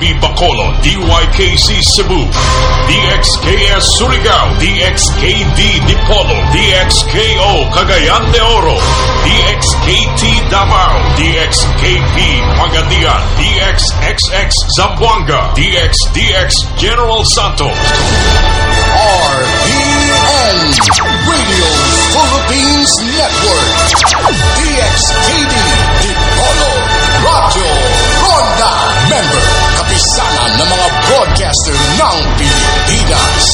Bacolod DYKC Cebu DXKS Surigao DXKD Dipolo DXKO Cagayan de Oro DXKT Davao DXKP Pagadian DXXX Zamboanga DXDX General Santos RPN Radio Philippines Network DXKD broadcaster ng Pilipinas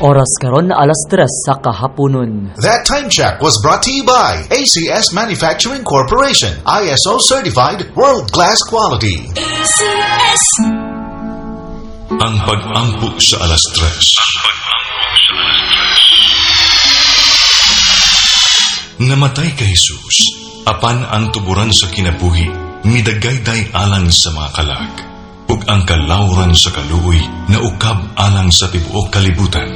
Oras karon na alas 3 sa kahaponon. That time check was brought to you by ACS Manufacturing Corporation, ISO certified world class quality. ACS. Ang pag-ampo sa alas tres. Namatay ka Jesus, apan ang tuburan sa kinabuhi, midagayday alang sa mga kalag, ang kalawran sa kaluoy na ukab alang sa tibuok kalibutan.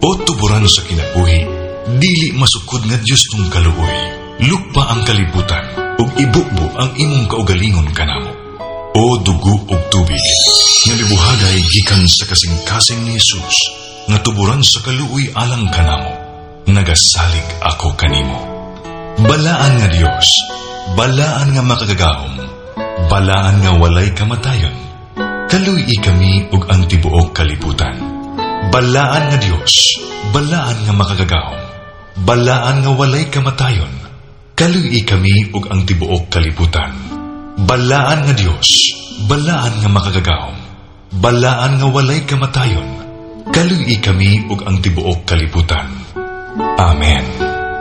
O tuburan sa kinabuhi, dili masukod nga Diyos mong kaluoy, lukpa ang kalibutan, ug ibukbo ang imong kaugalingon kanamo. O dugo ug tubig, nga mibuhagay gikan sa kasing-kasing ni Jesus, nga tuburan sa kaluoy alang kanamo, nagasalig ako kanimo. Balaan nga Dios, balaan nga makagagahom, balaan nga walay kamatayon, kaluy kami ug ang tibuok kalibutan. Balaan nga Dios, balaan nga makagagahom, balaan nga walay kamatayon, kaluy kami ug ang tibuok kalibutan. Balaan nga Dios, balaan nga makagagahom, balaan nga walay kamatayon, kaluy kami ug ang tibuok kalibutan. Amen.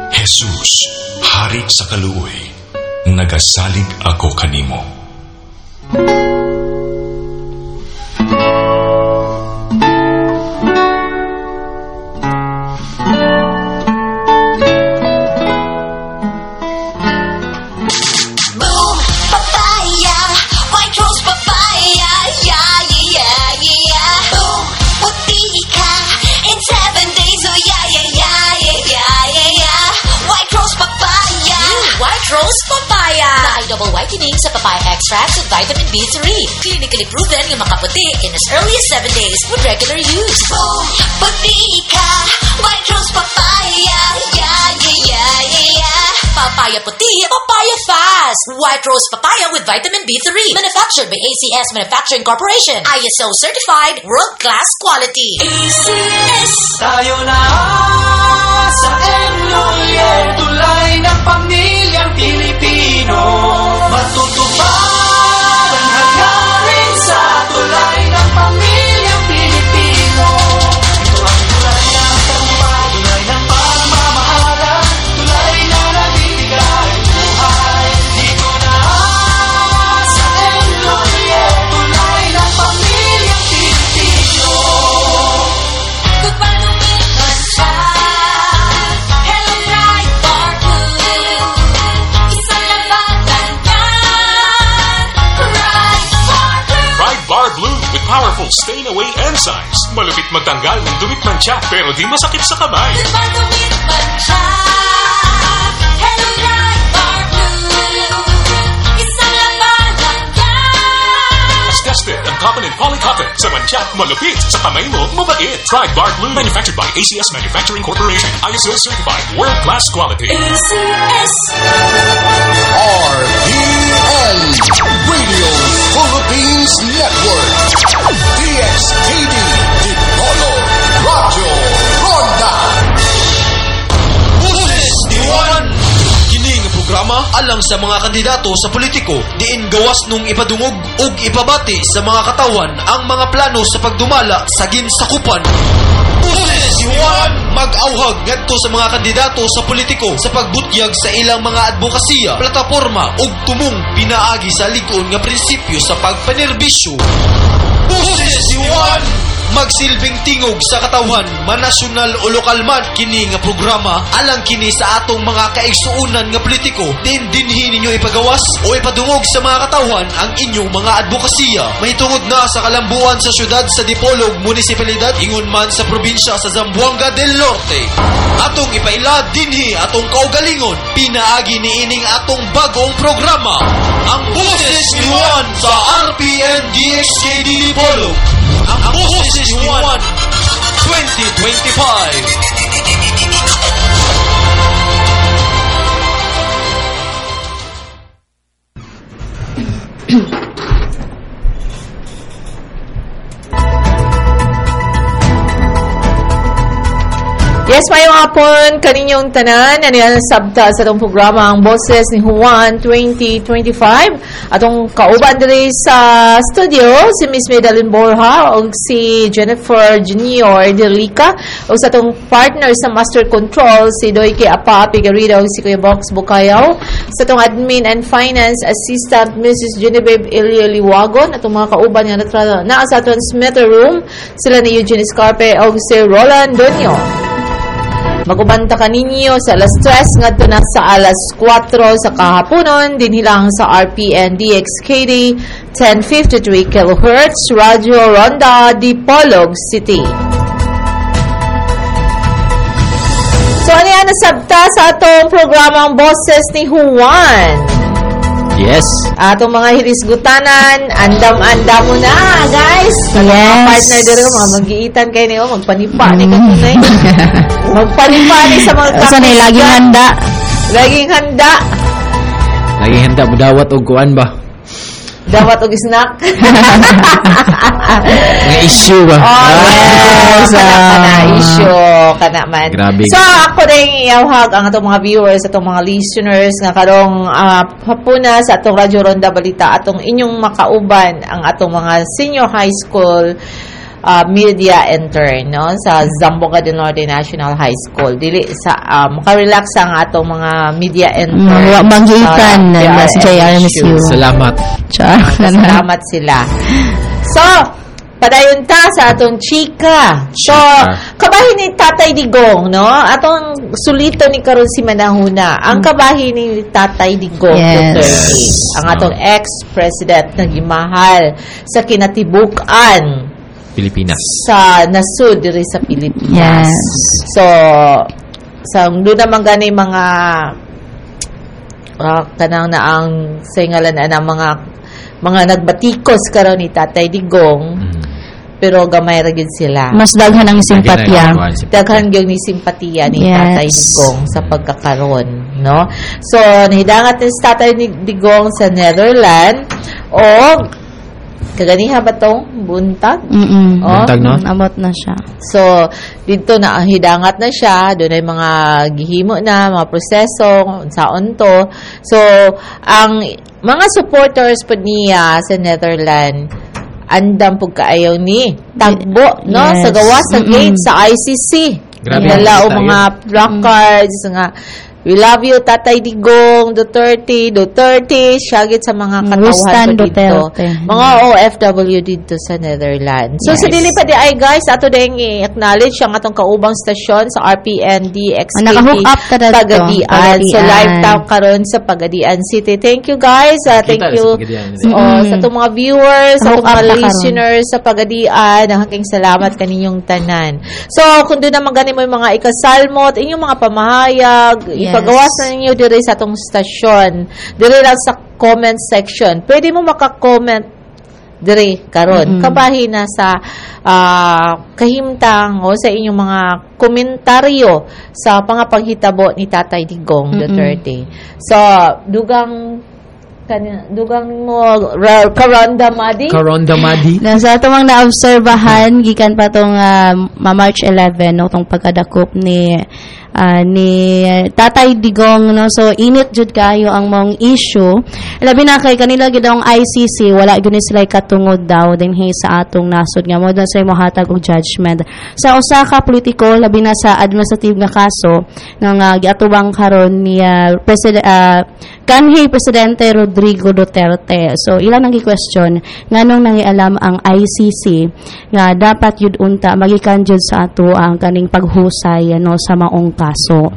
Jesus, hari sa kaluoy, nagasalig ako kanimo. Boom, Na-double whitening sa papaya extract with vitamin B3. Clinically proven yung makaputi in as early as seven days with regular use. Boom, puti ka, white rose papaya, yeah, yeah, yeah, yeah, yeah. Papaya puti, papaya fast. White rose papaya with vitamin B3. Manufactured by ACS Manufacturing Corporation. ISO certified world class quality. ACS. Tayo na sa Enroller Tulay ng pamilyang with powerful stain-away enzymes. Malupit magtanggal ng dumit mancha pero di masakit sa kamay. Kung paano man siya Hello bright dark blue Isang labatan yan As tested ang component polycotton sa mancha, malupit sa kamay mo, mabait. Pride Bar Blue manufactured by ACS Manufacturing Corporation. ISO certified world-class quality. ACS RPN Radio Philippines Network DXKD Dipolo Radio Ronda Buses Diwan Kini nga programa alang sa mga kandidato sa politiko diin gawas nung ipadungog ug ipabati sa mga katawan ang mga plano sa pagdumala sa ginsakupan. Buses Diwan mag-awhag ngadto sa mga kandidato sa politiko sa pagbutyag sa ilang mga advokasya, plataporma ug tumong pinaagi sa ligon nga prinsipyo sa pagpanerbisyo. Buses Diwan magsilbing tingog sa katawan manasyonal o lokal man kini nga programa alang kini sa atong mga kaigsuunan nga politiko din dinhi ninyo ipagawas o ipadungog sa mga katawan ang inyong mga advokasya. Mahitungod na sa kalambuan sa syudad sa Dipolog Munisipalidad ingon man sa probinsya sa Zamboanga del Norte. Atong ipaila dinhi atong kaugalingon pinaagi ni ining atong bagong programa. Ang boses ni Juan sa RPN DXKD Dipolog ang boses ni Juan 2025 Yes, mayong hapon, kaninyong tanan, ano sabta sa itong programa ang Boses ni Juan 2025. Atong kauban diri sa studio, si Miss Medalyn Borja o si Jennifer Junior Delica o sa itong partner sa Master Control, si Doike Apa Pigarida o si Kuya Box Bukayaw. Sa itong Admin and Finance Assistant, Mrs. Genevieve Elia Liwagon. Atong mga kauban nga naa sa transmitter room, sila ni Eugene Scarpe o si Roland Donio. Magubanta ka ninyo sa alas 3 ngadto na sa alas 4 sa kahaponon dinhilang sa RPN DXKD 1053 kHz Radyo Ronda Dipolog City. So ano yan nasabta sa atong programang Boses ni Juan. Yes. Atong mga hirisgutanan, andam-andam mo na, guys. Yes. Mga partner dito, mga mag-iitan kayo niyo, magpanipa ni ka tunay. magpanipa ni sa mga So, na laging handa. Laging handa. Lagi handa mo dawat og kuan ba? Dapat og snack. Mga issue ba? Oh, yes. Kana, kana, issue. Kana man. Grabe. So, ako rin iawhag ang atong mga viewers, atong mga listeners nga karong uh, hapuna sa atong Radyo Ronda Balita, atong inyong makauban ang atong mga senior high school uh, media intern no sa Zamboanga del Norte National High School dili sa um, makarelax ang atong mga media intern Mga manggitan sa na mas JRMSU. Salamat. Char. Salamat sila. So, padayon ta sa atong chika. So, kabahin ni Tatay Digong, no? Atong sulito ni karon si Manahuna. Ang kabahin ni Tatay Digong Yes. Duterte, ang atong ex-president na gimahal sa kinatibukan Pilipinas. sa nasud diri sa Pilipinas. Yes. So, sa doon naman gani mga ah, kanang na ang singalan na mga mga nagbatikos karon ni Tatay Digong pero gamay ra gyud sila. Mas daghan ang simpatya. Daghan gyud ni simpatiya ni Yes. Tatay Digong sa pagkakaroon, no? So, nahidangat ni si Tatay Digong sa Netherlands o kaganiha ba tong buntag? Mm-mm. Oh. Buntag, no? Amot na siya. So, dito na hidangat na siya, doon ay mga gihimo na, mga proseso, saon to. So, ang mga supporters po niya sa Netherlands, andam po kaayaw ni tagbo, no? Yes. Sa gawa sa gate sa ICC. Grabe, Dala o mga placards nga We love you, Tatay Digong, Duterte, Duterte, syagit sa mga katauhan dito. Mga OFW dito sa Netherlands. So, sa Yes. dili pa di ay guys, ato din i-acknowledge ang atong kaubang stasyon sa RPN DXKT Ah, naka-hook up ka na. Pagadian. So, live tao karon sa Pagadian City. Thank you guys. Uh, thank Kita you sa oh, Mm. sa itong mga viewers, sa itong mga na listeners sa Pagadian. Ang haking salamat kaninyong tanan. So, kung doon naman gani mo yung mga ikasalmot, inyong mga pamahayag, Yes. Ipagawas na ninyo dire sa atong stasyon. Dire lang sa comment section. Pwede mo maka-comment dire karon Mm-mm. kabahin na sa ah, kahimtang o sa inyong mga komentaryo sa pangapanghitabo ni Tatay Digong Mm-mm. Duterte. So, dugang kanya, dugang mo ra- karonda madi Karonda Madi. Na sa mga naobserbahan gikan pa tong ah, ma March 11 no tong pagkadakop ni ah, ni Tatay Digong no? So init jud kayo ang mong issue. Labi na kay kanila gid ang ICC wala gyud ni sila katungod daw. Dinhi sa atong nasod nga mo daw sa mohatag og judgment. Sa usa ka politiko labi na sa administrative nga kaso nga nga giatubang karon ni ah, president ah, kanhi presidente Rodrigo Duterte. So ilan ang gi-question nganong nangialam ang ICC nga dapat yud unta magikan jud sa ato ang kaning paghusay ano sa maong kaso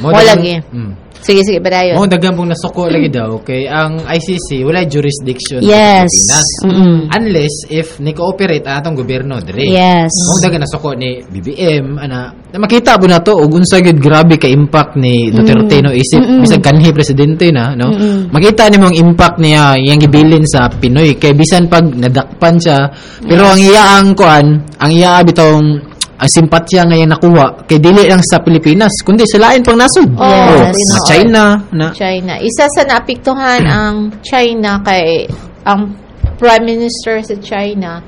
Mo Wala dagang- gi. Mm. Sige, sige, badayon. Mo dagang pong nasuko lagi daw kay ang ICC wala jurisdiction Yes. sa Pilipinas. Mm-mm. Unless if ni cooperate ang atong gobyerno dire. Yes. Mo dagang nasuko ni BBM ana na makita po na to ug unsa gyud grabe ka impact ni Duterte no isip Mm-mm. bisag kanhi presidente na no. Mm-mm. Makita nimo ang impact niya iyang gibilin sa Pinoy kay bisan pag nadakpan siya pero ang iya ang kuan ang iya bitong ang simpatya nga iyang nakuha kay dili lang sa Pilipinas kundi sa lain pang nasod. Oh, Oh, yes. sa China na China. Isa sa naapektuhan ang China kay ang Prime Minister sa China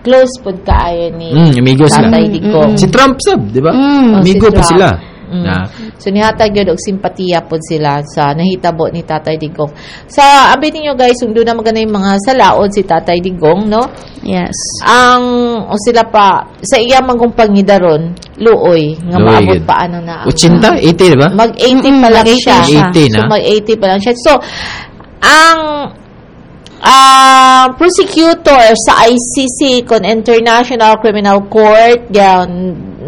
close pod kaayo ni Mm, amigos. Tatay Digong. Si Trump sab, di ba? Mm. Amigo Oh, si pa sila. Mm. Na, So nihatag yun og simpatiya pod sila sa nahitabo ni Tatay Digong. Sa abi ninyo guys, sundo na magana yung mga salaod si Tatay Digong, no? yes Ang o sila pa sa iya mangkong pangidaron, luoy nga Luoy, maabot pa ano na. ang- 80, 80, di ba? Mag 80 Mm-mm, pa lang mag-80 siya. siya. 80 So na. mag 80 pa lang siya. So ang ah prosecutor sa ICC kon International Criminal Court yan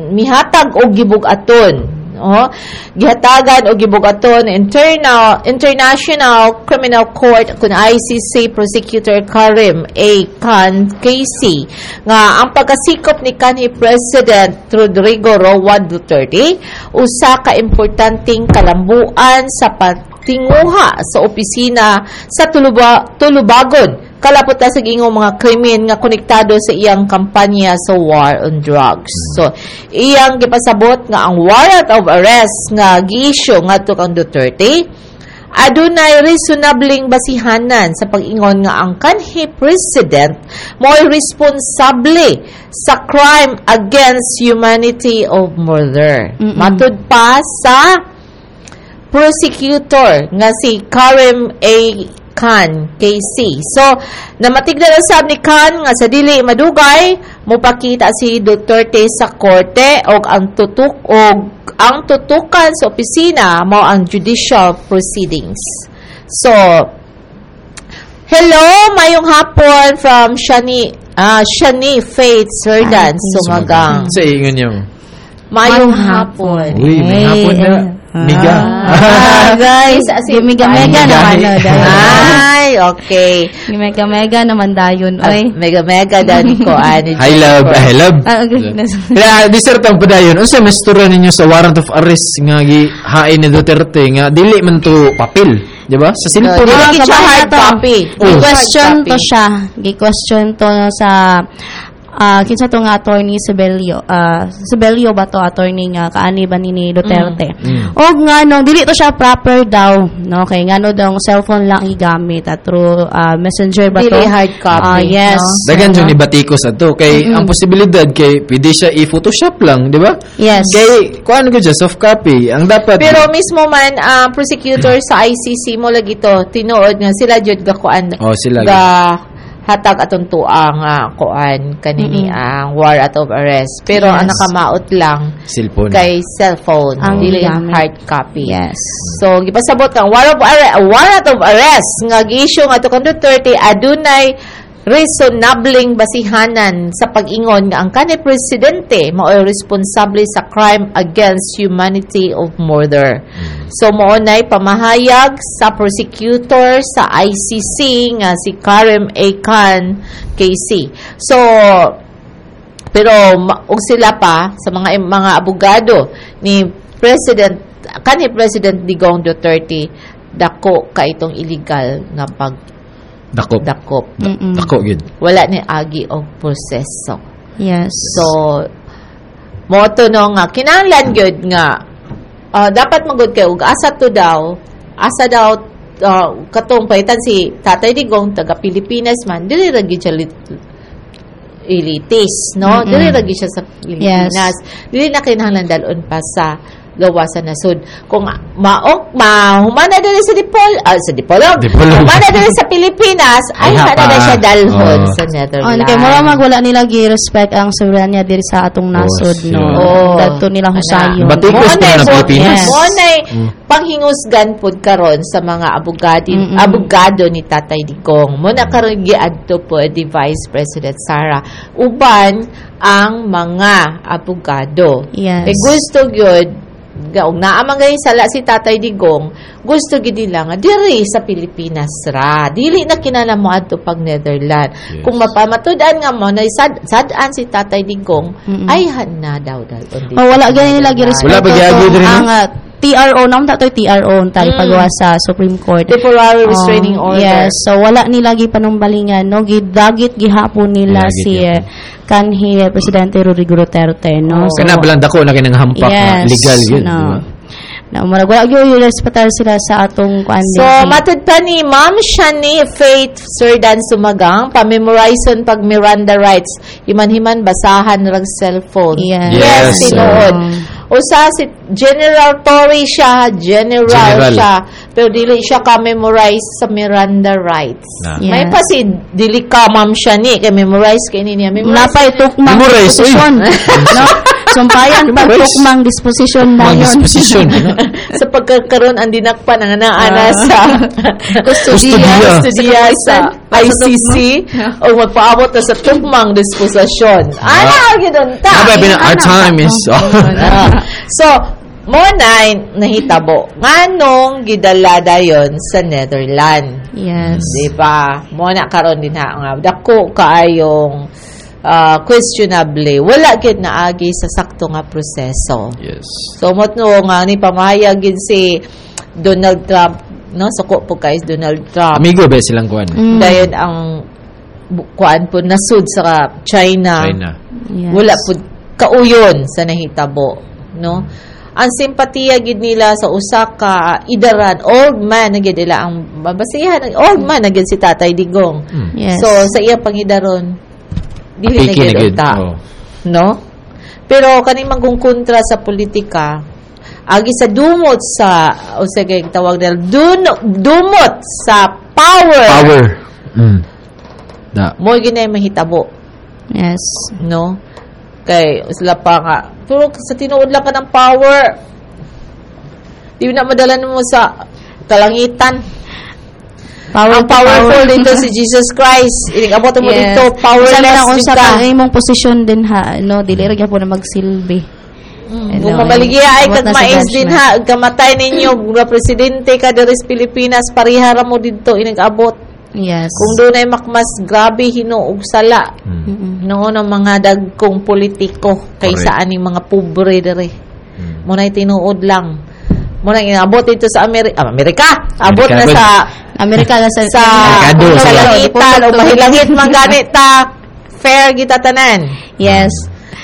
mihatag og gibugaton Oh, gihatagan og gibugaton internal International Criminal Court kun ICC prosecutor Karim A. Khan KC nga ang pagkasikop ni kanhi President Rodrigo Roa Duterte usa ka importanteng kalambuan sa patinguha sa opisina sa Tuluba, Tulubagon kalapot sa gingong mga krimen nga konektado sa iyang kampanya sa war on drugs. So, iyang gipasabot nga ang warrant of arrest nga gi-issue ngadto kang Duterte adunay reasonabling basihanan sa pag-ingon nga ang kanhi president mo'y responsable sa crime against humanity of murder. Mm-mm. Matud pa sa prosecutor nga si Karim A. Khan KC. So, namatigda na sab ni Khan nga sa dili madugay mopakita si Duterte sa korte og ang tutuk og ang tutukan sa opisina mao ang judicial proceedings. So, hello, mayong hapon from Shani ah Shani Faith Serdan Sumagang. Sa ingon yung, Mayong hapon. uy, may hapon na. Miga. ah, guys mega mega Miga. naman no Ay, okay. mega mega naman dayon oy mega mega dan ko ani. Hi, love. Hi, love. Ah, goodness. Kaya, disert ang padayon. Unsa mastura ninyo sa warrant of arrest nga gihain ni Duterte nga dili man to papel, di ba? Sa cellphone. Dili Ah, hard copy. Oh. Gi-question to siya. Gi-question to sa ah kinsa to nga attorney Sibelio. Ah Sibelio ba to attorney nga kaani ba ni Duterte. Mm. O nga no dili to siya proper daw no kay ngano daw ang cellphone lang igamit at through ah, messenger ba to? Dili hard copy, Ah, yes. no? Dagan dyan ni Batikos ato kay ang posibilidad kay pwede siya i-photoshop lang, di ba? Yes. Kay kuan ko dyan soft copy. Ang dapat Pero mismo man ang prosecutor sa ICC mo lagi to tinuod nga sila jud ga kuan Oh, sila ga hatag atong tuang nga kuan kanini Mm-mm. ang warrant of arrest. Pero Yes. ang nakamaot lang cellphone. kay cellphone, Ang dili hard copy. Yes. So gipasabot kang warrant of arrest, warrant of arrest nga gi-issue nga to kang Duterte adunay reasonabling basihanan sa pag-ingon nga ang kanhi presidente mao ay responsable sa crime against humanity of murder. So mao nay pamahayag sa prosecutor sa ICC nga si Karim A. Khan KC. So pero og sila pa sa mga mga abogado ni President kanhi President Digong Duterte dako ka itong illegal nga Dako. pagdakop. Mm-mm. Dako gid. Wala ni agi og proseso. Yes. So mo to no nga kinahanglan gyud nga ah, dapat magud kay og asa to daw asa daw ah, katong paitan si Tatay Digong taga Pilipinas man dili ra gyud siya lit- elitist, no? Mm-mm. Dili lagi siya sa Pilipinas. Dili na kinahanglan dalon pa sa gawa sa nasud. Kung maok ma humana dili sa Dipol, ah, sa Dipolog. Humana dili sa Pilipinas, ay hana na siya dalhon Oh. sa Netherlands. kay mura mag wala nila gi-respect ang soberanya diri sa atong nasod siya. no. Oo. Dadto nila husayon. Batikos na po- Pilipinas. Mo na Mm. panghingusgan pud karon sa mga abogado Mm-mm. abogado ni Tatay Digong. Mo na karon giadto po di Vice President Sara uban ang mga abogado. Yes. Eh gusto gyud gaong naamang gayon sala si Tatay Digong, gusto gid nila nga diri sa Pilipinas ra. Dili na kinala mo adto pag Netherlands. Yes. Kung mapamatudan nga mo na sad, sadaan si Tatay Digong, Mm-mm. ay han na daw dalon dito Oh, wala sa gani nila Netherlands. gi-respect. Wala ba no? Ang ah, TRO naman ta to'y TRO tali Mm. pagawa sa Supreme Court. Temporary Oh, restraining order. Yes, so wala nila gipanumbalingan no gidagit gihapon nila Gidagit si eh, kanhi eh, presidente Rodrigo Duterte no. Oh. So, Kana balang dako na kinang hampak na legal yun. no. di ba? Na murag wala gyud respetar sila sa atong kuan So, matud pa ni Ma'am Shani Faith Serdan Sumagang, pa-memorizon pag Miranda rights. Himan-himan, basahan rag cellphone. Yes. Yes, Yes, tinuod. um, Usa si General Tory siya, General, General. siya, pero dili siya ka-memorize sa Miranda rights. Na. Yes. May pa si dili ka Ma'am Shani, kay memorize kay niya. Memorize Napay tukmang Memorize, no? Sumpayan pag Memorize. tukmang disposition na yun. disposition. no? sa pagkakaroon ang dinakpan ang naana Ah. sa Kustudiya. kustudiya sa ICC o magpaabot na sa tugmang disposisyon. Ana, gidon ta. Our time is... So, mo na nahitabo. Nganong gidala dayon sa Netherlands. Yes. Di ba? Mo na karon din ha nga dako kaayong ah, questionably wala gid naagi sa sakto nga proseso. yes. So mo no nga ni pamahayag gid si Donald Trump no suko po guys Donald Trump. Amigo ba silang kuan? Mm. Dayon ang kuan po nasud sa China. China. Yes. Wala po kauyon sa nahitabo, no? Ang simpatiya gid nila sa usa ka idaran old man na gid ila ang babasihan old man na gid si Tatay Digong. Hmm. Yes. So sa iya pangidaron dili na Oh. no? Pero kaning magong kontra sa politika agi sa dumot sa o sige tawag nila dun, dumot sa power, Power. Mm. Da. mo ginay mahitabo Yes. no? Kay sila pa nga. Pero sa tinuod lang ka ng power, di na madala mo sa kalangitan. Power Ang to powerful power. dito si Jesus Christ. Ining abot mo Yes. dito, Sa powerless lang di unsa ka. imong posisyon din ha, no, dili ra gyapon na magsilbi. Mm, Hello, Kung ay kag na mais din ha, ug kamatay ninyo, nga presidente ka diri sa Pilipinas, parihara mo dito ining abot. Yes. Kung doon ay makmas, grabe hinuog sala. Mm. Noon ang mga dagkong politiko kaysa aning mga pobre diri. Mm. Muna tinuod lang. Muna inabot dito sa Amerika. Ah, Amerika! Abot na sa Amerika na sa sa langitan o mahilangit man ganit ta fair kita tanan. Yes.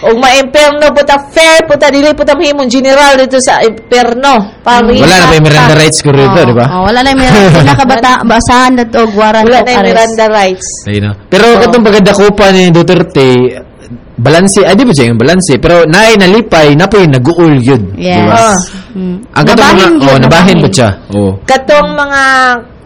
O ma-imperno puta fair puta dili puta mahimong general dito sa imperno. Pari Wala na ba yung Miranda rights ko rito, di ba? Oh, wala na may nakabata basahan na og warrant wala na. Miranda rights. Na. Pero katong pagkadakupa ni Duterte, balanse, ay di ba siya yung balanse, pero naay nalipay, napoy nag-uul yun. Yes. Di ba? Ah. Mm. Ang katong Nabahin mga, oh, nabahin ba siya? Oh. Katong mga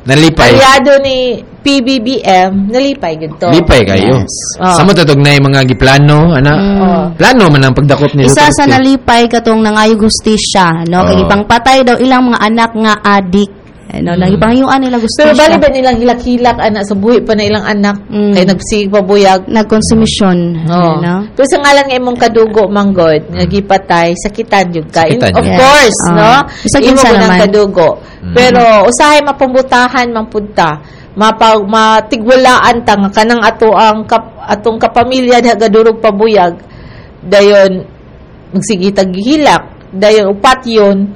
Nalipay. aliado ni PBBM, nalipay gito. Lipay kayo. Yes. Oh. Sa mo tatog na yung mga giplano, ana? Oh. Plano man ang pagdakop ni Isa Duterte. sa nalipay katong nangayog hustisya, no? Kay Oo. ipangpatay daw ilang mga anak nga adik. Ano, mm. nagipangayuan nila Pero gustisya. bali ba nilang hilak-hilak anak sa buhi pa na ilang anak Mm. kay nagsig pa buyag. nagkonsumisyon, Oh. no? Pero sa ngalan nga imong kadugo manggod, nga gipatay, sakitan jud ka. Sakitan of. Yes. course, Oh. no? Isang Imo ng naman. kadugo. Pero usahay mapambutahan mang punta. Mapag matigwalaan ta nga kanang ato ang kap, atong kapamilya diha gadurog pabuyag. Dayon magsigitag gihilak. Dayon upat yun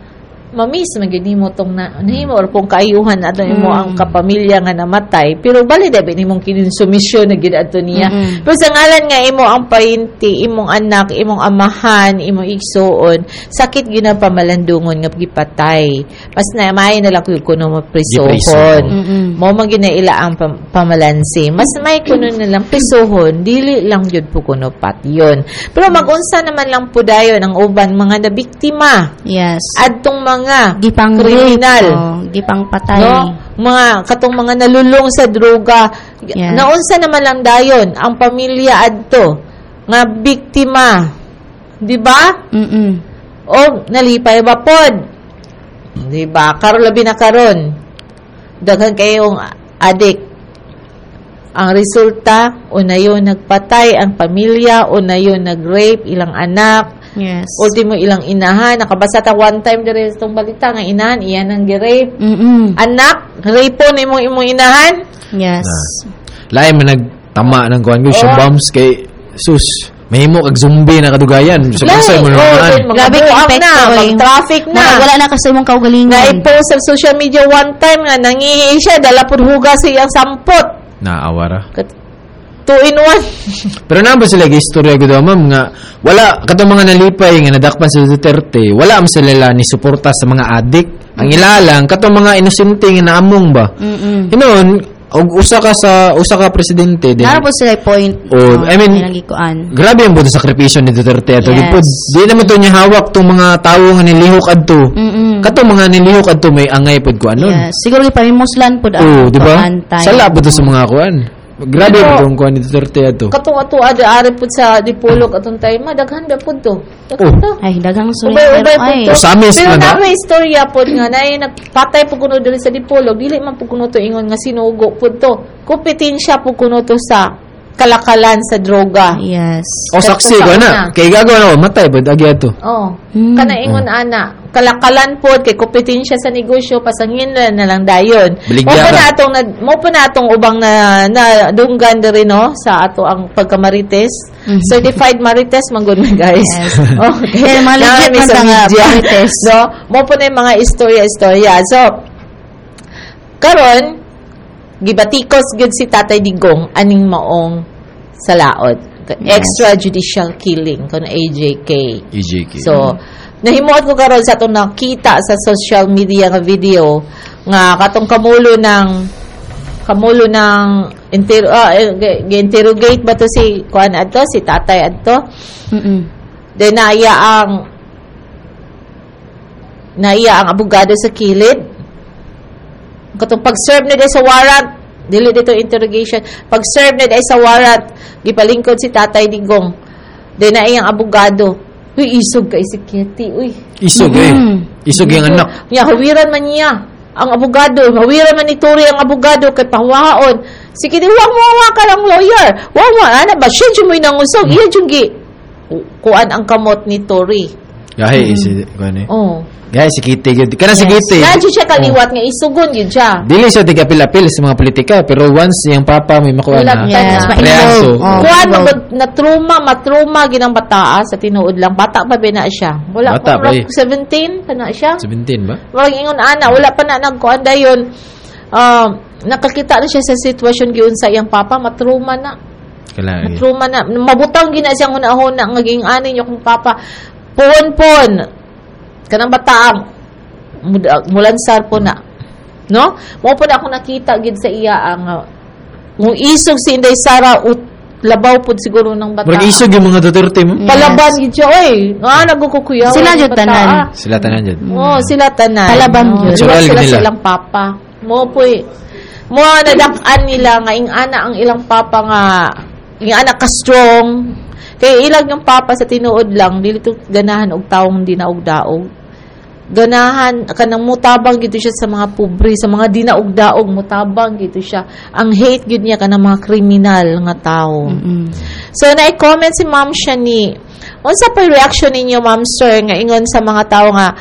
mamis magyud nimo tong na nimo or kung kaayuhan ato imo Mm. ang kapamilya nga namatay. Pero bali dapat nimong kinonsumisyon na gid ato niya. Mm-mm. pero sa ngalan nga imo ang painti imong anak imong amahan imong igsuon sakit gyud ang pamalandungon nga gipatay. Mas na may na lang kuno mo prisohon Mm-mm. mo man gyud ila ang pam- pamalansi. Mas may kuno na lang prisohon dili lang jud po kuno pat yun. Pero magunsa naman lang po dayon ang uban mga nabiktima. Yes. adtong mga gipang kriminal oh, gipang patay. no? Mga katong mga nalulong sa droga. Yes. naunsa naman lang dayon? Ang pamilya adto. Nga biktima. Di ba? Mm-mm. o nalipay ba pod? Di ba? Karon labi na karon. Daghan kayong adik. Ang resulta una yun nagpatay ang pamilya una yun nagrape ilang anak Yes. ultimo ilang inahan nakabasa ta one time dire sa itong balita nga inahan iyan ang girape Mm-mm. anak rape po ni imong imong inahan Yes. Lain man nagtama ng kuan ko, Oh. siya bombs kay sus. Mahimo kag zombie na kadugayan. Sa bansa mo oh, naman. Grabe ka epekto na mag-traffic na Wala, wala na kasi mong kaugalingan. na-post sa social media one time nga nangihi siya dala pud hugas siyang sampot Naawara. Kat- two in one Pero na ba sila istorya ko daw ma'am nga wala katong mga nalipay nga nadakpan sa Duterte, wala am sila ni suporta sa mga adik. Ang ilalang katong mga inosente nga naamong ba. Mm-mm. Hinon og usa ka sa usa ka presidente din. Nara po sila point. Oh, I mean. Grabe ang buto sakripisyo ni Duterte ato. Yes. Gipod, di naman to niya hawak tong mga tawo nga nilihok adto. Mm-mm. Katong mga nilihok adto may angay pod ko anon. Yes. Siguro ipahimuslan po Oh, di ba? Antay. Sala po to sa mga kuan. Grabe Pero- po tong kuan ni Duterte ato. katong ato ada ari pud sa dipolog atong time daghan ba pud to Oh. daghan to Ay, dagang suya. Ubay-ubay Pero po ay. to. Usamis Pero na na. na may istorya po nga na yung nagpatay po kuno diri sa Dipolog, dili man po kuno to ingon nga sinugo po to. Kompetensya po kuno to sa kalakalan sa droga. Yes. O saksi ko na. Kay gagawa na matay pod agi ato. Oh, Hmm. kana ingon ana, kalakalan po kay kompetensya sa negosyo pasangin na, na lang dayon. Mo pa na atong na, mo pa na atong ubang na, na dunggan diri no sa ato ang pagkamarites. Certified marites man gud guys. Yes. okay. Yeah, mga legit Naami man nga media. marites. No, mo po na yung mga istorya-istorya. So, karon gibatikos gud si Tatay Digong aning maong salaod. Extrajudicial killing kon AJK. EJK. So, nahimuot ko karon sa itong nakita sa social media nga video nga katong kamulo ng kamulo ng inter ah, eh, interrogate ba to si kuan adto si tatay adto Mm-mm. then naiya ang naiya ang abogado sa kilid katong pag-serve na sa warrant dili dito interrogation. Pag-serve na sa warrant gipalingkod si tatay digong. Then naiya ang abogado. Uy isog kay si Kitty uy. Isog eh. Isog yung anak. niya hawiran man niya ang abogado. Hawiran man ni Tori ang abogado kay pahuwaon. Sige di wag mo wa ka lang lawyer. Wag mo ana ba? Siya jud mo nangusog. Iya jud gi kuan ang kamot ni Tori Gahi si kuan eh. oh Gahi si Kitty gud. Kana si Kitty. na jud siya kaliwat nga isugon yun siya Dili siya tigapil-apil sa mga politika pero once yung papa may makuha na. Yes. na. Reaso. Oh, kuan na trauma matruma ginang bata sa tinuod lang bata pa ba na siya wala Bata pa pa eh. 17 pa na siya 17 ba? Wag ingon ana, wala pa na nagkuan dayon. Um, nakakita na siya sa sitwasyon giunsa iyang papa, matruma na. Kala. eh. Matruma na. Mabutang gina siyang una-una nga ging ani niyo kung papa. Pon-pon. Kanang bata mud- mulansar po na. No? Mo po na ako nakita gid sa iya ang uh, mo isog si Inday Sara ut labaw pud siguro ng bata. Murag isog yung mga Duterte mo. Palaban gid siya oy. Nga nagkukuyaw. Sila jud tanan. Sila tanan dyan. Oo, sila tanan. Palaban Oo, yun. Sila sila nila. silang papa. Mo po Mo nadakan nila nga ing ana ang ilang papa nga ing ana ka strong. Kay ilang yung papa sa tinuod lang dili to ganahan og taong di naog daog. Ganahan kanang mutabang gito siya sa mga pobre, sa mga di naog daog mutabang gito siya. Ang hate gid niya kanang mga kriminal nga tao. Mm-mm. So, na-comment si Ma'am Shani. Unsa pa reaction ninyo, Ma'am Sir, nga ingon sa mga tao nga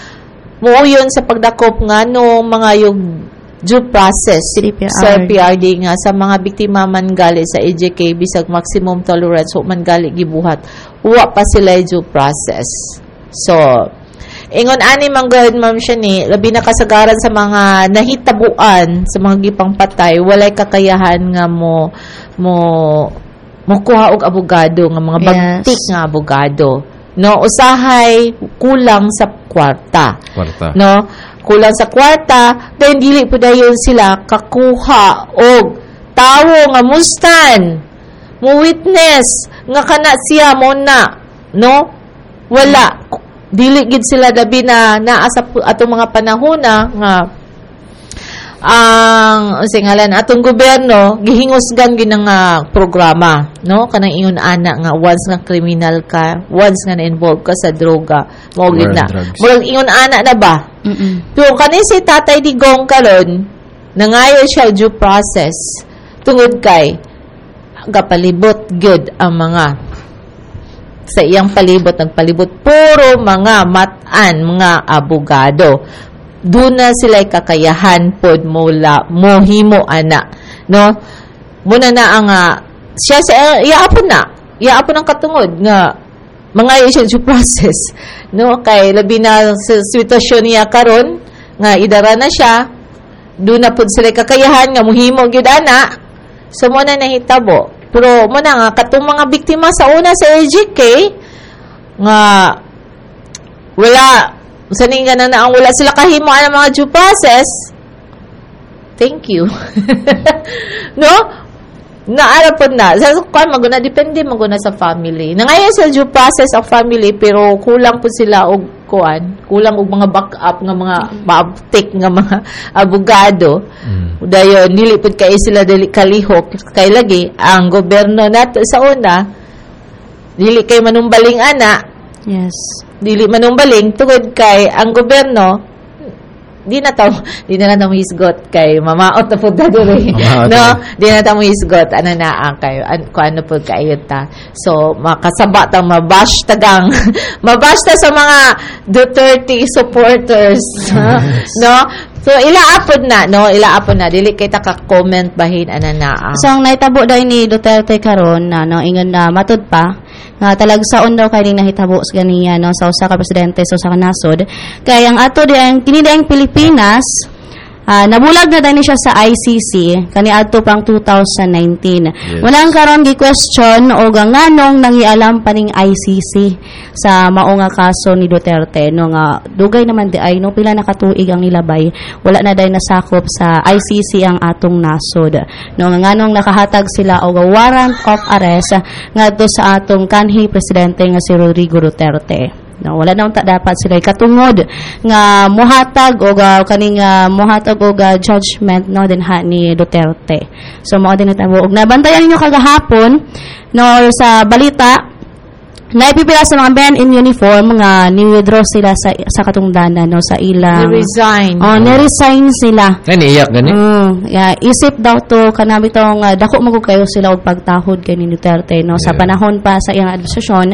muuyon sa pagdakop nga no mga yung due process CPR. sa PRD nga sa mga biktima man gali sa EJK bisag maximum tolerance o man gali gibuhat wa pa sila due process so Ingon ani man gud ma'am siya ni, labi na kasagaran sa mga nahitabuan sa mga gipang patay, walay kakayahan nga mo mo mo kuha og abogado nga mga Yes. bagtik nga abogado. No, usahay kulang sa kwarta. Kwarta. No, kulang sa kwarta, then dili po dayon sila kakuha og tawo nga mustan mo witness nga kana siya mo na no wala dili gid sila labi na naa sa atong mga panahona nga ang singalan atong gobyerno gihingusgan gid nga programa no? Kanang ingon ana nga once nga criminal ka once nga na-involve ka sa droga gid on na. murag ingon ana na ba? Mm-mm. pero kani si Tatay Digong karon nangayo siya due process tungod kay gapalibot gyud ang mga sa iyang palibot nagpalibot puro mga matan mga abogado doon na sila kakayahan pod mula mohimo ana. No? Muna na ang ah, siya sa iyaapon na. Iyaapon ang katungod nga mga siya due process. No? Kay labi na sa sitwasyon niya karon nga idara na siya. Doon na pod sila kakayahan nga mohimo gyud ana. So mo na nahitabo. Pero mo na nga katong mga biktima sa una sa LGK nga wala sa nga na ang wala sila kahimo ang mga due process. Thank you. No? Naara po na. Sa kuan maguna depende maguna sa family. Nangayon sa due process ang family pero kulang po sila og kuan kulang og mga backup nga mga maabtik nga mga abogado. Dayon dili pud kay sila dili kalihok. Kay lagi ang gobyerno nato sa una dili kay manumbaling ana. Yes. Dili manumbaling tungod kay ang gobyerno di na taw di na na hisgot kay mamaot na pud Mamaot no? di na ta hisgot ano na ang kayo an, kung ano pud kayo ta. So makasaba ta mabash tagang mabash ta sa mga Duterte supporters. No so ilaapod na no? Ilaapod na. Dili kay ta ka comment bahin ana na ang So ang naitabo daw ni Duterte karon na no? Ingon na matud pa. Nga talagsaon daw kay nahitabo sa ganiya no? Sa usa ka presidente sa usa ka nasod. Kay ang ato di ang kini Pilipinas ah, nabulag na dahil siya sa ICC kani adto pang 2019 walang karon gi question o nganong nangialam pa ning ICC sa mao nga kaso ni Duterte no nga dugay naman di ay no pila na katuig ang nilabay wala na day nasakop sa ICC ang atong nasod. No nga nganong nakahatag sila og warrant of arrest ngadto sa atong kanhi presidente nga si Rodrigo Duterte No, wala na ta dapat sila katungod nga mohatag og uh, kaning uh, mohatag og uh, judgment no din ha ni Duterte. So mao din natabo og nabantayan ninyo kagahapon no sa balita naipipila sa mga men in uniform nga ni-withdraw sila sa sa katungdanan no sa ilang resign Oh, ni-resign sila. Ay, niiyak gani. Mm, yeah, isip daw to kanami tong uh, dako magud kayo sila og pagtahod kay ni Duterte no sa Yeah. panahon pa sa iyang administrasyon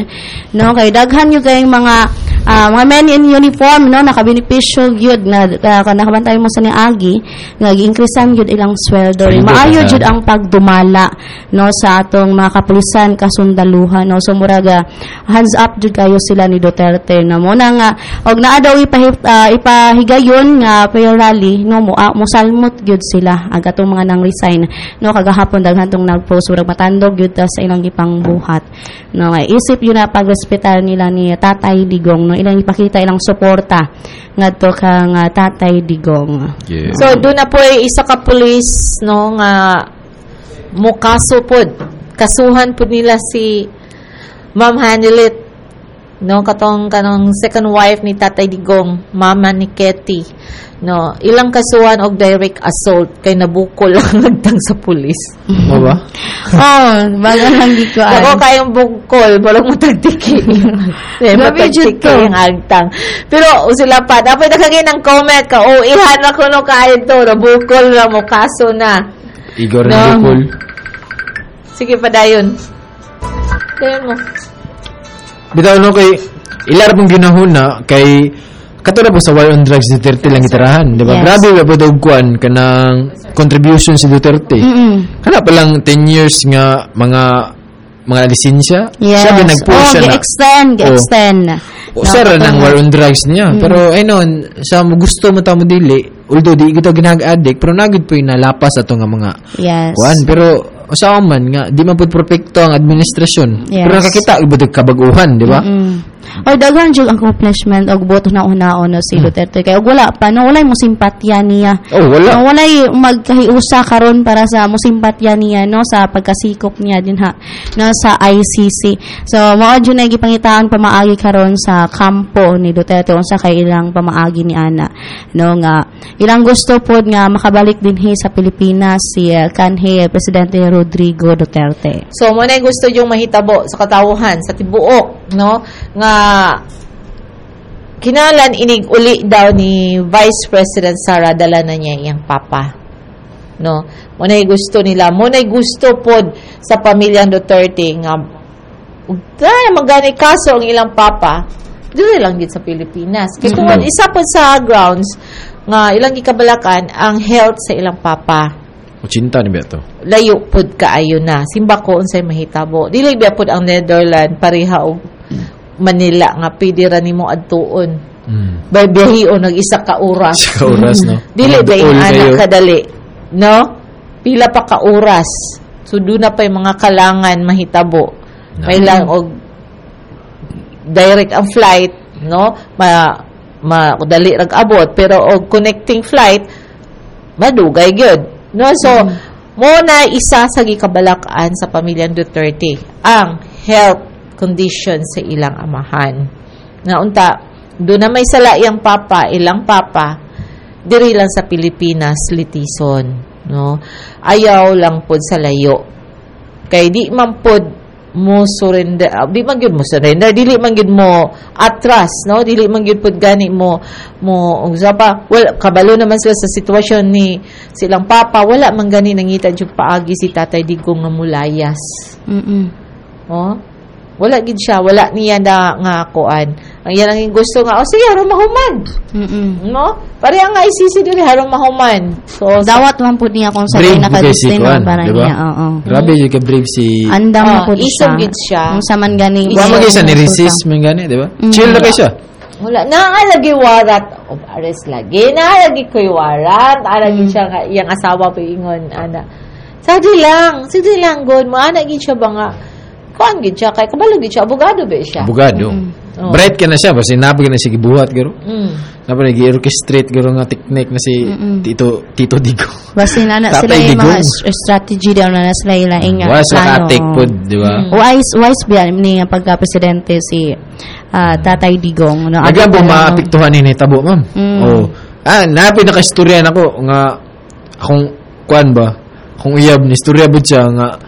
no kay daghan yung kayong mga ah, mga men in uniform no nakabenepisyo gyud na uh, nakabantay mo sa niagi nga gi-increasean gyud ilang sweldo maayo ah. jud ang pagdumala no sa atong mga kapulisan kasundaluhan no so muraga hands up jud kayo sila ni Duterte na mo na nga og naa daw ipahip, ah, ipahigayon nga prayer rally no? Mo ah, mosalmot gyud sila ang atong mga nang resign no? Kagahapon daghan tong nagpost murag matandog gyud ta sa ilang gipang buhat no? Nga isip yun na pagrespetar nila ni Tatay Digong no? Ilang ipakita ilang suporta ngadto kang ah, Tatay Digong. Yeah. So doon na po ay isa ka pulis no? Nga mukaso pod. Kasuhan pod nila si Ma'am Hanilit no katong kanong second wife ni Tatay Digong, mama ni Ketty. No, ilang kasuhan og direct assault kay nabukol ang nagtang sa pulis. Mo ba? oh baga lang di ko Ako ay kayong bukol, walang matagtiki. Eh, Grabe, Jud, matagtiki yung agtang. Pero sila pa, dapat nakagay ng comment ka, oh, ihan ako no kayo to, nabukol na mo, kaso na. Igor No. na bukol. Sige pa dayon. Mo. Bitaw no kay ilar pong ginahon na kay katulad po sa war on drugs Duterte lang itarahan, di ba? Yes. Grabe ba po kuan kanang contribution si Duterte. Mm-mm. Kana pa lang 10 years nga mga mga lisensya. Yes. Siya ba nag-push oh, siya na. gi-extend, gi-extend. O, sir, No, nang katong- war on drugs niya. Pero, ay nun, sa gusto mo tamo dili, although di kita ginag-addict, pero nagid po yung nalapas ato nga mga Yes. kuan. Pero, usawa man nga, di man po perfecto ang administrasyon. Yes. Pero nakakita, iba kabaguhan, di ba? Mm. Or daghan jud accomplishment og boto na una-una Hmm. si Duterte kay og wala pa no walay mo simpatya niya. Oh, wala. No, walay magkahiusa karon para sa mo simpatya niya no sa pagkasikop niya din ha no sa ICC. So mao jud na gipangitaan pamaagi karon sa kampo ni Duterte unsa kay ilang pamaagi ni ana no nga ilang gusto pod nga makabalik dinhi sa Pilipinas si uh, kanhi presidente Rodrigo Duterte. So, mo na gusto yung mahitabo sa katawhan, sa tibuok, no? Nga, kinalan inig uli daw ni Vice President Sara dala na niya iyang papa. No? Mo na gusto nila. Mo na gusto pod sa pamilyang Duterte nga dahil magani kaso ang ilang papa, dili lang gid sa Pilipinas. Kaya tungod isa po sa grounds nga ilang gikabalakan ang health sa ilang papa Uchinta ni Beto. layo pud kaayo na. Simba ko unsay mahitabo. Dili biya pud ang Netherlands pareha og Manila nga pwede ra nimo adtuon Mm. baybiyahion og isa ka oras. Sa oras, no? dili ba anak kadali no? Pila pa ka oras. So doon na pa yung mga kalangan mahitabo. May lang og direct ang flight no? Ma ma dali rag abot pero og connecting flight madugay gyud no? So mo na isa sa gikabalakan sa pamilyang Duterte ang health condition sa ilang amahan. Nga unta do na may sala iyang papa ilang papa diri lang sa Pilipinas litison no? Ayaw lang pod sa layo. Kay di man pod mo surrender ah, di man gyud mo surrender dili man gyud mo atras no? Dili man gyud pod gani mo mo pa well kabalo naman sila sa sitwasyon ni silang papa wala man gani nangita jud paagi si Tatay Digong nga mulayas. Mm. oh wala gid siya wala niya na nga kuan ang yan ang gusto nga oh sige harong mahuman Mm. no pare ang ICC dili harong mahuman so Dawat man po niya kung sa Brave kay po kay nakadestin Kuan, para niya. Oo. Grabe yung ka-brave si... Andam Ah, na po isog siya. gid siya. Kung sa man gani. Wa mo kayo sa ni-resist man gani, di ba? Mm. Chill na kayo siya. Wala na lagi warat of arrest lagi na lagi ko'y warat aragi siya nga iyang asawa pa ingon ana Sige lang, sige lang god mo ana gid siya ba nga kuan gid siya kay kabalo gid siya abogado ba siya Abogado. Oo. Bright ka na siya, basta nabi ka na siya gibuhat, garo. mm. Napa nag-orchestrate garo nga technique na si Tito Tito Digo. Basta na na sila yung mga strategy daw na na sila yung laing nga Wala sila plano. ka-take pod, di ba? Wise, wise ba ni nga pagka-presidente si ah, Tatay Digong. No, Ano po maapektuhan ni Tabo, ma'am. Mm. Oh. Ah, napi naka-istorya na ko nga akong kuan ba? Kung uyab ni istorya bud siya nga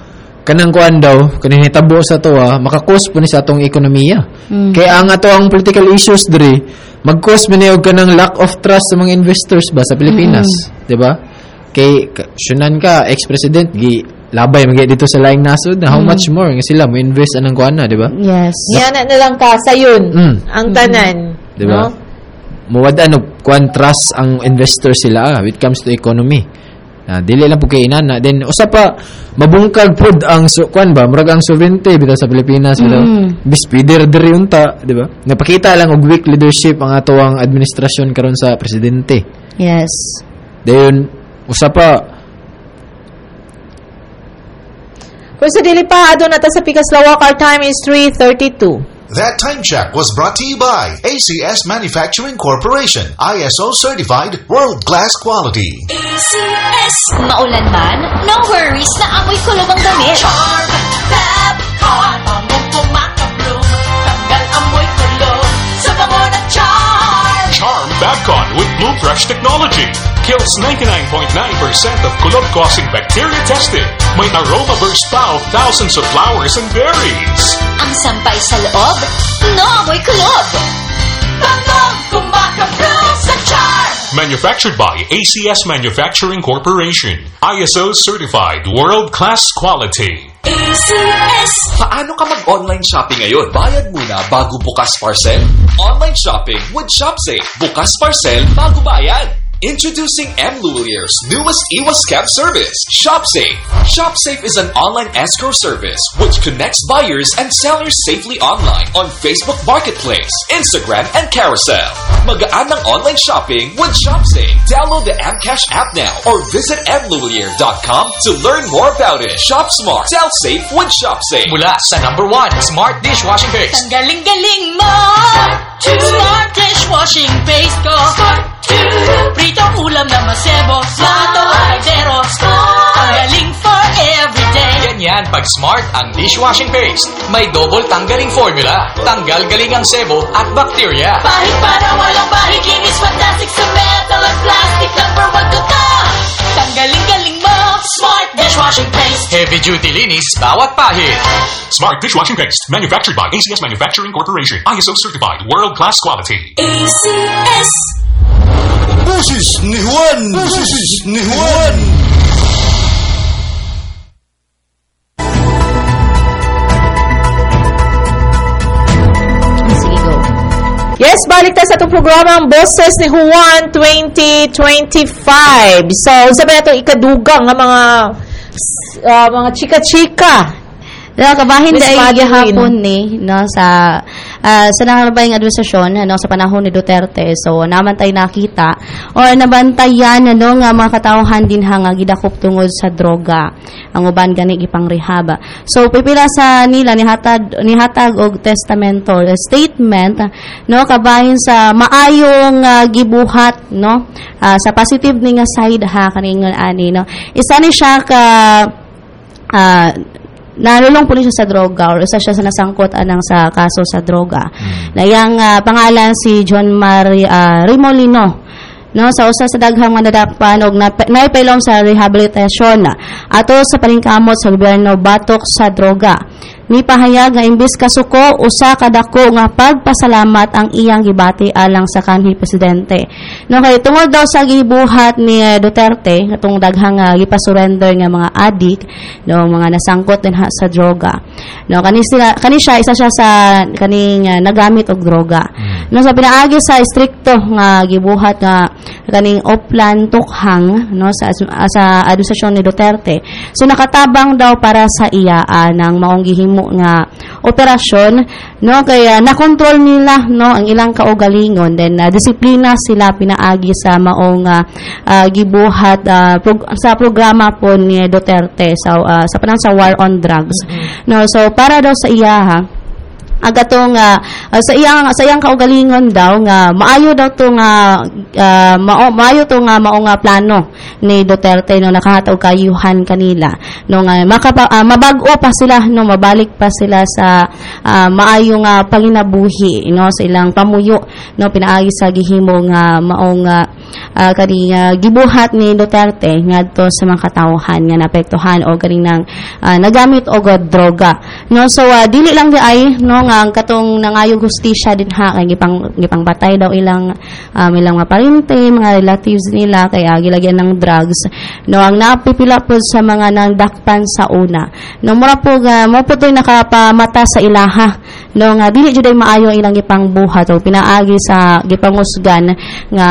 kanang kuan daw kanang hitabo sa to ah, makakos po ni sa atong ekonomiya. Mm. Kaya ang ato ang political issues diri mag-cause man og kanang lack of trust sa mga investors ba sa Pilipinas, di ba? Kay ka- syunan ka ex-president gi labay magay dito sa laing nasod na how much more nga sila mo invest anang kuan na, di ba? Yes. Niya na na lang ka sayon Mm. ang tanan Di ba? no Muwad ano, kuan trust ang investor sila ah, when it comes to economy. Ah, dili lang po kay inana. Then usa pa mabungkag pod ang so, kuan ba, murag ang sovereignty bitaw sa Pilipinas bitaw. Mm. Bis pwede ra diri unta, di ba? Napakita lang og weak leadership ang ato ang administrasyon karon sa presidente. Yes. Dayon usa pa Pero sa dili pa adto na ta sa pikas lawak our time is 3:32 That time check was brought to you by ACS Manufacturing Corporation, ISO certified world class quality. ACS. Maulan man, no worries na amoy kulob ang damit. Charm Fab Car. Bangong kumakabloom. Tanggal amoy kulob. Sa bango ng Charm. Charm Babcon with Bloom Fresh technology. Kills 99.9% of kulob-causing bacteria tested. May aroma burst pa of thousands of flowers and berries. Ang sampay sa loob, no amoy kulob. Bangong kumakabloom sa Charm. Manufactured by ACS Manufacturing Corporation. ISO certified world-class quality. ACS. Paano ka mag-online shopping ngayon? Bayad muna bago bukas parcel? Online shopping with ShopSafe. Bukas parcel bago bayad. Introducing M. Luelier's newest EWA scam service, ShopSafe. ShopSafe is an online escrow service which connects buyers and sellers safely online on Facebook Marketplace, Instagram, and Carousel. Magaan ng online shopping with ShopSafe. Download the Mcash app now or visit mluelier.com to learn more about it. Shop smart. Sell safe with ShopSafe. Mula sa number one, Smart Dishwashing Paste. Ang galing-galing mo Smart dishwashing paste ko Pritong ulam na masebo Plato, kaldero Ang galing for everyday Ganyan pag Smart ang dishwashing paste. May double tanggaling formula. Tanggal galing ang sebo at bacteria. Bahit para walang bahit Linis fantastic sa metal at plastic Number one ko to Ang galing-galing mo Smart dishwashing paste Heavy duty linis bawat pahit. Smart dishwashing paste, manufactured by ACS Manufacturing Corporation, ISO certified, world class quality. ACS Boses ni Juan! Boses ni Juan! Yes, balik tayo sa itong programa ang Boses ni Juan 2025. So, sabi na itong ikadugang ng mga ah, mga chika-chika. Dahil kabahin Miss dahil Madeline. gihapon ni no sa ah, sa nangabayang administrasyon no sa panahon ni Duterte. So naman tayo nakita or nabantayan no nga mga katawhan din hanga gidakop tungod sa droga. Ang uban gani gipang rehab so pipila sa nila nihatag nihatag og testamento or statement no kabahin sa maayong ah, gibuhat no ah, sa positive ni nga side ha kaning ani no. Isa ni siya ka ah nalulong po siya sa droga or isa siya sa nasangkot anang sa kaso sa droga. Na yang ah, pangalan si John Marie ah, Rimolino. No, sa usa sa daghang nga nadakpan og naipilom sa rehabilitasyon ato sa paningkamot sa gobyerno batok sa droga. Ni pahayag nga imbis kasuko usa ka dako nga pagpasalamat ang iyang gibati alang sa kanhi presidente. No kay tungod daw sa gibuhat ni eh, Duterte katong daghang nga gipasurrender nga mga adik no mga nasangkot din sa droga. No kani sila kani siya isa siya sa kaning uh, nagamit og droga. No sa pinaagi sa strikto nga gibuhat nga kaning oplan tukhang no sa sa administrasyon ni Duterte. So nakatabang daw para sa iya ah, ng maong gihimo nga operasyon no? Kaya nakontrol nila no ang ilang kaugalingon then ah, disiplina sila pinaagi sa maong ah, ah, gibuhat ah, prog- sa programa po ni Duterte sa ah, sa panang sa war on drugs. No so para daw sa iya agatong uh, sa iyang sa iyang kaugalingon daw nga maayo daw to nga ah, mao, maayo to nga mao nga plano ni Duterte no nakahatag kayuhan kanila no nga makapa, ah, mabag-o pa sila no mabalik pa sila sa ah, maayo nga panginabuhi no sa ilang pamuyo no pinaagi sa gihimo nga mao nga ah, kani nga gibuhat ni Duterte ngadto sa mga katawhan nga naapektuhan o kani nang ah, nagamit og droga. No so ah, dili lang di ay no nga ang katong nangayong hustisya din ha kay gipang gipang batay daw ilang um, ilang mga parente mga relatives nila kaya gilagyan ng drugs. No ang napipila po sa mga nandakpan sa una. No mura po ga mo po nakapamata sa ilaha no nga dili jud ay maayo ang ilang gipang buhat o pinaagi sa gipangusgan nga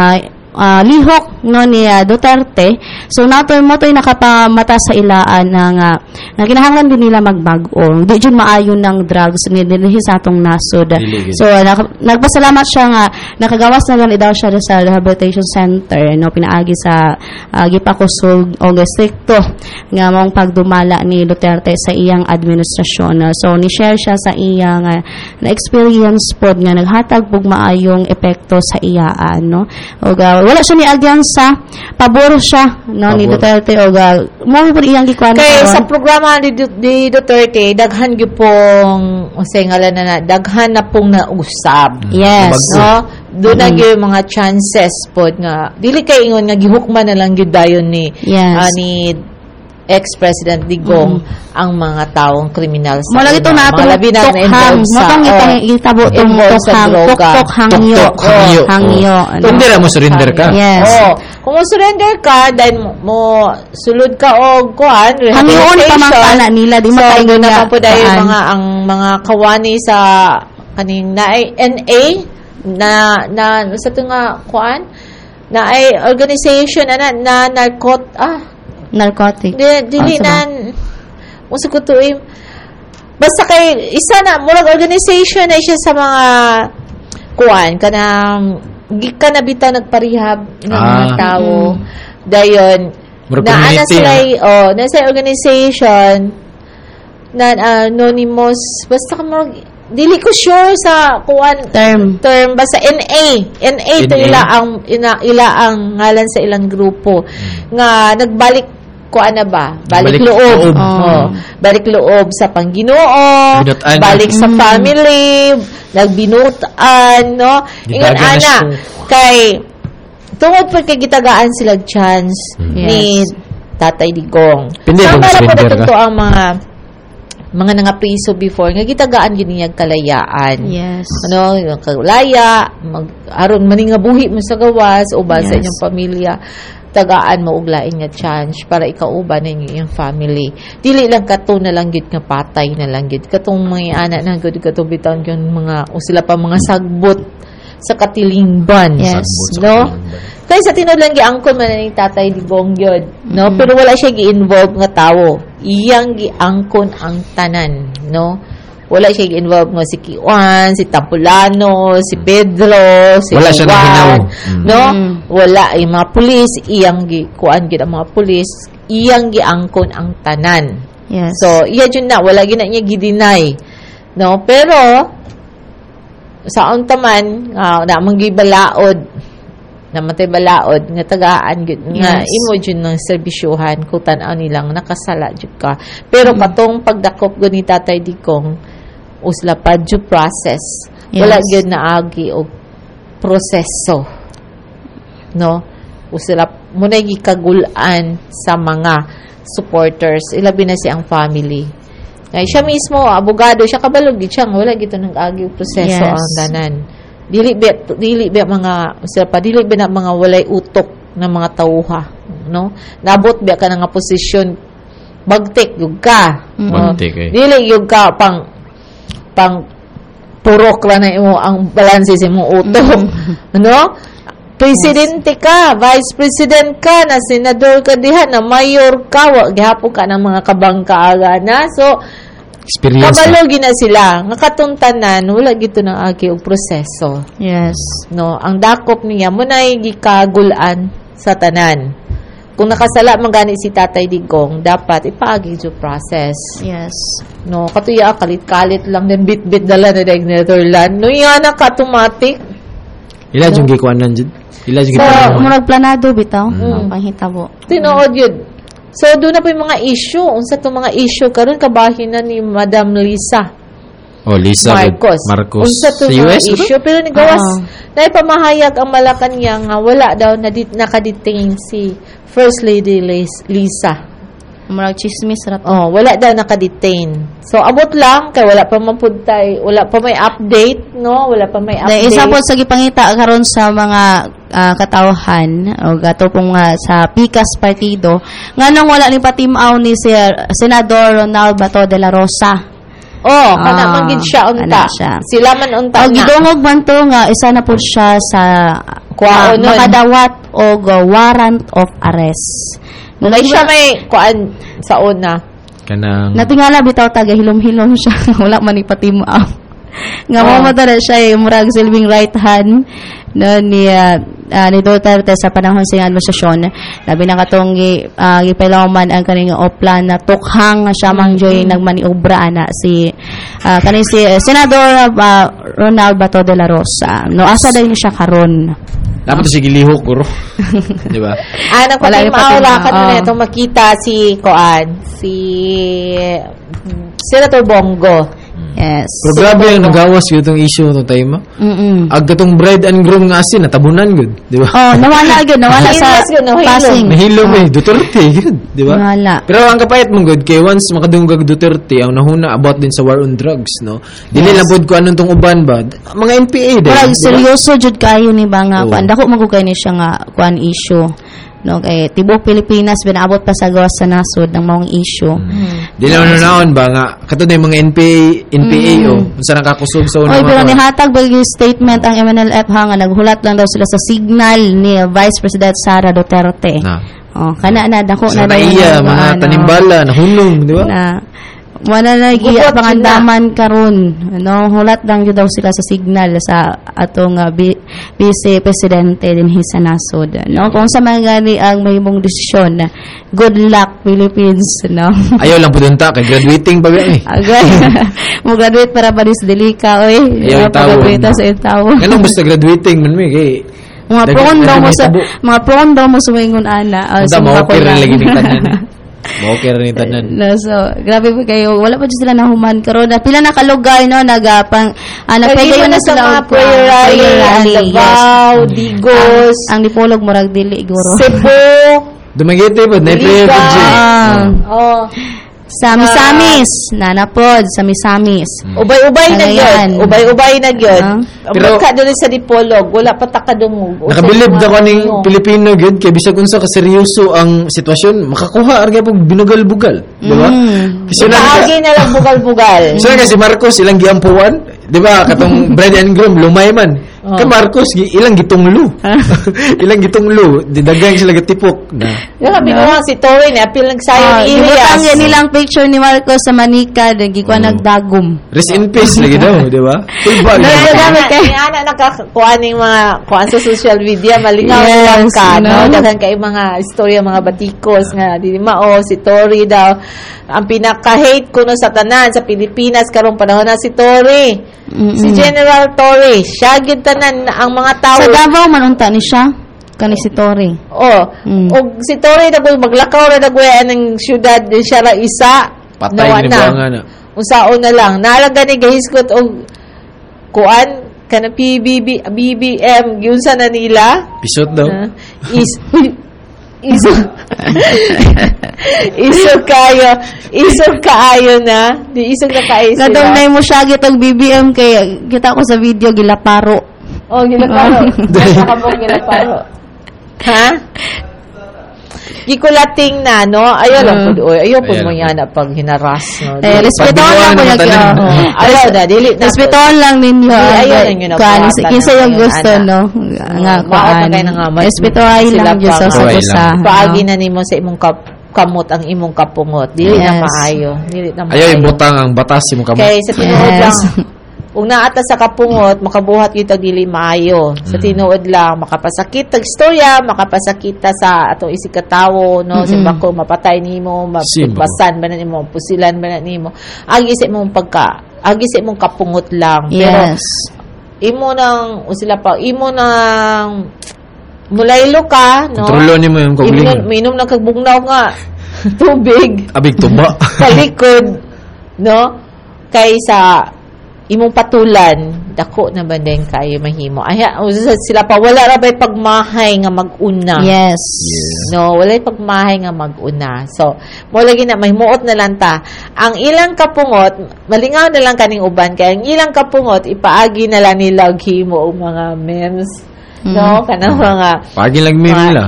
ah, ah, lihok no ni ah, Duterte. So nato mo to'y nakapamata sa ilaan na nga na kinahanglan din nila magbago. Di jud maayo ng drugs ni dinhi sa atong nasod Dili, dili. so nak- nagpasalamat siya nga nakagawas na gani daw siya sa rehabilitation center no pinaagi sa ah, gipakusog o stricto nga mong pagdumala ni Duterte sa iyang administrasyon. So ni share siya sa iyang ah, na experience pod nga naghatag pug maayong epekto sa iyaan no. O wala siya niagyan sa pabor siya no ni Pabor. Duterte o ga mo po iyang gikuan Kay sa programa ni, ni Duterte, daghan gyud pong usay ngalan na na, daghan na pong nausab. Yes. No? Doon na gyud mga chances pod nga dili kay ingon nga gihukman na lang gyud dayon ni Yes. ah, ni ex-president Digong ang mga taong kriminal sa Mo lagi to una. na Mga labi na Mo sa tong oh, itang itabo tong involved sa tukhang. droga. Tok-tok hangyo. Tok-tok, hangyo. Hangyo. ano. Kung mo surrender ka. Yes. Oh, kung mo surrender ka, then mo, sulod ka Hangyoon pa man rehabilitation. pala nila, di mo so, tayo nga naman po dahil mga ang mga kawani sa kaning na NA na na, na sa to nga kuan na ay organization ana na narcot ah Narcotic. di, dili Ah, na musa ko tuim basta kay isa na murag organization na siya sa mga kuan kanang gikan na bitaw nagparehab ng mga Ah. tao. Dayon Murag na ana sila oh na sa organization na ah, anonymous. Basta ka murag dili ko sure sa kuan Term. term. Basta NA NA to NA? ila ang ina, ila ang ngalan sa ilang grupo. Nga nagbalik ko ana ba balik, Balik loob, loob. Oh. balik loob sa Panginoon Binutan. balik sa Mm. family nagbinutan no ingon na ana kay tungod pa kay gitagaan sila chance ni Yes. Tatay Digong Pindi Sama ba ra po surrender na ka? to ang mga mga nga priso before nga gitagaan gyud niya kalayaan Yes. ano yung kalaya mag aron maning nga buhi mo sa gawas uban sa Yes. inyong pamilya tagaan mo uglain nga chance para ikauban ninyo yung family. Dili lang kato na lang gid nga patay na lang gid. Katong mga anak na gud katong bitawan yung mga o sila pa mga sagbot sa katilingban Yes. no? kaya sa tinod lang giangkon man ni tatay digong gyud no? Pero wala siya gi-involve nga tawo iyang giangkon ang tanan no wala siya gi-involve nga si Kiwan, si Tampulano, si Pedro, si Wala siya Juan, naginaw. Mm. no? Mm. Wala yung mga pulis, iyang gi kuan gid ang mga pulis, iyang giangkon ang tanan. Yes. So, iya dyan na, wala gina niya gidinay. No? Pero, sa taman, uh, na manggibalaod, na matay balaod, nga tagaan, gid nga Yes. imo dyan ng serbisyuhan, kung tanaw nilang nakasala jud ka. Pero katong pagdakop gud ni Tatay Dikong, usla pa due process. Wala Yes. gyud na agi og proseso. No? Usla mo na gikagulan sa mga supporters, ilabi na si ang family. Ngay siya mismo, abogado siya kabalog gid siya wala gito nang agi og proseso Yes. ang danan. Dili ba dili ba mga sila pa dili ba na mga walay utok na mga tauha, no? Nabot ba ka na nga posisyon bagtik yug ka. Mm. no? Bagtik, eh. Dili yug ka pang pang purok lang na imo ang balanse sa imong utok. no? Presidente ka, vice president ka, na senador ka diha, na mayor ka, wa gihapon ka ng mga kabangkaaga na. So, Experience. na. kabalo gina sila. Nga katuntanan, wala gito ng agi og proseso. Yes. No, ang dakop niya mo na gikagulan sa tanan. Kung nakasala man gani si Tatay Digong, dapat ipaagi due process. Yes. No, katuya kalit-kalit lang din bit-bit dala na deg Netherlands. No, yan na automatic. Ila yung gikuanan dyan. Ila yung So, gikuanan. murag planado bitaw Mm. ang panghitabo. Tinuod yun. So, doon na po yung mga issue. Unsa to mga issue karon kabahin na ni Madam Lisa Oh, Lisa. Marcos. Marcos. Unsa to Sa US? issue. Pero ni gawas, Oo. na ipamahayag ang Malacanang nga wala daw na nakadetain si First Lady Lis- Lisa. Murag chismis ra to. Oh, wala daw nakadetain. So, abot lang, kay wala pa man pud tay, wala pa may update, no? Wala pa may Dahil update. isa po sa gipangita karon sa mga ah, katawhan o gato pong ah, sa Picas Partido nganong wala ni patimaw ni si Senador Ronald Bato de la Rosa. Oh, kana Ah, man gid siya unta. kana siya. Sila man unta O gidungog man to nga isa na po siya sa na- makadawat og uh, warrant of arrest. May siya may kuan sa una. Kanang... Natingala bitaw taga hilom-hilom siya wala man ni patimaw. Nga Oh. mo mo na siya eh, murag silbing right hand no ni ah, ah, ni Duterte sa panahon sa administrasyon labi na katong gi uh, gipailaman ang kaning oplan na tukhang siya mang joy nagmaniobra ana si ah, kaning si eh, senador ah, Ronald Bato de la Rosa no asa din siya karon Dapat to sige lihok, bro. Di ba? Ah, Wala nagpatimaw yung patimaw, la ka oh. na itong makita si kuan si Senator Bongo. Yes Pero grabe yung nagawas yun itong issue itong time. ah. mm Ag gatong bride and groom nga asin, natabunan gud, di ba? oh nawala gyud nawala sa yun, nahilo. passing Nahilo eh, Duterte gud, di ba? Nawala. Pero ang kapayat mong good kay once makadungag Duterte ang nahuna about din sa war on drugs, no? Dili Yes. lang pod ko anong tong uban ba? Mga NPA din. Ba? seryoso jud kayo ni ba nga kuan dako magugay ni siya nga kuan issue. No kay tibok Pilipinas binaabot pa sa gawas sa nasod ng maong issue Di na naon ba nga katod yung mga NPA NPA Mm. o unsa nakakusog sa Oy, una pero mga- nihatag ba yung statement ang MNLF ha nga naghulat lang daw sila sa signal ni Vice President Sara Duterte. Na. Oh, kana na dako na yung naiya, mga ano, tanimbala, nahunong, di ba? Na wala na pangandaman karon no hulat lang gyud daw sila sa signal sa atong uh, bi- vice presidente din sa nasod no kung sa mga gani ang mahimong desisyon good luck Philippines no Ayaw lang pudunta, kay graduating pa ba eh. Agay. mo graduate para ba sa delika oy? Ayaw yung tao. Pag-graduate sa itaw Ganun basta graduating man mi kay mga proon daw mo sa mga proon daw mo sumingon ana uh, mo okay rin lagi ni tanan. Mo okay rin ni tanan. No, so, grabe po kayo. Wala pa dyan sila nahuman karon. Na pila na kalugay, no, nagapang, napwede mo yun na sa mga prayer rally, Davao, Digos, Ang, ang dipolog murag dili, guro. Cebu, Dumagiti po, na prayer po. Ah. oh, Sami-samis. Nanapod, sami-samis. ubay-ubay na Cagayan. yun. Ubay-ubay na yun. Ah. Pero- Pero, ka doon sa Dipolog, wala pa takadungog. O sa Nakabilib na ko ning ano. Pilipino gud kay bisag unsa ka seryoso ang sitwasyon, makakuha arga pag binugal-bugal, di ba? Mm. Kasi na Bahagi na lang bugal-bugal. So nga si Marcos ilang giampuan, di ba? Katong bride and groom lumay man. Oh. Ka Marcos gi- ilang gitunglo. ilang gitunglo, didagang sila gatipok na. Ko nga, si Torin, apil nagsayo Ah, ni gibutang Ilias. yan nilang picture ni Marcos sa Manika, nagi ko nagdagom. Rest in peace lagi daw, di ba? Full bag. Kaya Dami dami kay- kay ana nakakuha ning mga kuan sa social media malingaw Yes, lang ka no no? daghan kay mga istorya mga batikos nga di mao si Tori daw ang pinaka-hate ko no sa tanan sa Pilipinas karong panahon na si Tori si General Tori siya gid tanan ang mga tao Sa Davao man unta ni siya, kani si Tori. Oh, Mm. og si Tori dagoy maglakaw ra dagoy anang syudad di siya ra isa. Patay ni na. buwangan na. Unsaon na lang. Nalaga ni gahiskot og kuan kana PBB BBM giunsa na nila? Pisot daw. Ah, is iso iso kayo. Iso kaayo na. Di iso na kayo sila. Nadumnay mo siya gitong BBM kay kita ko sa video gilaparo. oh gilaparo. Mo gilaparo. Ha Gikulating na, no? Ayaw lang Mm. po, oy. Ayaw po Ayan. mo yan na pag hinaras, no? Eh, respetuhan lang niya naman kaya. oh. Ayaw na, dili na. Respetuhan lang ninyo. Ayaw na yun na buhatan kinsa yung gusto, no? Nga, Respetuhan sila lang Diyos pa, sa usa. lang. Paagi na nimo sa imong kap kamot ang imong kapungot. Dili na maayo. Dili na maayo. Ayaw yung butang ang batas mo kamo. Kay sa tinuod Yes. lang, kung naata sa kapungot, makabuhat kita dili maayo. Sa Mm. tinuod lang, makapasakit tag istorya, makapasakit ta sa atong isig katawo, no? Mm-mm. Simba ko mapatay nimo, Simba. mapubasan ba na nimo, pusilan ba na nimo. Agi sa imong pagka, agi sa imong kapungot lang. Pero Yes. imo nang o sila pa imo nang mulaylo ka no Kontrolo ni mo yung kogling. minom ng kagbugnaw nga tubig Abig tuba. palikod no kaysa imong patulan dako na ba din kayo mahimo ay sila pa wala ra bay pagmahay nga maguna Yes. No, walay pagmahay nga maguna. So, mo lagi na mahimuot na lang ta. Ang ilang kapungot, malingaw na lang kaning uban kay ang ilang kapungot ipaagi na lang nila og himo og mga memes. No, kanang mga Pagi lang meme nila.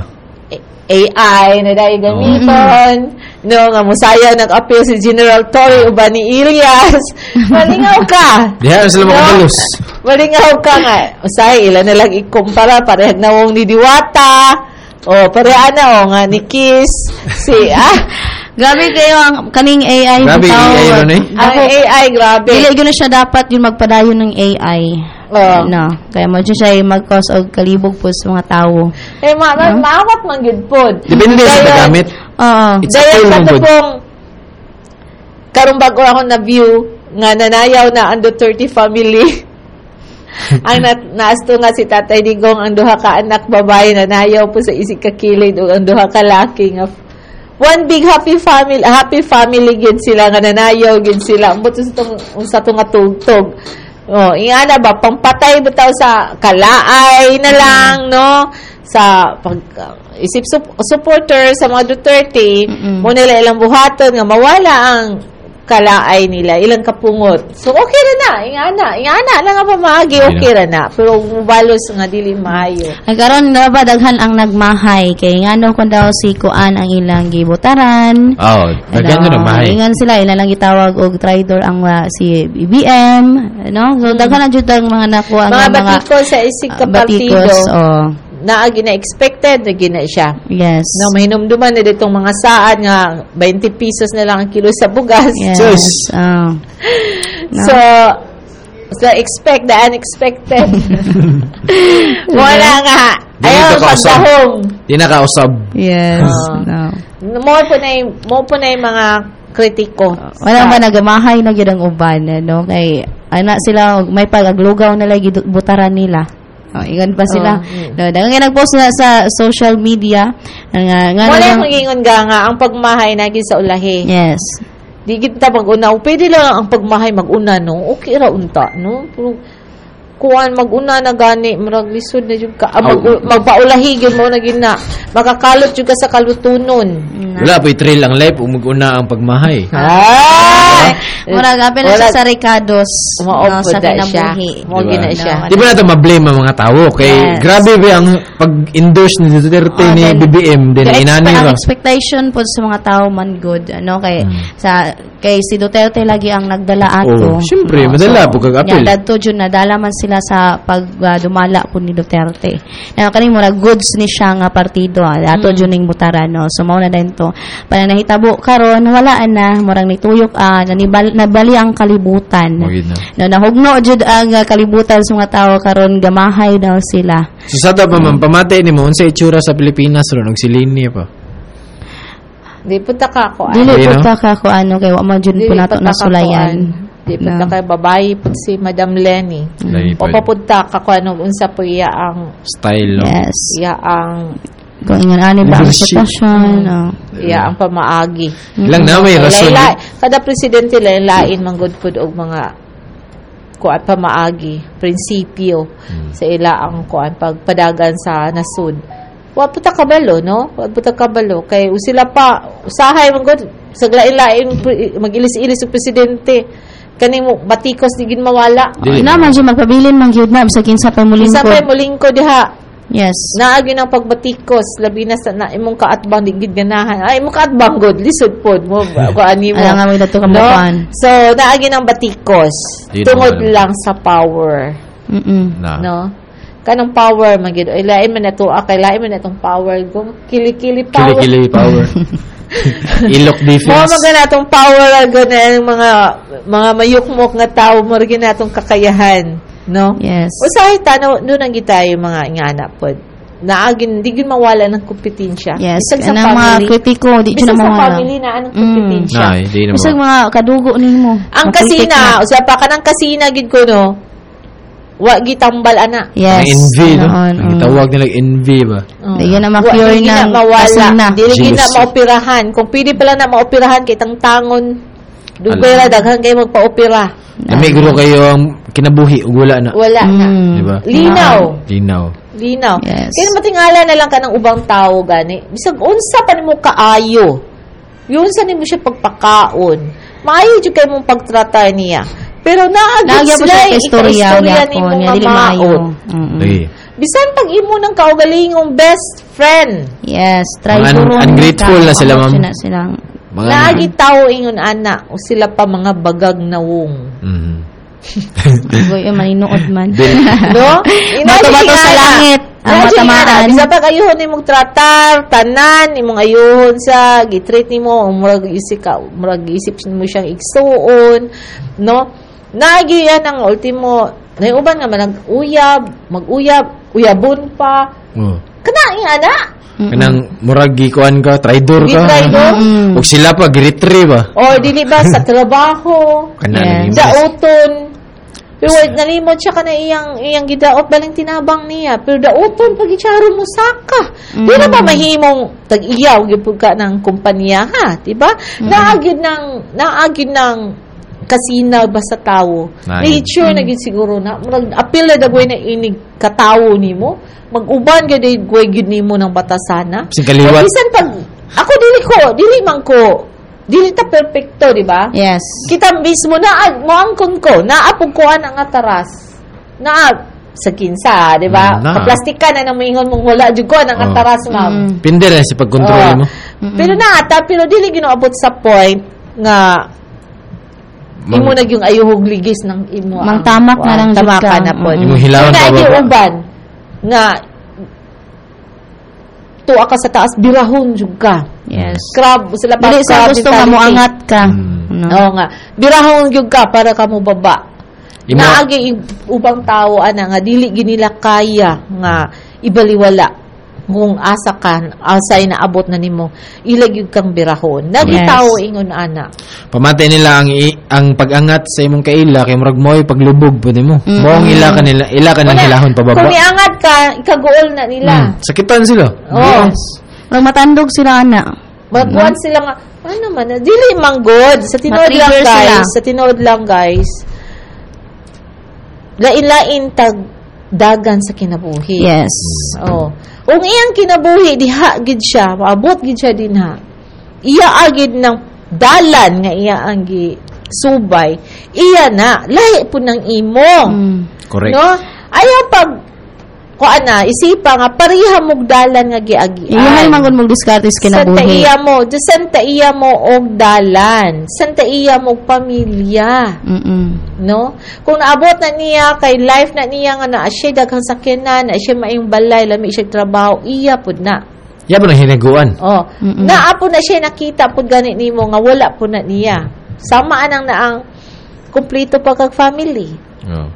AI na dahil gamiton. No, nga musaya nag-appeal si General Tory uban ni Ilias. Malingaw ka. Diha na sila No? makabalos. Malingaw ka nga. Usay, ilan na lang ikumpara. Parehag na wong ni Diwata. O, pareha na o nga ni Kiss. Si, ah, Grabe kayo ang kaning AI. Grabe, bitaw. AI ron eh. ang AI, grabe. Dili gyud na siya dapat yung magpadayon ng AI. Oh. No, kaya mo dyan siya mag-cause og kalibog po sa mga tao. Eh, ma, ma, maawat man good pod. Depende sa Dayon- gamit. Oo. It's a Dayon tool sa mo good. karong bago ako na view nga nanayaw na ang Duterte family. ang na, naasto nga si Tatay Digong ang duha ka anak babae na nayaw po sa isig kakilid o ang duha ka laki nga one big happy family happy family gid sila nga nanayaw gid sila. Ambot sa tong sa tong tugtog. Oh ingana ba? Pampatay bitaw sa kalaay na lang no? Sa pag isip sup- supporter sa mga Duterte mo nila ilang buhaton nga mawala ang kalaay nila, ilang kapungot. So, okay ra na. Ingana. Ingana lang nga pamagi, okay ra na. Pero mubalos nga dili maayo. Ay karon na ba daghan ang nagmahay kay ngano kun daw si Kuan ang ilang gibutaran. Oh, daghan na mahay. Ingan sila ila lang gitawag og traidor ang uh, si BBM, no? So daghan na jud ang mga nakuha. Mga nga batikos sa isig ka ah, batikos, partido. Oh. Naagi na expected, nagi na siya. Yes. No, mahinumduman na ditong mga saan nga 20 pesos na lang ang kilo sa bugas. Yes. Oh. No. So, so expect the unexpected. Wala nga. Ayaw, pagdahong. Di nakausab. Yes. Oo. no. Mo po na yung, mo po na yung mga kritiko. Wala man nagamahay na gyud ang uban no kay ana sila og may pagaglugaw na lagi butaran nila. Oh, ingon pa sila. Oh, mm. No, nga nagpost na sa social media nga nga Wala nagang- yung magingon ga nga, ang pagmahay naging sa ulahi. Yes. Di kita mag-una. Pwede lang ang pagmahay mag-una, no? Okay ra unta, no? Pero, kuan mag-una na gani, marag lisod na yung ka, ah, mag, magpaulahi yun mo na gina. Makakalot yung ka sa kalutunon. Wala pa trail ang life umuguna ang pagmahay. Ay! Mura gapin na Wala- siya sa Ricardos. No, sa kinabuhi. Mo gina siya. Di ba nato ma-blame ang mga tao? Kay Yes. grabe ba ang pag-endorse ni Duterte Ah, ni BBM din The inani ra. expectation po sa mga tao man good ano kay Hmm. sa kay si Duterte lagi ang nagdala ato. Oh, syempre, madala po kag apil. Ya, dadto jud nadala man sila sa pag ah, dumala po ni Duterte. Na kani mura goods ni siya nga partido ah, ato Mm. jud ning butaran no. So mao na din to. Para nahitabo karon wala na murang nituyok ah nanibal, nabali ang kalibutan. Magid na. No, nahugno jud ang ah, kalibutan sa mga tao karon gamahay daw sila. So sa pa man pamatay ni mo unsa itsura sa Pilipinas ron og silini pa. Di punta ka ako. Dili Ayun, po no? ta ka ko ano kay wa man jud po nato nasulayan. Di punta kay babae po si Madam Lenny. Lenny O pa. papunta ka ko ano unsa po iya ang Style no. Yes. iya ang Kung ingon ani ba ang sitwasyon. oh. iya ang pamaagi. Ilang na may rason. Kada presidente lain lain man good pud og mga kuan pamaagi, prinsipyo Hmm. sa ila ang kuan pagpadagan sa nasud. Wa puta kabalo no? Wa puta kabalo kay sila pa usahay man gud saglain-lain mag-ilis-ilis og presidente kani mo batikos di gid mawala. Dili. Na man jud magpabilin man gyud na sa kinsa pa muling Isa pa muling ko diha. Yes. Naagi ng pagbatikos labi na sa na imong kaatbang di gid ganahan. Ay imong kaatbang god lisod pod mo ko ani mo. Ala nga, may dato ka mukuan. So naagi ng batikos Di tungod naman. lang sa power. Mm. Na. No? Kanang power man gid. Ay lain man nato ah, kay lain man natong power gum kili-kili power. Kili-kili power. Ilok Mo defense. magana atong power agad na ang mga mga mayukmok nga tao mo rin atong kakayahan, no? Yes. Usahay tanaw doon ang gitayo mga ingana pod. Naagin di gyud mawala ng kompetensya. Yes. Bisag sa mga family. kritiko di Bisag na sa mawala. family na anong Mm. kompetensya. Nay, di na mga kadugo nimo. Ang Mga kasina, na. usa pa kanang kasina gid ko no. Wa gitambal ana. Yes. Ang envy no. Noon, Ang mm. tawag nila envy ba. Oh. Di yan na ma-cure di na ng mawala. kasina. Dili gid na Jealousy. maoperahan. Kung pwede pala na maoperahan kay tang tangon. Dugay ra daghan kay magpa-opera. Nami gulo kayo ang kinabuhi ug wala na. Wala na. Mm. Di ba? Linaw. Linaw. Linaw. Yes. Kaya matingala na lang ka ng ubang tao gani. Bisag unsa pa nimo kaayo. Yun sa nimo siya pagpakaon. Maayo jud kay mong pagtrata niya. Pero Lagi po sila siya eh, istorya nimo nga nga dili maayo. Bisan pag imo ng kaugalingong best friend. Yes, try Mga puro ungrateful na sila, ma'am. Na silang Mga Naagi tao ingon ana o sila pa mga bagag na wong. Mhm. Goy maninuod man. No? Bato-bato sa langit ang matamaan. Bisa pag ayuhon nimong tratar, tanan, imong ayuhon sa gitreat nimo, murag isip ka, murag isip mo siyang igsuon, no? Naagi yan ang ultimo, naiuban nga man uyab, mag-uyab, uyabon pa. Oh. Kana ana. Kanang murag gikuan ka, traidor ka. Gitraidor? Ug sila pa giritri ba? Or dili ba sa trabaho, Kana yes. dauton. Pero wait, nalimot siya ka na iyang, iyang gidaot balang tinabang niya. Pero dauton, pag icharo mo saka. Di na ba mahimong tag-iyaw, gipod ka ng kumpanya, ha? Diba? Naagid ng, naagid ng kasina ba sa tao. Naagid. Nature na gid siguro na. Murag, apil na dagway na inig katawo nimo. Mag-uban gid dagway gid nimo ng batasana. Sin kaliwat. Kaya bisan pag, ako dili ko, dili man ko dili ta perfecto, di ba? Yes. Kita mismo na mo angkon ko, naapog ko ang ataras. Na sa kinsa, di ba? Mm, na. Kaplastikan na nang moingon mong wala jud ko ang Oh. ataras, ma'am. Pinder na si pagkontrol Oo. mo. Pero naata, pero dili ginoabot sa point nga Mang- imo na yung ayuhog ligis ng imo. Mang ang- tamak na lang jud tamak ka. na po. Imong hilawan Kaya pa baba. uban nga tuwa ka sa taas birahon jud ka. Yes. Crab sila pa Dili sa gusto nga mo mentality. angat ka. Mm. No? Oo nga. Birahon jud ka para ka mo baba. Imo- Naagi ubang tao ana nga dili ginila kaya nga ibaliwala kung asa ka asay na abot na nimo ilag yun kang birahon nagitaw Yes. ingon ana Pamatay nila ang i- ang pag-angat sa imong kaila kay murag mo'y paglubog pwede mo. Mm. Moong ila ka nila ila ka nang Kuna- hilahon pababa. kung iangat ka ikaguol na nila Mm. Sakitan sila. oh Pag matandog sila ana. magkuhan sila nga ano man dili manggod sa tinuod lang guys sila. sa tinuod lang guys lain-lain tag dagan sa kinabuhi Yes. Oh. Kung iyang kinabuhi diha gid siya, maabot gid siya dinha. Iya agid ng dalan nga iya ang gi subay. Iya na lahi po ng imo. Mm. Correct. No? Ayaw pag kuan na isipa nga pareha mog dalan nga giagi. Iyahay mangod mo diskarte sa Santa kinabuhi. iya mo, just Santa iya mo og dalan. Santa iya mo og pamilya Mm. no? Kung naabot na niya kay life na niya nga na siya daghang sakyanan, na siya maayong balay, lami siya trabaho, iya pud na. Yabo na hinaguan. Oh, Mm-mm. naa po na siya nakita pud gani nimo nga wala po na niya. Sama anang na ang kumpleto pa kag family. Oh.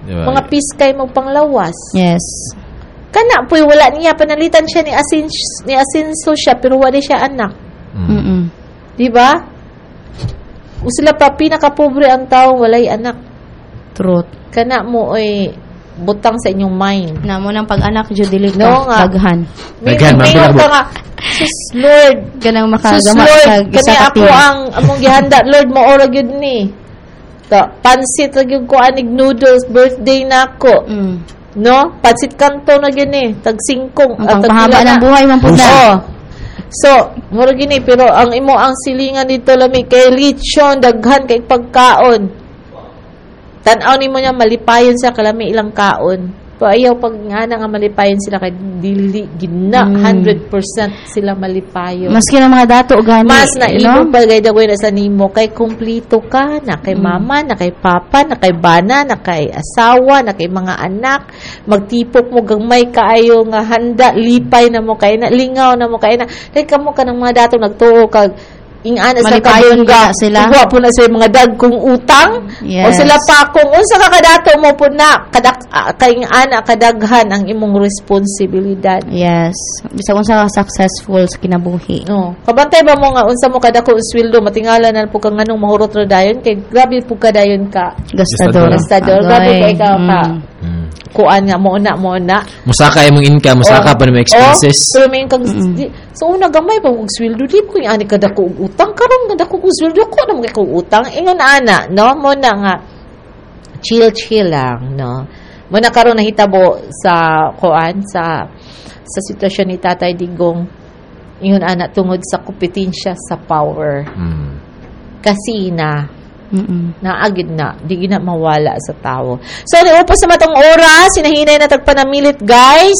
Diba? Mga piskay mo panglawas. Yes. Kana po'y wala niya panalitan siya ni Asin ni Asinso siya pero wala siya anak. Mm. Di ba? O sila pa pinakapobre ang tao walay anak. Truth. Kana mo ay butang sa inyong mind. Na mo nang pag-anak jud dili ka No nga. daghan. May Daghan, may mapilabot. ka nga. Sus Lord, Ganang makagama kani isa ka ako ang among gihanda Lord mo ora gyud ni. Ta pansit ra gyud ko anig noodles birthday nako. Mm. No? Pansit kanto na gyud ni, tag singkong Ang ah, tag na. ng buhay man pud na. So, mura gini pero ang imo ang silingan dito lami kay lechon daghan kay pagkaon. Tan-aw nimo niya malipayon sa kalami ilang kaon. Ayaw pag nga nga malipayon sila kay dili gina Mm. 100% sila malipayon. Maski na mga dato gani. Mas na imo know? bagay dagoy na sa nimo kay kumplito ka na kay Mm. mama, na kay papa, na kay bana, na kay asawa, na kay mga anak. Magtipok mo gagmay kaayo nga handa lipay na mo kay na lingaw na mo kay na. Kay kamo ka ng mga dato nagtuo kag ingana sa Malipayon kabungga na sila. Ugwa po na sa mga dagkong utang o Yes. sila pa kung unsa ka kadato mo po na kadak ah, kay ingana kadaghan ang imong responsibilidad Yes. Bisag unsa ka successful sa kinabuhi. No. Kabantay ba mo nga unsa mo kada ko sweldo matingala na po kang nganong mahurot ra dayon kay grabe po ka dayon ka. Gastador. Gastador. Grabe kay ka ka. Mm. Kuan nga mo na mo na. Musaka imong income, musaka pa nimong expenses. Oh, pero may kag di- so una gamay pa og sweldo di ko ani kada ko og utang karon kada ko og sweldo ko na mo ko utang ingon ana no mo na nga chill chill lang no. Mo na karon nahitabo sa kuan sa sa sitwasyon ni Tatay Digong ingon ana tungod sa kompetensya sa power. Mm. Kasi na Mm. naagid na. Di gina mawala sa tao. So ni upos sa matong oras sinahinay na tagpanamilit guys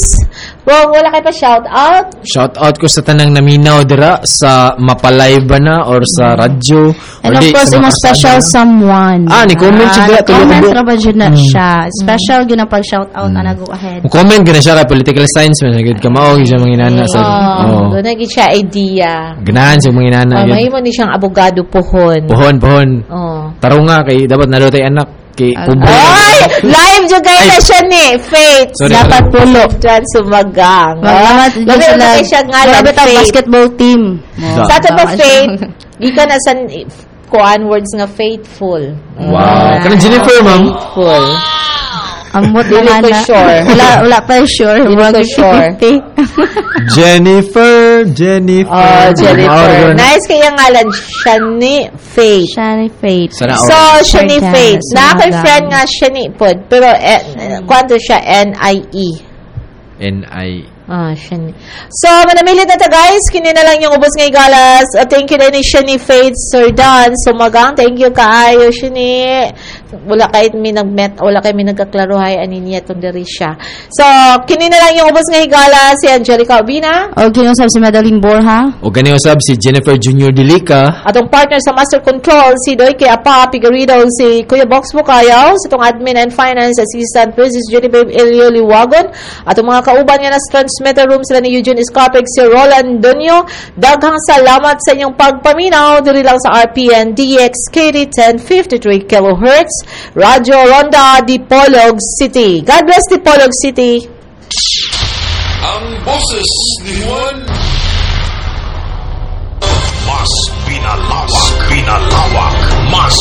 well, wala kay pa shout out Shout out ko sa tanang naminaw dira sa mapalay ba na or sa radyo. And or of di course, mga special karsada. someone. Ah, ni comment siya dira, tulo Comment ra ba dyan na Mm. siya. Special gyud ang pag-shout out ana go ahead. Comment ka na siya political science man gud ka mao gyud siya mga inana sa. oh, doon na gid siya idea Ganahan siya mga inana oh, mahimo ni siyang abogado pohon Pohon pohon. oh Taro nga kay dapat narotay anak kay kubo. Ay! Live dyan kayo na siya ni Faith. Sorry, Dapat sorry. pulo. Dyan sumagang. Salamat Oh, dyan sila. na siya nga lang, Grabe ta basketball team. Sa- Sa ato ba, Sa- Faith? Ika na sa kuan words nga faithful. Wow. Kanang Jennifer, ma'am. Faithful. Dili na ko na. sure. Wala wala pa sure. Dili ko sure. Jennifer, Jennifer. Oh, Jennifer. Nice kaya ngalan. Shani Faith. Shani Faith. Sana So, Shani Sir Faith. Janice, Na kay sumagang. friend nga Shani pod. Pero, eh, kwanto siya N-I-E. N I Ah, Shani. So, manamilit na ta guys. Kini na lang yung ubos nga igalas. Uh, thank you din ni Shani Faith Sardan. Sumagang. Thank you kaayo, Shani. Wala kahit mi nagmet, wala kay mi nagkaklaruhay ani niya tong diri siya. So, kini na lang yung ubos nga higala si Angelica Obina. O ginusab si Madeline Borja. O gani usab si Jennifer Junior Dilica. Atong partner sa Master Control, si Doike Apa Figurido, si Kuya Box Bukayaw, sa itong Admin and Finance Assistant, Princess Judy Babe Elio Liwagon, atong mga kauban niya na sa transmitter room sila ni Eugene Escapig, si Roland Dunyo. Daghang salamat sa inyong pagpaminaw, diri lang sa RPN DXKD 1053 kHz, Radyo Ronda Dipolog City. God bless Dipolog City. Ang boses ni Juan Mas pinalawak, pinalawak Mas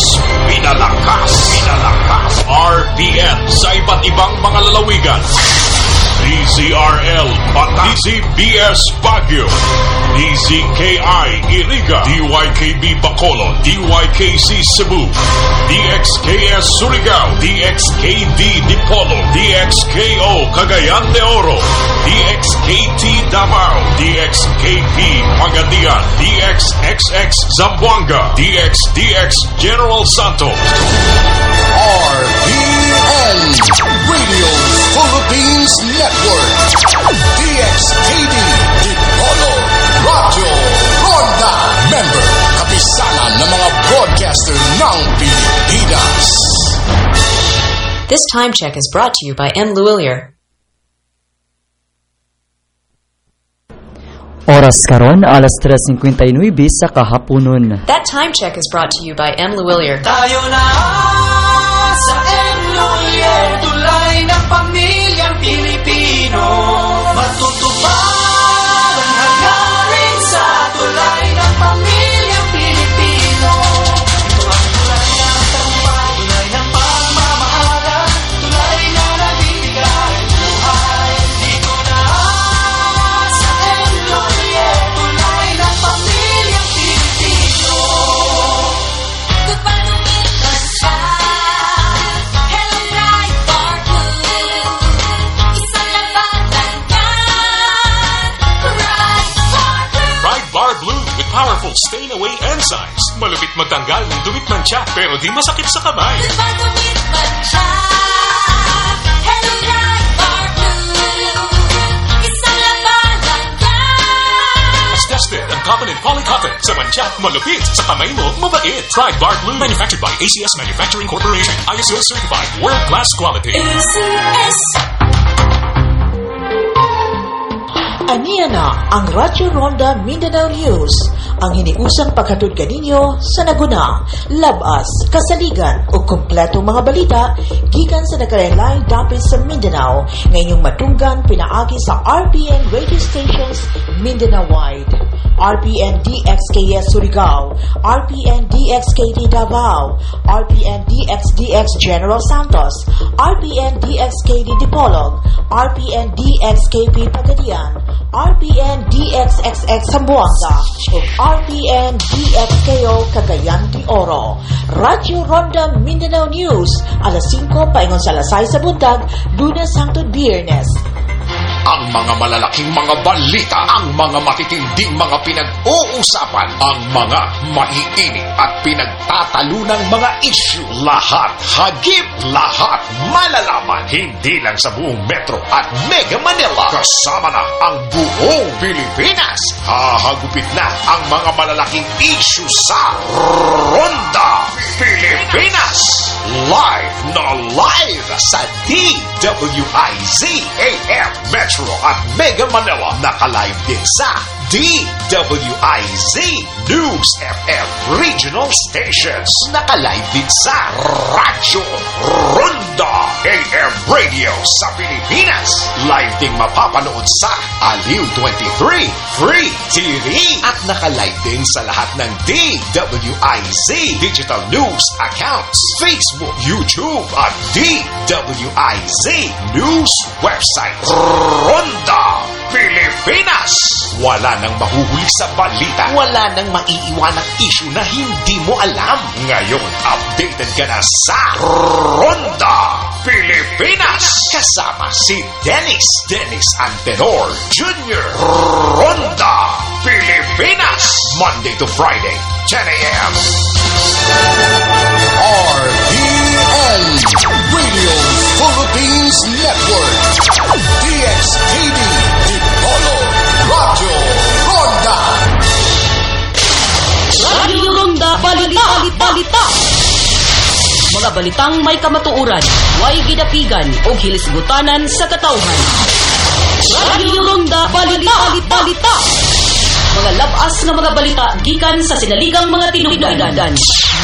pinalakas, pinalakas RPN sa iba't ibang mga lalawigan DZRL Bataan DZBS Baguio DZKI Iriga DYKB Bacolod DYKC Cebu DXKS Surigao DXKD Dipolo DXKO Cagayan de Oro DXKT Davao DXKP Pagadian DXXX Zamboanga DXDX General Santos RPN Radio Philippines Network DXTV Dipolo Radio Ronda Member Kapisanan ng mga broadcaster ng Pilipinas This time check is brought to you by M. Luillier. Oras karon alas 3.59 sa kahaponon. That time check is brought to you by M. Luillier. Tayo na sa Emloyer, tulay ng pamilyang powerful stain away enzymes. Malupit magtanggal ng dumit mancha pero di masakit sa kamay. Mas tested ang cotton and polycotton. Sa mancha, malupit. Sa kamay mo, mabait. Pride Bar Blue manufactured by ACS Manufacturing Corporation. ISO certified world-class quality. Aniya na ang Radyo Ronda Mindanao News, ang hiniusang paghatod kaninyo sa naguna, labas, kasaligan o kumpletong mga balita gikan sa nakalain dapit sa Mindanao ngayong matunggan pinaagi sa RPN radio stations Mindanao-wide. RPN DXKS Surigao, RPN DXKD Davao, RPN DXDX General Santos, RPN DXKD Dipolog, RPN DXKP Pagadian, RPN DXXX Zamboanga, ug RPN DXKO Cagayan de Oro. Radyo Ronda Mindanao News, alas 5 paingon sa 6 sa buntag, lunes hangtod biyernes. Ang mga malalaking mga balita, ang mga matitinding mga pinag-uusapan, ang mga maiinit at pinagtatalunang mga issue. Lahat hagip, lahat malalaman. Hindi lang sa buong Metro at Mega Manila. Kasama na ang buong Pilipinas. Hahagupit na ang mga malalaking issue sa Ronda Pilipinas. Live na live sa DWIZ AM Metro at Mega Manila. Naka-live din sa DWIZ News FM Regional Stations. Naka-live din sa Radyo Ronda AM Radio sa Pilipinas. Live ding mapapanood sa Aliw 23 Free TV. At naka-live din sa lahat ng DWIZ Digital News accounts, Facebook, YouTube at DWIZ News website. Ronda Pilipinas! Wala nang mahuhuli sa balita. Wala nang maiiwanang issue na hindi mo alam. Ngayon, updated ka na sa Ronda Pilipinas. Kasama si Dennis, Dennis Antenor Jr. Ronda Pilipinas. Monday to Friday, 10 a.m. RPN Radio Philippines Network. DXTV Balita Balita Mga balitang may kamatuuran, way gidapigan o hilisgutanan sa katawhan. Radio Ronda Balita Balita Mga labas nga mga balita gikan sa sinaligang mga tinugdagan.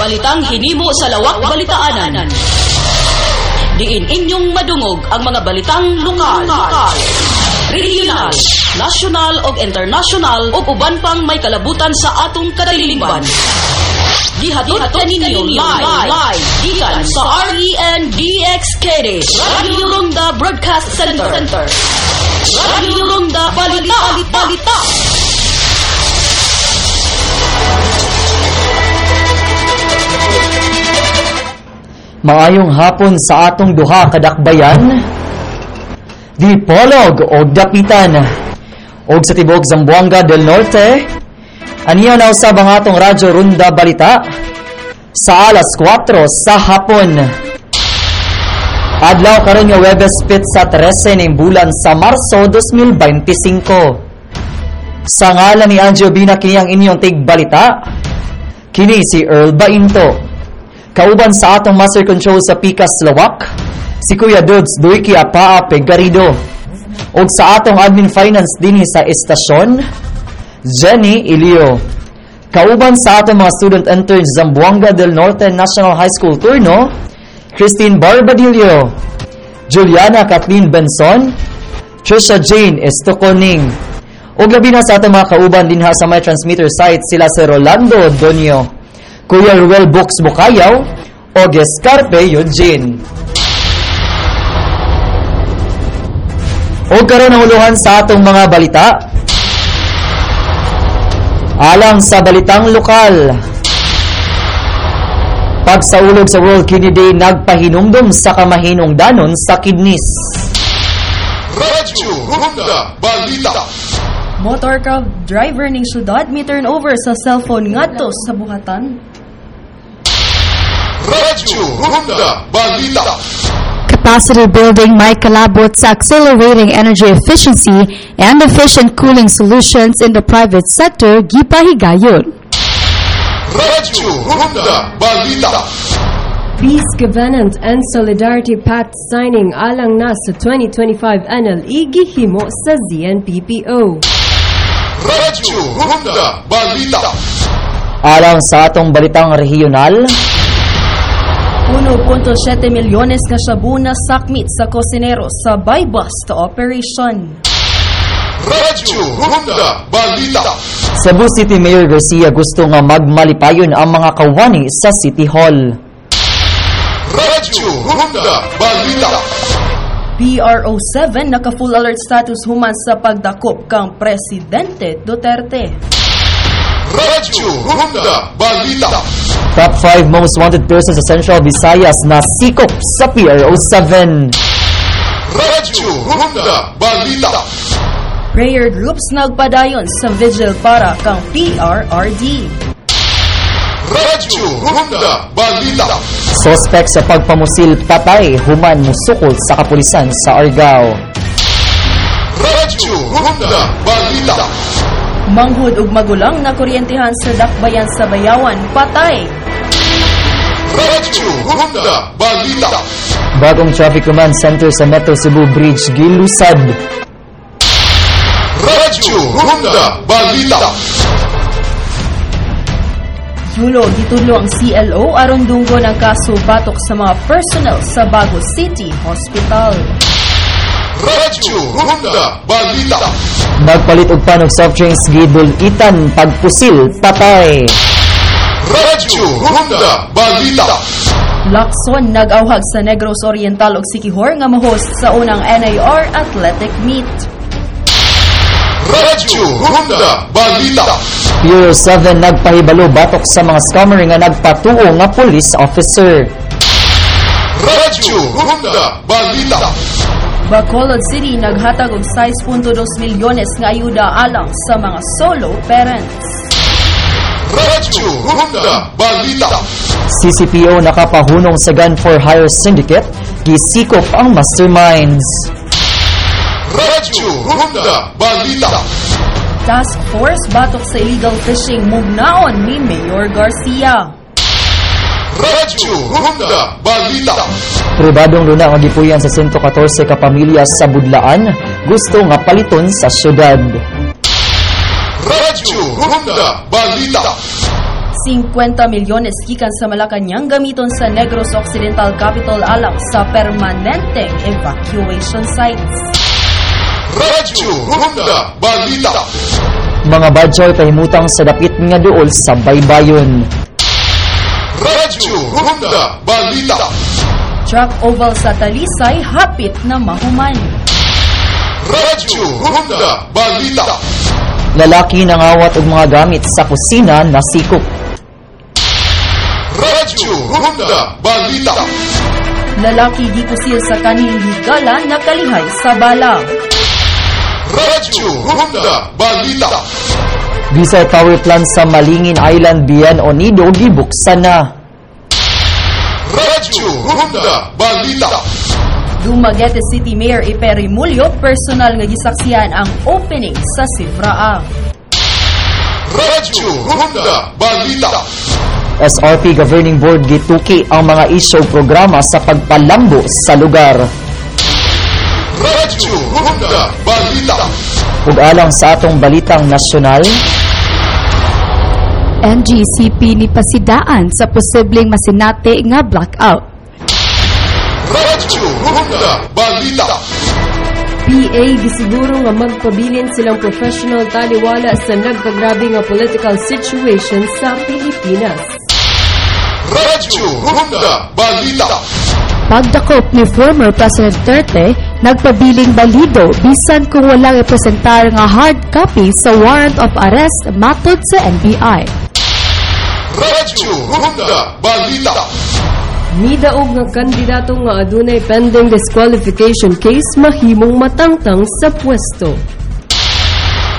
Balitang hinimo sa lawak balitaanan. Diin inyong madungog ang mga balitang lokal, lokal regional, national o international o uban pang may kalabutan sa atong kadalilimban. Gihatod kaninyo live, live, gikan sa E RENDXKD, Radio Ronda Broadcast Center. Radio Ronda Balita, Balita. Maayong hapon sa atong duha kadakbayan. Di polog o dapitan. Og sa tibok Zamboanga del Norte. Aniya na usab ang atong radyo Runda Balita sa alas 4 sa hapon. Adlaw karon nga Webes pit sa 13 ning bulan sa Marso 2025. Sa ngalan ni Anjo Bina kini ang inyong tigbalita. Kini si Earl Bainto. Kauban sa atong master control sa Pika Slovak, si Kuya Dudes Duiki Apaa Pegarido. Og sa atong admin finance dinhi sa estasyon, Jenny Ilio. Kauban sa atong mga student interns Zamboanga del Norte National High School Turno, Christine Barbadillo, Juliana Kathleen Benson, Trisha Jane Estoconing. Og labi na sa atong mga kauban dinha sa may transmitter site sila si Rolando Donio. Kuya Ruel Books Bukayaw o Gescarpe Eugene. O karon ang uluhan sa atong mga balita. Alang sa balitang lokal. Pagsaulog sa World Kidney Day nagpahinumdum sa kamahinungdanon sa kidneys. Radyo Ronda Balita. Motor car driver ning syudad mi turnover sa cellphone ngadto sa buhatan. Radyo Ronda Balita. Capacity building may kalabot sa accelerating energy efficiency and efficient cooling solutions in the private sector gipahigayon. Radyo Ronda Balita. Peace Governance and Solidarity Pact signing alang na sa 2025 NLE gihimo sa ZNPPO. Radyo Ronda Balita. Alang sa atong balitang regional, 1.7 milyones ka shabu na sakmit sa kosinero sa buy-bust operation. Radyo Ronda Balita. Cebu City Mayor Garcia gusto nga magmalipayon ang mga kawani sa City Hall. Radyo Ronda Balita. PRO7 naka full alert status human sa pagdakop kang Presidente Duterte. Radyo Ronda Balita. Top 5 most wanted persons sa Central Visayas na sikop sa PRO7. Radyo Ronda Balita. Prayer groups nagpadayon sa vigil para kang PRRD. Radyo Ronda Balita. Suspect sa pagpamusil patay human musukol sa kapulisan sa Argao. Radyo Ronda Balita. Manghud ug magulang na kuryentehan sa dakbayan sa Bayawan patay. Radyo Ronda Balita. Bagong traffic command center sa Metro Cebu Bridge gilusad. Radyo Ronda Balita. Julo gitulo ang CLO aron dunggo ng kaso batok sa mga personnel sa Bago City Hospital. Radyo Ronda Balita. Nagpalit og panog soft drinks gidul itan pagpusil patay. Radyo Ronda Balita. Lacson nag-awhag sa Negros Oriental ug Siquijor nga mo-host sa unang NAR Athletic Meet. Radyo Ronda Balita. Bureau 7 nagpahibalo batok sa mga scammer nga nagpatuo nga police officer. Radyo Ronda Balita. Bacolod City naghatag og 6.2 milyones nga ayuda alang sa mga solo parents. Radyo Ronda Balita. CCPO nakapahunong sa Gun for Hire Syndicate, gisikop ang masterminds. Radyo Ronda Balita. Task Force batok sa illegal fishing mugnaon ni Mayor Garcia. Radyo Ronda Balita. Pribadong luna nga gipuyan sa 114 ka pamilya sa Budlaan, gusto nga paliton sa syudad. Radyo Ronda Balita. 50 milyones gikan sa Malacanang gamiton sa Negros Occidental Capital alang sa permanenteng evacuation sites. Radyo Ronda Balita. Mga badyaw kahimutang sa dapit nga duol sa baybayon. Radyo Ronda Balita. Truck oval sa Talisay hapit na mahuman. Radyo Ronda Balita. Lalaki nangawat og mga gamit sa kusina nasikop. Radyo Ronda Balita. Lalaki gipusil sa kanhing higala nakalihay sa bala. Radyo Ronda Balita. Bisay power plant sa Malingin Island Bian Onido gibuksan na. Radyo Ronda Balita. Dumaguete City Mayor Iperi Mulyo personal nga gisaksihan ang opening sa Sifraa. Radyo Ronda Balita. SRP Governing Board gituki ang mga isyo programa sa pagpalambo sa lugar. Radyo Ronda Balita. Ug alang sa atong balitang nasyonal, NGCP ni pasidaan sa posibleng masinati nga blackout. Radyo Ronda Balita. PA gisiguro nga magpabilin silang professional taliwala sa nagkagrabe nga political situation sa Pilipinas. Radyo Ronda Balita. Pagdakop ni former President Duterte, nagpabiling balido bisan kung walang ipresentar nga hard copy sa warrant of arrest matod sa NBI. Radyo Ronda Balita. Midaog nga kandidato nga adunay pending disqualification case mahimong matangtang sa pwesto.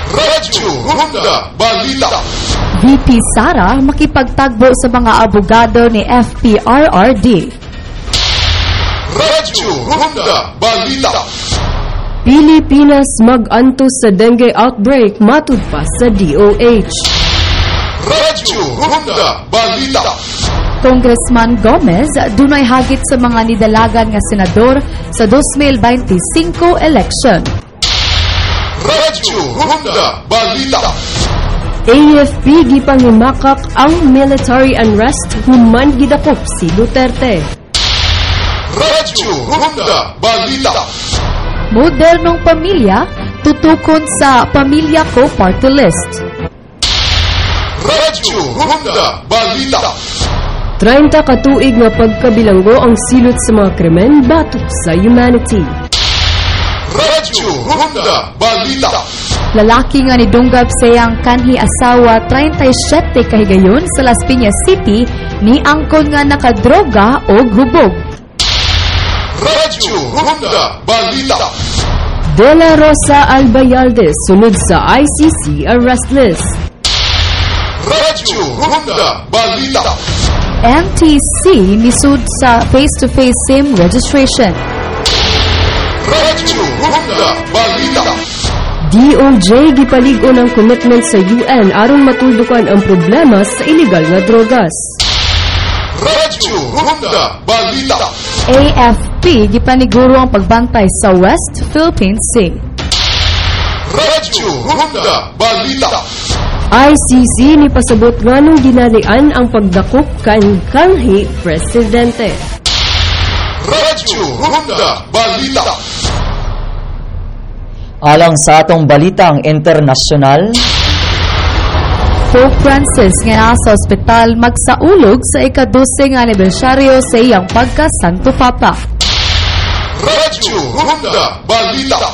Radyo Ronda Balita. VP Sara makipagtagbo sa mga abogado ni FPRRD. Radyo Ronda Balita. Pilipinas mag-anto sa dengue outbreak matud pa sa DOH. Radyo Ronda Balita. Congressman Gomez dunay hagit sa mga nidalagan nga senador sa 2025 election. Radyo Ronda Balita. AFP gipangimakak ang military unrest human gidakop si Duterte. Radyo Ronda Balita. Modernong pamilya tutukon sa Pamilya Ko Party List. Radyo Ronda Balita. 30 katuig nga pagkabilanggo ang silot sa mga krimen batok sa humanity. Radyo Ronda Balita. Lalaki nga nidunggab sa iyang kanhi asawa 37 kahigayon sa Las Piñas City ni angkon nga nakadroga o hubog. Radyo Ronda Balita. De La Rosa Albayalde sunod sa ICC arrest list. Radyo Ronda Balita. NTC misud sa face-to-face SIM registration. Radyo Ronda Balita. DOJ gipaligo ng commitment sa UN aron matuldukan ang problema sa illegal nga drogas. Radyo Ronda Balita. AFP gipaniguro ang pagbantay sa West Philippine Sea. Radyo Ronda Balita. ICC ni pasabot nganong ginalian ang pagdakop kan kanhi presidente. Radyo Ronda Balita. alang sa atong balitang internasyonal, Pope Francis nga nasa ospital magsaulog sa ikadusing anibersaryo sa iyang pagka-Santo Papa. Radyo Ronda Balita.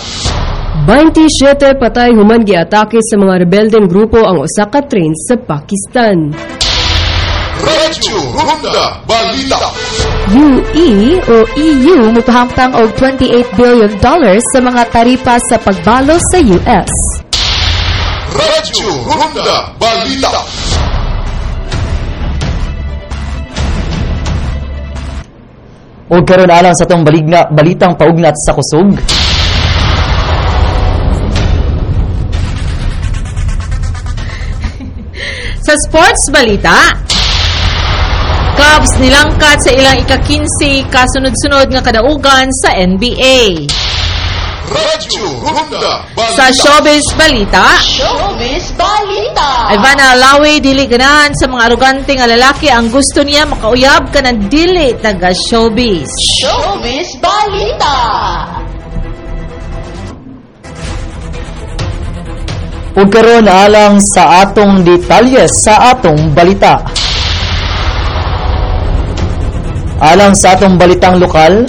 27 patay human giatake sa mga rebeldeng grupo ang usa ka train sa Pakistan. Radyo Ronda Balita. UE o EU mupahamtang og 28 billion dollars sa mga taripa sa pagbalo sa US. Radyo Ronda Balita. O karon alang sa tong baligna balitang paugnat sa kusog. Sa sports balita, Cubs nilangkat sa ilang ika-15 kasunod-sunod nga kadaugan sa NBA. Radyo Ronda Balita. Sa showbiz balita, Showbiz Balita! Ivana Alawi dili ganahan sa mga arugante nga lalaki ang gusto niya makauyab ka ng dili taga showbiz. Showbiz Balita! Ug karon alang sa atong detalye sa atong balita. Alang sa atong balitang lokal,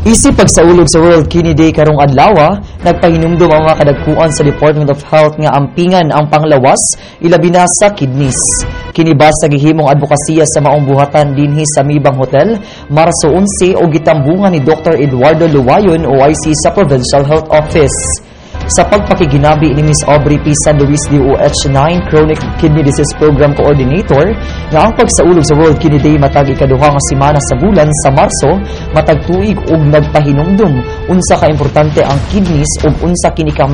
Isip pagsaulog sa World Kidney Day karong adlaw, nagpahinumdum ang mga kadagkuan sa Department of Health nga ampingan ang panglawas ilabi na sa kidneys. Kini basta gihimong advokasya sa maong buhatan dinhi sa Mibang Hotel Marso 11 o gitambungan ni Dr. Eduardo Luwayon OIC sa Provincial Health Office sa pagpakiginabi ni Ms. Aubrey P. San Luis DOH9 Chronic Kidney Disease Program Coordinator nga ang pagsaulog sa World Kidney Day matag ikaduha nga semana sa bulan sa Marso matag tuig ug nagpahinumdum unsa ka importante ang kidneys ug unsa kini ka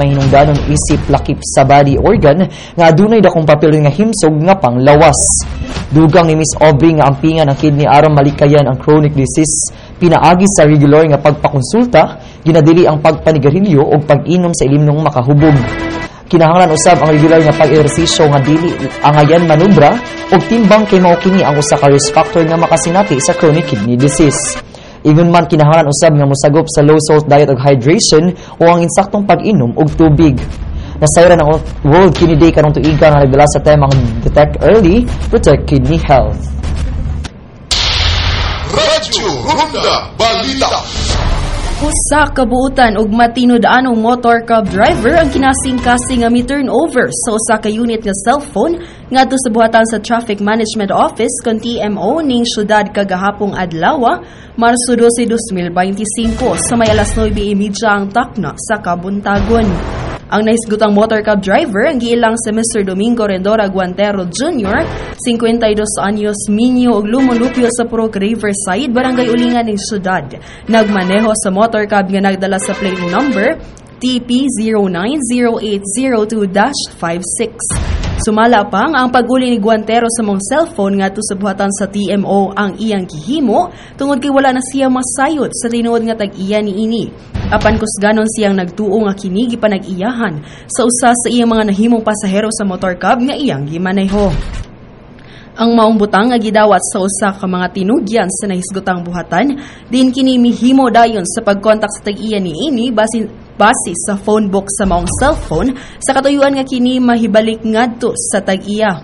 isip lakip sa body organ nga adunay dakong papel nga himsog nga panglawas. Dugang ni Ms. Aubrey nga ampingan ang kidney aron malikayan ang chronic disease pinaagi sa regular nga pagpakonsulta, ginadili ang pagpanigarilyo o pag-inom sa ilim ng makahubog. Kinahanglan usab ang regular nga pag-ehersisyo nga dili angayan manubra o timbang kay mao kini ang usa ka risk factor nga makasinati sa chronic kidney disease. Ingon man kinahanglan usab nga mosagop sa low salt diet ug hydration o ang insaktong pag-inom og tubig. Nasayra ng World Kidney Day karong tuiga nga nagdala sa temang Detect Early, Protect Kidney Health. Radyo Ronda Balita. Usa ka buutan ug matinud-anong motor cab driver ang kinasing-kasing nga mi-turnover sa usa ka unit nga cellphone ngadto sa buhatan sa Traffic Management Office kon TMO ning syudad kagahapong adlaw, Marso 12, 2025 sa may alas 9:30 ang takna sa kabuntagon. Ang nahisgutang motor cab driver ang giilang si Mr. Domingo Rendora Guantero Jr., 52 anyos, minyo ug lumulupyo sa Purok Riverside, Barangay Ulingan ng syudad. Nagmaneho sa motor cab nga nagdala sa plate number TP090802-56. Sumala pa nga ang paguli ni Guantero sa mong cellphone nga buhatan sa TMO ang iyang gihimo tungod kay wala na siya masayod sa tinuod nga tag-iya ni ini. Apan kusganon siyang nagtuo nga kini gipanag-iyahan sa usa sa iyang mga nahimong pasahero sa motor cab nga iyang gimaneho. Ang maong butang nga gidawat sa usa ka mga tinugyan sa nahisgotang buhatan, din kini mihimo dayon sa pagkontak sa tag-iya ni ini basin base sa phone book sa maong cellphone sa katuyuan nga kini mahibalik ngadto sa tag-iya.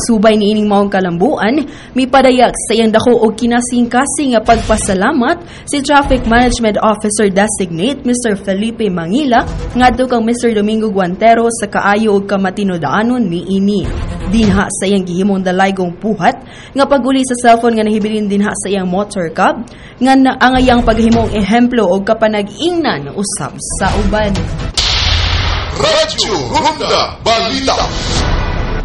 Subay ni ining maong kalambuan, mipadayag sa iyang dako og kinasing-kasing nga pagpasalamat si Traffic Management Officer Designate Mr. Felipe Mangila ngadto kang Mr. Domingo Guantero sa kaayo ug kamatinodaanon ni ini. Dinha sa iyang gihimong dalaygong puhat nga paguli sa cellphone nga nahibilin dinha sa iyang motor cab nga ang iyang paghimong ehemplo og kapanag-ingnan usab sa uban. Radyo Ronda Balita.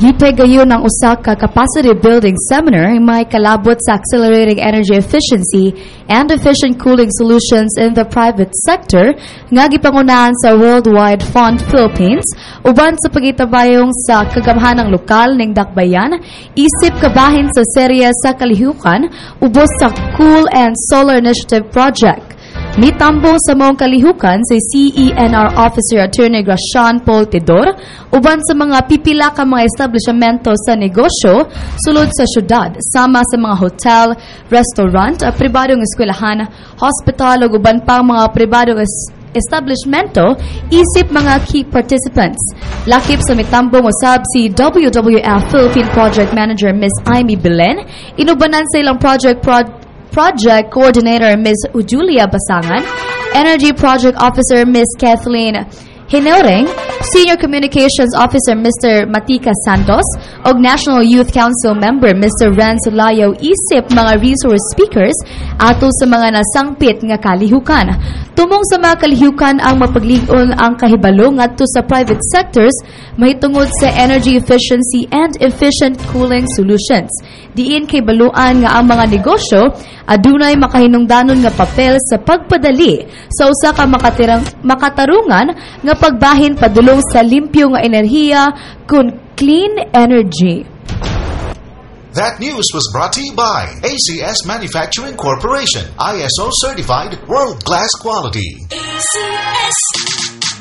Gipay gayon ang usa ka capacity building seminar may kalabot sa accelerating energy efficiency and efficient cooling solutions in the private sector nga gipangunahan sa Worldwide Fund Philippines uban sa pagitabayong sa kagamhanang lokal ning dakbayan isip kabahin sa serya sa kalihukan ubos sa Cool and Solar Initiative Project. Mitambong sa maong kalihukan si CENR Officer Attorney Gracian Paul Tidor uban sa mga pipila ka mga establishmento sa negosyo sulod sa syudad sama sa mga hotel, restaurant, pribadong eskwelahan, hospital ug uban pang mga pribadong es- establishmento isip mga key participants. Lakip sa mitambong usab si WWF Philippine Project Manager Ms. Amy Belen, inubanan sa ilang project prod Project Coordinator Ms. Julia Basangan, Energy Project Officer Ms. Kathleen Hinoreng, Senior Communications Officer Mr. Matika Santos ug National Youth Council Member Mr. Renz Layo isip mga resource speakers ato sa mga nasangpit nga kalihukan. Tumong sa mga kalihukan ang mapaglig-on ang kahibalo ngadto sa private sectors mahitungod sa energy efficiency and efficient cooling solutions. Diin kay baluan nga ang mga negosyo adunay makahinungdanon nga papel sa pagpadali sa usa ka makatarungan nga pagbahin padulong sa limpyo nga enerhiya kun clean energy. That news was brought to you by ACS Manufacturing Corporation, ISO certified world class quality. ACS.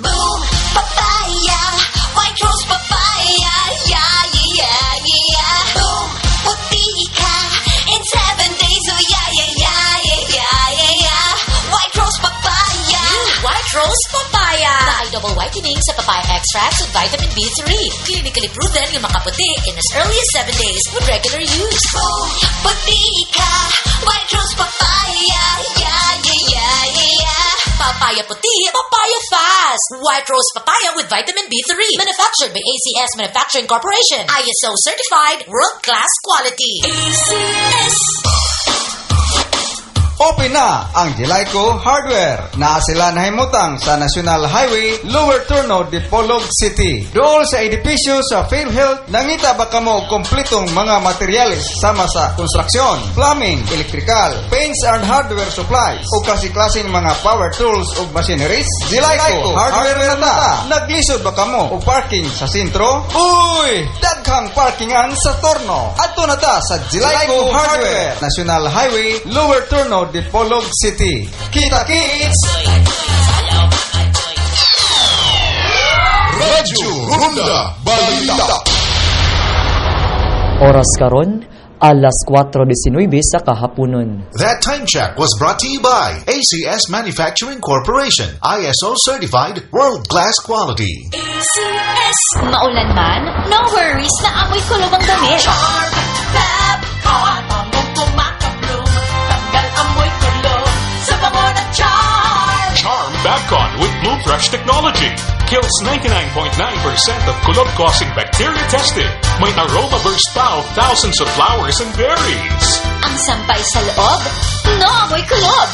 Boom. Papaya. White rose papaya. Yeah, yeah, yeah. Boom. Puti Rose Papaya. Na-double whitening sa papaya extract with vitamin B3. Clinically proven yung makaputi in as early as 7 days with regular use. Boom. Puti ka. White rose papaya. Yeah, yeah, yeah, yeah, yeah. Papaya puti, papaya fast. White Rose Papaya with vitamin B3. Manufactured by ACS Manufacturing Corporation. ISO certified world-class quality. ACS. Open na ang Jelico Hardware na sila nahimutang sa National Highway, Lower Turno, Dipolog City. Dool sa edipisyo sa PhilHealth, nangita ba kamo kompletong mga materyales sama sa konstruksyon, plumbing, electrical, paints and hardware supplies o kasi-klaseng mga power tools ug machineries? Jelico Hardware na ta. Naglisod ba kamo og parking sa sentro? Uy! Daghang parkingan sa Torno. Adto na ta sa Jelico Hardware, National Highway, Lower Turno, Dipolog City. Kita kits! Radyo Ronda Balita. Oras karon alas 4:19 sa kahaponon. That time check was brought to you by ACS Manufacturing Corporation, ISO certified world class quality. ACS. Maulan man, no worries na amoy kulob ang damit. Charm. Babcon. Pamong kumakabloom. Charm. Charm Babcon with Blue Fresh technology. Kills 99.9% of kulog-causing bacteria tested. May aroma burst of thousands of flowers and berries. Ang sampay sa loob, no amoy kulob.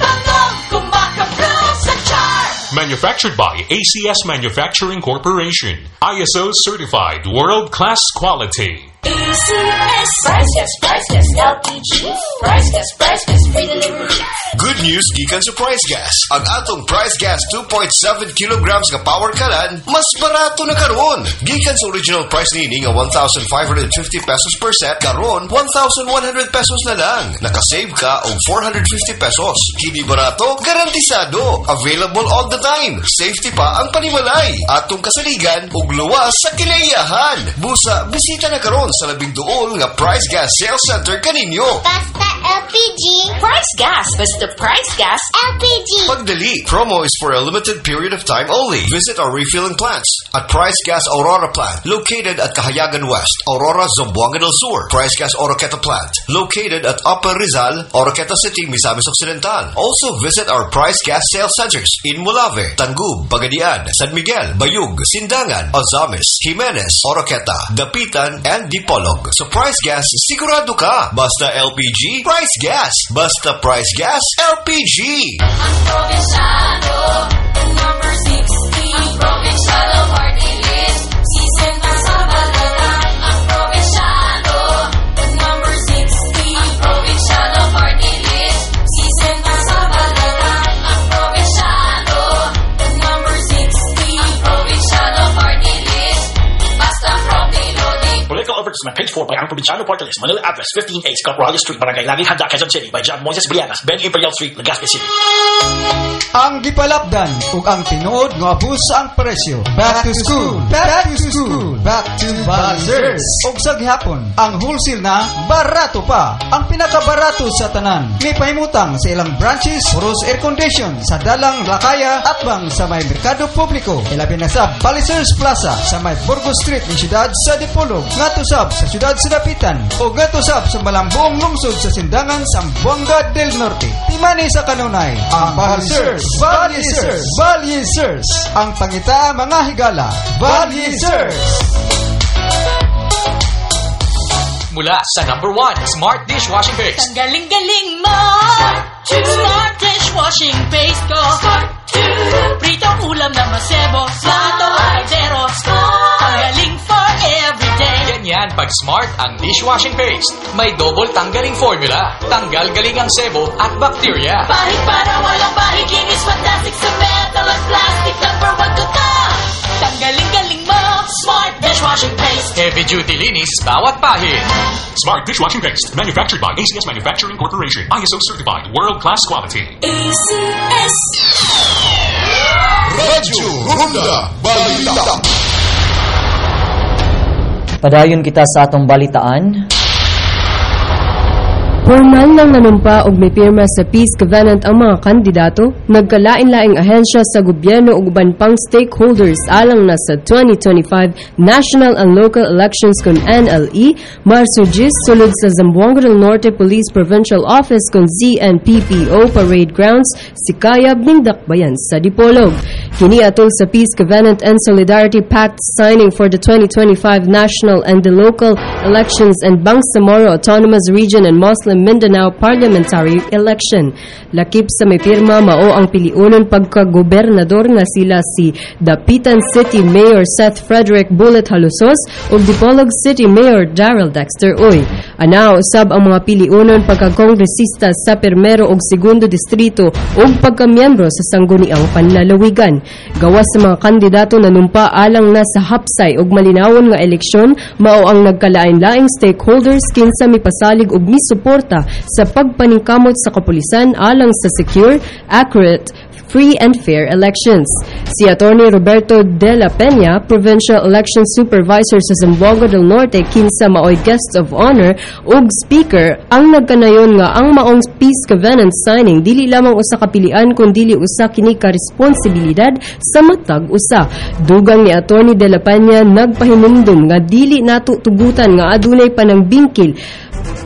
Bangong kumakabloom sa charm. Manufactured by ACS Manufacturing Corporation. ISO certified world-class quality. Delivery. Good news gikan sa Price Gas. Ang atong Price Gas 2.7 kilograms nga power kalan, mas barato na karon. Gikan sa original price nini nga 1,550 pesos per set, karon 1,100 pesos na lang. Nakasave ka og 450 pesos. Kini barato, garantisado. Available all the time. Safety pa ang panimalay. Atong kasaligan ug luwas sa kinaiyahan. Busa, bisita na karon sa labing duol nga Price Gas Sales Center kaninyo. Basta LPG. Price gas, basta price gas. LPG. Pagdali, promo is for a limited period of time only. Visit our refilling plants at Price Gas Aurora Plant, located at Kahayagan West, Aurora, Zamboanga del Sur. Price Gas Oroqueta Plant, located at Upper Rizal, Oroqueta City, Misamis Occidental. Also visit our Price Gas sales centers in Mulave, Tangub, Pagadian, San Miguel, Bayug, Sindangan, Ozamis, Jimenez, Oroqueta, Dapitan, and Dipolog. Sa Price Gas, sigurado ka. Basta LPG, Price Gas. Basta Price Gas, LPG. Ang probinsyano, number 60. Ang probinsyano party list, season Provinciano Party List, Manila address 15A, Caporalia Street, Barangay Langit, Handa, Quezon City by John Moises Brianas, Ben Imperial Street, Legazpi City. Ang gipalapdan ug ang tinuod nga abus sa ang presyo. Back to school, back to school, back to Balzers. Ug sa gihapon, ang wholesale na barato pa. Ang pinakabarato sa tanan. May pahimutang sa ilang branches, puros air condition sa Dalang Lakaya at bang sa may Merkado Publiko. Ilabi na sa Balzers Plaza sa may Burgos Street ng siyudad sa Dipolog. Ngadto sa sa siyudad Sinapitan o gatusap sa malambong lungsod sa Sindangan sa Buanga del Norte. Timani sa kanunay, ang Balsers, Balsers, Balsers, ang pangita mga higala, Balsers. Mula sa number 1 Smart Dishwashing Paste. Ang galing-galing mo. Smart dishwashing paste ko. Pritong ulam na masebo. Plato kaldero Ang galing Ganyan pag Smart ang dishwashing paste. May double tanggaling formula. Tanggal galing ang sebo at bakterya. Pahit para walang pahit Linis fantastic sa metal at plastic Number one ko to Ang galing-galing mo Smart dishwashing paste Heavy duty linis bawat pahit. Smart dishwashing paste, manufactured by ACS Manufacturing Corporation, ISO certified, world class quality. ACS Radyo Ronda Balita. Padayon kita sa atong balitaan. Formal nang nanumpa og may pirma sa peace covenant ang mga kandidato, nagkalain-laing ahensya sa gobyerno ug uban pang stakeholders alang na sa 2025 National and Local Elections kon NLE, Marso 10 sulod sa Zamboanga del Norte Police Provincial Office kon ZNPPO Parade Grounds, Sikayab ning Dakbayan sa Dipolog. Kini atol sa Peace Covenant and Solidarity Pact signing for the 2025 national and the local elections and Bangsamoro Autonomous Region and Muslim Mindanao Parliamentary Election. Lakip sa may pirma mao ang piliunon pagka-gobernador nga sila si Dapitan City Mayor Seth Frederick Bullet Halusos ug Dipolog City Mayor Daryl Dexter Uy. Ana usab ang mga piliunon pagka-kongresista sa Primero ug Segundo Distrito ug pagka-miyembro sa sangguniang panlalawigan. Gawas sa mga kandidato na numpa alang na sa hapsay ug malinawon nga eleksyon mao ang nagkalain-laing stakeholders kinsa mipasalig ug misuporta sa pagpaningkamot sa kapulisan alang sa secure, accurate, free and fair elections. Si Attorney Roberto De La Peña, Provincial Election Supervisor sa Zamboanga del Norte, kinsa maoy guest of honor ug speaker ang nagkanayon nga ang maong peace covenant signing dili lamang usa ka pilian kun dili usa kini responsibilidad sa matag usa. Dugang ni Attorney De La Peña nagpahinumdum nga dili nato tugutan nga adunay panangbingkil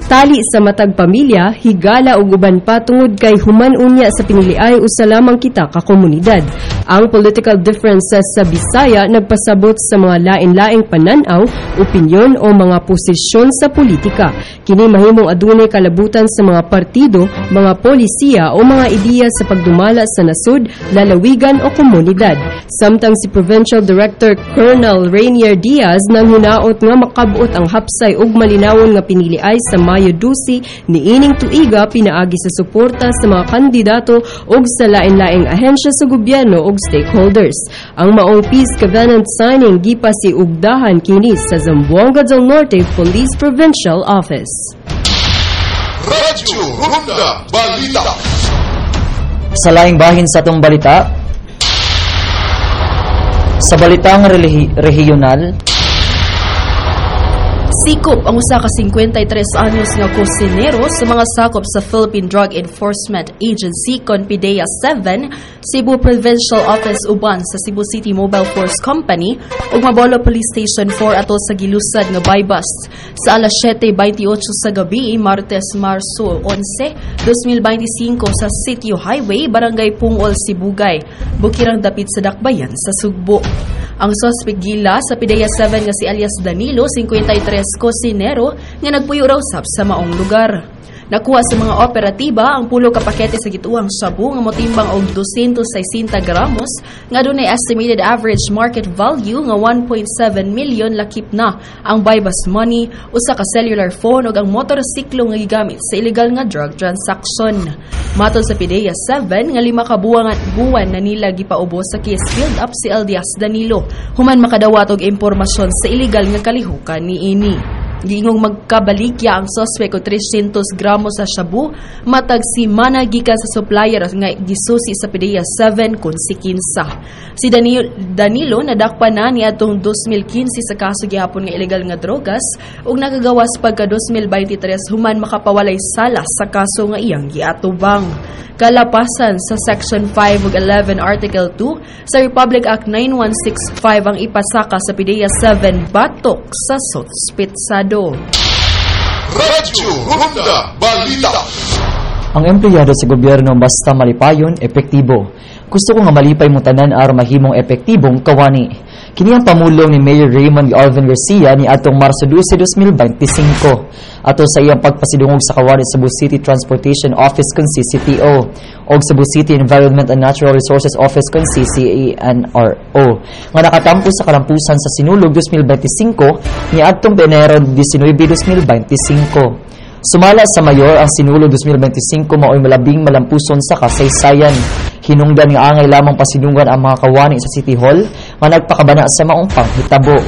tali sa matag pamilya, higala ug uban pa tungod kay human unya sa piniliay usa lamang kita ka komunidad. Ang political differences sa Bisaya nagpasabot sa mga lain-laing pananaw, opinyon o mga posisyon sa politika. Kini mahimong adunay kalabutan sa mga partido, mga polisiya o mga ideya sa pagdumala sa nasud, lalawigan o komunidad. Samtang si Provincial Director Colonel Rainier Diaz nang hinaot nga makabuot ang hapsay ug malinawon nga piniliay sa Mayo 12 ni ining tuiga pinaagi sa suporta sa mga kandidato ug sa lain-laing ahensya sa gobyerno ug stakeholders. Ang maong peace covenant signing gipasi ugdahan kini sa Zamboanga del Norte Police Provincial Office. Radyo Ronda Balita. Sa laing bahin sa atong balita, sa balitang regional, Sikop ang usa ka 53 anyos nga kusinero sa mga sakop sa Philippine Drug Enforcement Agency Conpidea 7, Cebu Provincial Office uban sa Cebu City Mobile Force Company ug Mabolo Police Station 4 atol sa gilusad nga bypass sa alas 7:28 sa gabi Martes Marso 11, 2025 sa Sitio Highway, Barangay Pungol, Sibugay, bukirang dapit sa Dakbayan sa Sugbo. Ang suspect gila sa Pidea 7 nga si alias Danilo, 53 Cosinero, nga nagpuyo raw sab sa maong lugar. Nakuha sa mga operatiba ang pulo ka pakete sa gituang sabu nga motimbang og 260 gramos nga dunay estimated average market value nga 1.7 million lakip na. Ang buy-bus money, usa ka cellular phone ug ang motorsiklo nga gigamit sa illegal nga drug transaction. Matod sa PDEA 7 nga lima ka buwan buwan na nila gipaubos sa case filled up si Eldias Danilo. Human makadawat og impormasyon sa illegal nga kalihukan ni ini. Giingong magkabalikya ang suspect og 300 gramo sa shabu matag si Mana sa supplier nga gisusi sa PDEA 7 kun si Kinsa. Si Danilo, Danilo nadakpan na ni atong 2015 sa kaso gihapon nga illegal nga drogas ug nakagawas pagka 2023 human makapawalay sala sa kaso nga iyang giatubang. Kalapasan sa Section 5 ug 11 Article 2 sa Republic Act 9165 ang ipasaka sa PDEA 7 batok sa sospetsado. Radyo Ronda Balita. Ang empleyado sa gobyerno basta malipayon, epektibo. Gusto ko nga malipay mo tanan aron mahimong epektibong kawani. Kini ang pamulong ni Mayor Raymond Alvin Garcia ni atong Marso 12, 2025 ato sa iyang pagpasidungog sa kawani sa Cebu City Transportation Office kon CCTO o Cebu City Environment and Natural Resources Office kon CCENRO nga nakatampo sa kalampusan sa Sinulog 2025 ni atong Enero 19, 2025. Sumala sa mayor ang Sinulo 2025 mao'y malabing malampuson sa kasaysayan. Hinungdan nga angay lamang pasidungan ang mga kawani sa City Hall nga nagpakabana sa maong panghitabo.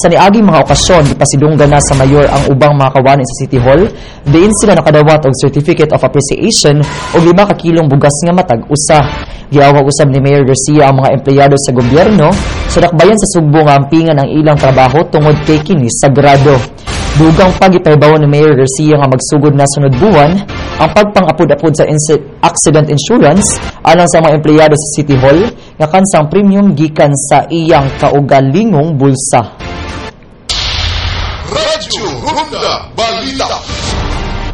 Sa niaging mga okasyon, ipasidunggan na sa mayor ang ubang mga kawani sa City Hall, diin sila nakadawat og Certificate of Appreciation o lima ka kilong bugas nga matag usa. Giawag usab ni Mayor Garcia ang mga empleyado sa gobyerno sa dakbayan sa Sugbo nga ampingan ang ilang trabaho tungod kay kini sagrado. Dugang pagipaybaw ni Mayor Garcia nga magsugod na sunod buwan ang pagpangapod-apod sa accident insurance alang sa mga empleyado sa City Hall nga kansang premium gikan sa iyang kaugalingong bulsa. Radyo Ronda Balita.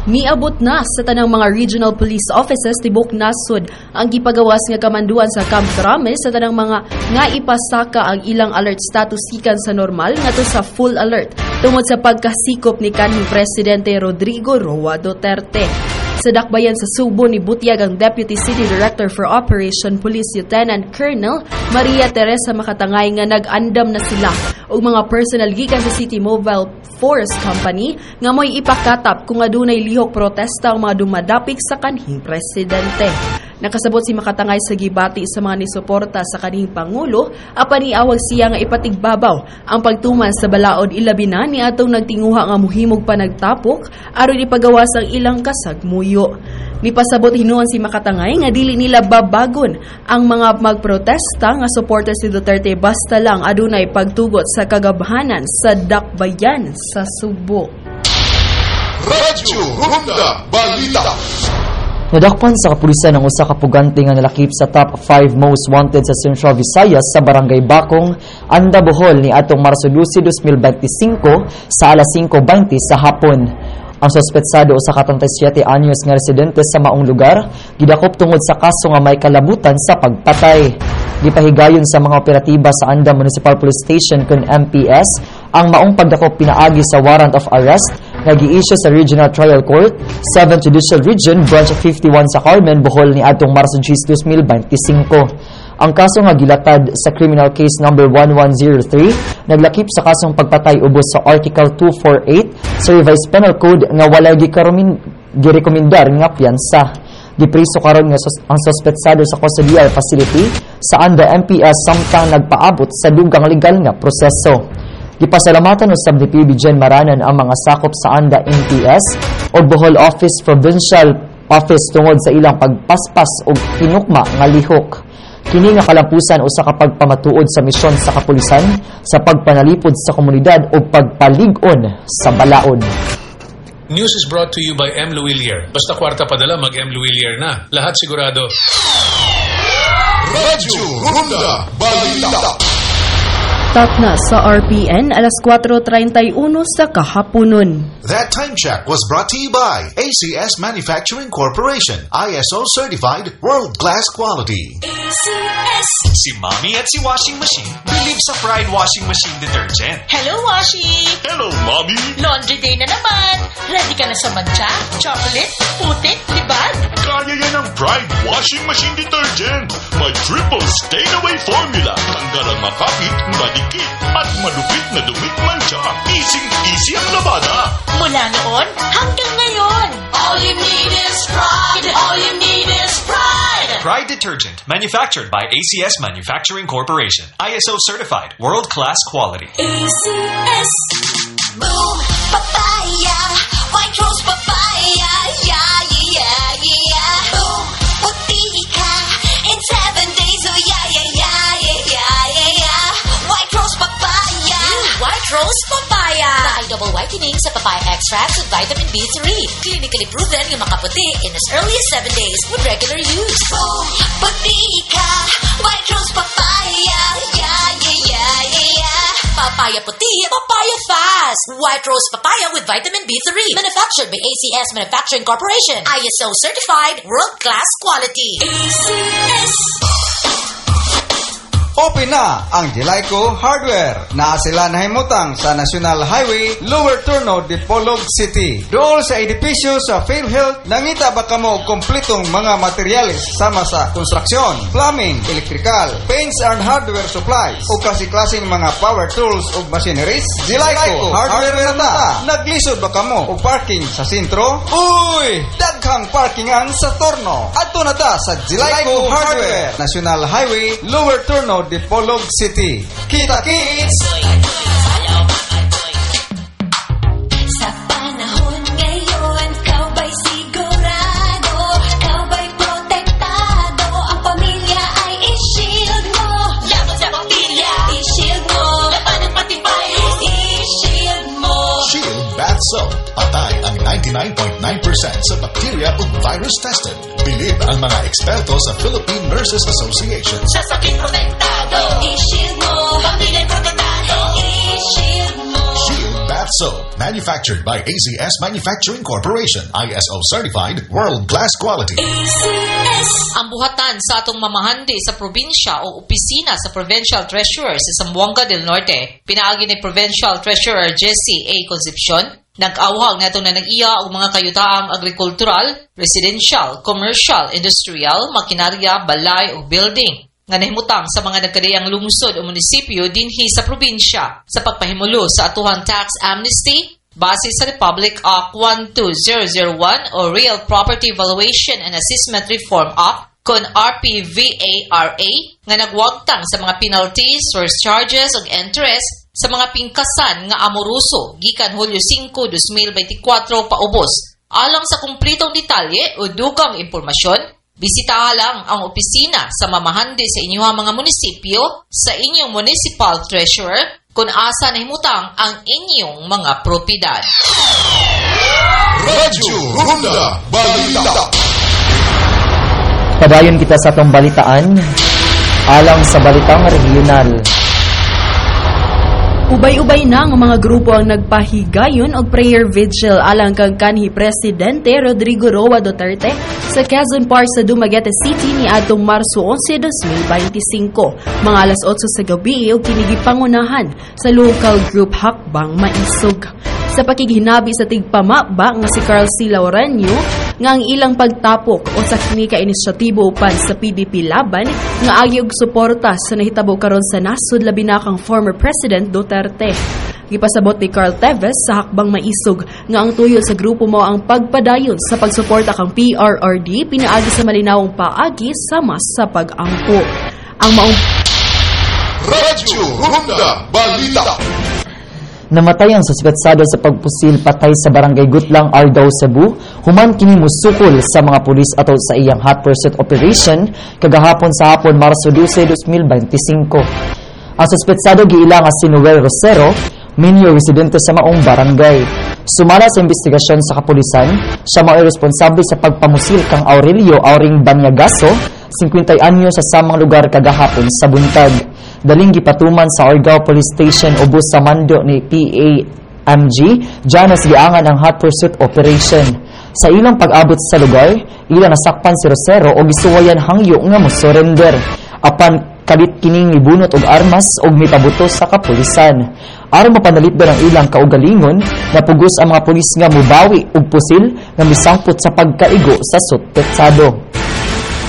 Miabot na sa tanang mga regional police offices tibok nasod ang gipagawas nga kamanduan sa Camp Trame sa tanang mga nga ipasaka ang ilang alert status gikan sa normal ngadto sa full alert tungod sa pagkasikop ni kanhing presidente Rodrigo Roa Duterte. Sa dakbayan sa Subo ni Butyag ang Deputy City Director for Operation Police Lieutenant Colonel Maria Teresa Makatangay nga nag-andam na sila og mga personal gikan sa City Mobile Force Company nga mo'y ipakatap kung adunay lihok protesta ang mga dumadapik sa kanhing presidente. Nakasabot si Makatangay sa gibati sa mga nisuporta sa kanhing pangulo apan iawag siya nga ipatigbabaw ang pagtuman sa balaod ilabi na ni atong nagtinguha nga muhimog pa nagtapok aron ipagawas ang ilang kasagmuyo. Nipasabot hinuon si Makatangay nga dili nila babagon ang mga magprotesta nga supporters si Duterte basta lang adunay pagtugot sa kagabhanan sa dakbayan sa Subo. Radyo Ronda Balita. Nadakpan sa kapulisan ang usa ka pugante nga nalakip sa top 5 most wanted sa Central Visayas sa Barangay Bakong, Anda Bohol ni atong Marso 12, 2025 sa alas 5:20 sa hapon. Ang sospetsado ka 37 anyos nga residente sa maong lugar gidakop tungod sa kaso nga may kalabutan sa pagpatay. Gipahigayon sa mga operatiba sa Anda Municipal Police Station kun MPS ang maong pagdakop pinaagi sa warrant of arrest nga gi-issue sa Regional Trial Court 7 Judicial Region Branch 51 sa Carmen, Bohol ni atong Marso 10, 2025. Ang kaso nga gilatad sa criminal case number 1103 naglakip sa kasong pagpatay ubos sa Article 248 sa Revised Penal Code nga walay gikaromin girekomendar nga piyansa. Gipriso karon nga sus- ang sospetsado sa custodial facility sa Anda MPS samtang nagpaabot sa dugang legal nga proseso. Gipasalamatan usab ni PB Jen Maranan ang mga sakop sa Anda MPS o Bohol Office Provincial Office tungod sa ilang pagpaspas o hinukma nga lihok. Kini nga kalampusan usa ka pagpamatuod sa misyon sa kapulisan sa pagpanalipod sa komunidad o pagpalig-on sa balaod. News is brought to you by M. Luwilier. Basta kwarta padala, mag-M. Luwilier na. Lahat sigurado. Radyo Ronda Balita. Tap na sa RPN alas 4.31 sa kahaponon. That time check was brought to you by ACS Manufacturing Corporation, ISO certified world-class quality. Si Mommy at si Washing Machine believe sa Pride Washing Machine Detergent. Hello, Washi! Hello, Mommy! Laundry day na naman. Ready ka na sa mancha, chocolate, putik, libag? Kaya yan ang Pride Washing Machine Detergent. May triple stain-away formula. Tanggal ang makapit, madikit, at malupit na dumit mancha. Easy-easy ang labada. Mula noon hanggang ngayon. All you need is pride. All you need is pride. Pride Detergent, manufactured by ACS Manufacturing Corporation. ISO certified, world-class quality. ACS. Boom, papaya. White rose papaya. Rose papaya. White Rose Papaya. Ride double whitening sa papaya extract with vitamin B3. Clinically proven yung makaputi in as early as 7 days with regular use. Oh, puti ka! White Rose Papaya! Yeah, yeah, yeah, yeah, yeah! Papaya puti, papaya fast! White Rose Papaya with vitamin B3. Manufactured by ACS Manufacturing Corporation. ISO certified, world-class quality. ACS! Open na ang Jelaico Hardware na sila nahimutang sa National Highway, Lower Turno, Dipolog City. Dool sa edipisyo sa PhilHealth, nangita ba kamo kompletong mga materyales sama sa konstruksyon, plumbing, electrical, paints and hardware supplies, o kasi-klaseng mga power tools ug machineries? Jelaico Hardware na ta. Naglisod ba kamo og parking sa sentro? Uy! Daghang parkingan sa Torno. Adto na ta sa Jelaico Hardware, National Highway, Lower Turno, Dipolog City. Kita kits! Sa panahon ngayon, kau ba'y sigurado? Kau ba'y protektado? Ang pamilya ay i-shield mo. Laban sa pamilya, i-shield mo. Laban ng patibay, i-shield mo. Shield Bath Soap. Patay ang 99.9% sa bacteria ug virus tested. Bilib ang mga eksperto sa Philippine Nurses Association. Sa sakit protektado, i-shield Soap. Manufactured by ACS Manufacturing Corporation. ISO certified, world-class quality. Ang buhatan sa atong mamahandi sa probinsya o opisina sa Provincial Treasurer sa Zamboanga del Norte, pinaagi ni Provincial Treasurer Jesse A. Concepcion, nag-awhag na na nag-iya og mga kayutaang agrikultural, residential, commercial, industrial, makinarya, balay o building nga nahimutang sa mga nagkadayang lungsod o munisipyo dinhi sa probinsya sa pagpahimulo sa atuhang tax amnesty base sa Republic Act 12001 o Real Property Valuation and Assessment Reform Act kon RPVARA nga nagwagtang sa mga penalties, surcharges ug interest sa mga pingkasan nga amoruso gikan Hulyo 5, 2024 paubos. Alang sa kumplitong detalye o dugang impormasyon, bisitaha lang ang opisina sa mamahandi sa inyong mga munisipyo sa inyong municipal treasurer kung asa nahimutang ang inyong mga propidad. Radyo Ronda Balita. Padayon kita sa atong balitaan alang sa balitang regional. Ubay-ubay na ang mga grupo ang nagpahigayon og prayer vigil alang kang kanhi Presidente Rodrigo Roa Duterte sa Quezon Park sa Dumaguete City ni adtong Marso 11, 2025. Mga alas 8 sa gabi og kinigi pangunahan sa local group Hakbang Maisog. Sa pakigihinabi sa tigpamaba nga si Carl C. Laurenio nga ang ilang pagtapok o sa klinika inisyatibo upan sa PDP laban nga agi og suporta sa nahitabo karon sa nasud labi na kang former President Duterte. Gipasabot ni Carl Teves sa hakbang maisog nga ang tuyo sa grupo mo ang pagpadayon sa pagsuporta kang PRRD pinaagi sa malinawong paagi sama sa pag-angko. Ang maong Radyo Ronda Balita. Namatay ang suspetsado sa pagpusil patay sa barangay Gutlang, Argao, Cebu. Human kini musukol sa mga pulis ato sa iyang hot pursuit operation kagahapon sa hapon Marso 12, 2025. Ang suspetsado giilang nga si Noel Rosero, minyo residente sa maong barangay. Sumala sa investigasyon sa kapulisan, siya mao responsable sa pagpamusil kang Aurelio Auring Banyagaso, 50 anyo sa samang lugar kagahapon sa buntag. Daling gipatuman sa Argao Police Station ubos sa mando ni PAMG, Janas giangan ang hot pursuit operation. Sa ilang pag-abot sa lugar, ilang nasakpan si Rosero o gisuwayan hangyo nga mo surrender. Apan kalit kining mibunot og armas og mipabuto sa kapulisan. Aron mapanalipdan ang ilang kaugalingon, napugos ang mga pulis nga mubawi og pusil nga misangpot sa pagkaigo sa suspetsado.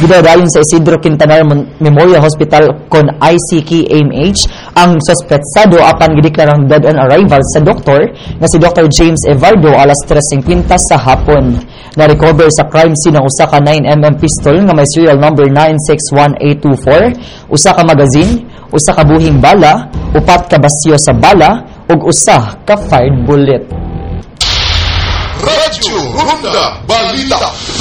Gidadayon sa Isidro Quintanar Memorial Hospital kon ICKMH ang suspetsado apan gideklarang dead on arrival sa doktor nga si Dr. James Evardo alas 3.50 sa hapon. Na-recover sa crime scene ang usa ka 9mm pistol nga may serial number 961824, usa ka magazine, usa ka buhing bala, upat ka basyo sa bala, ug usa ka fired bullet. Radyo Ronda Balita.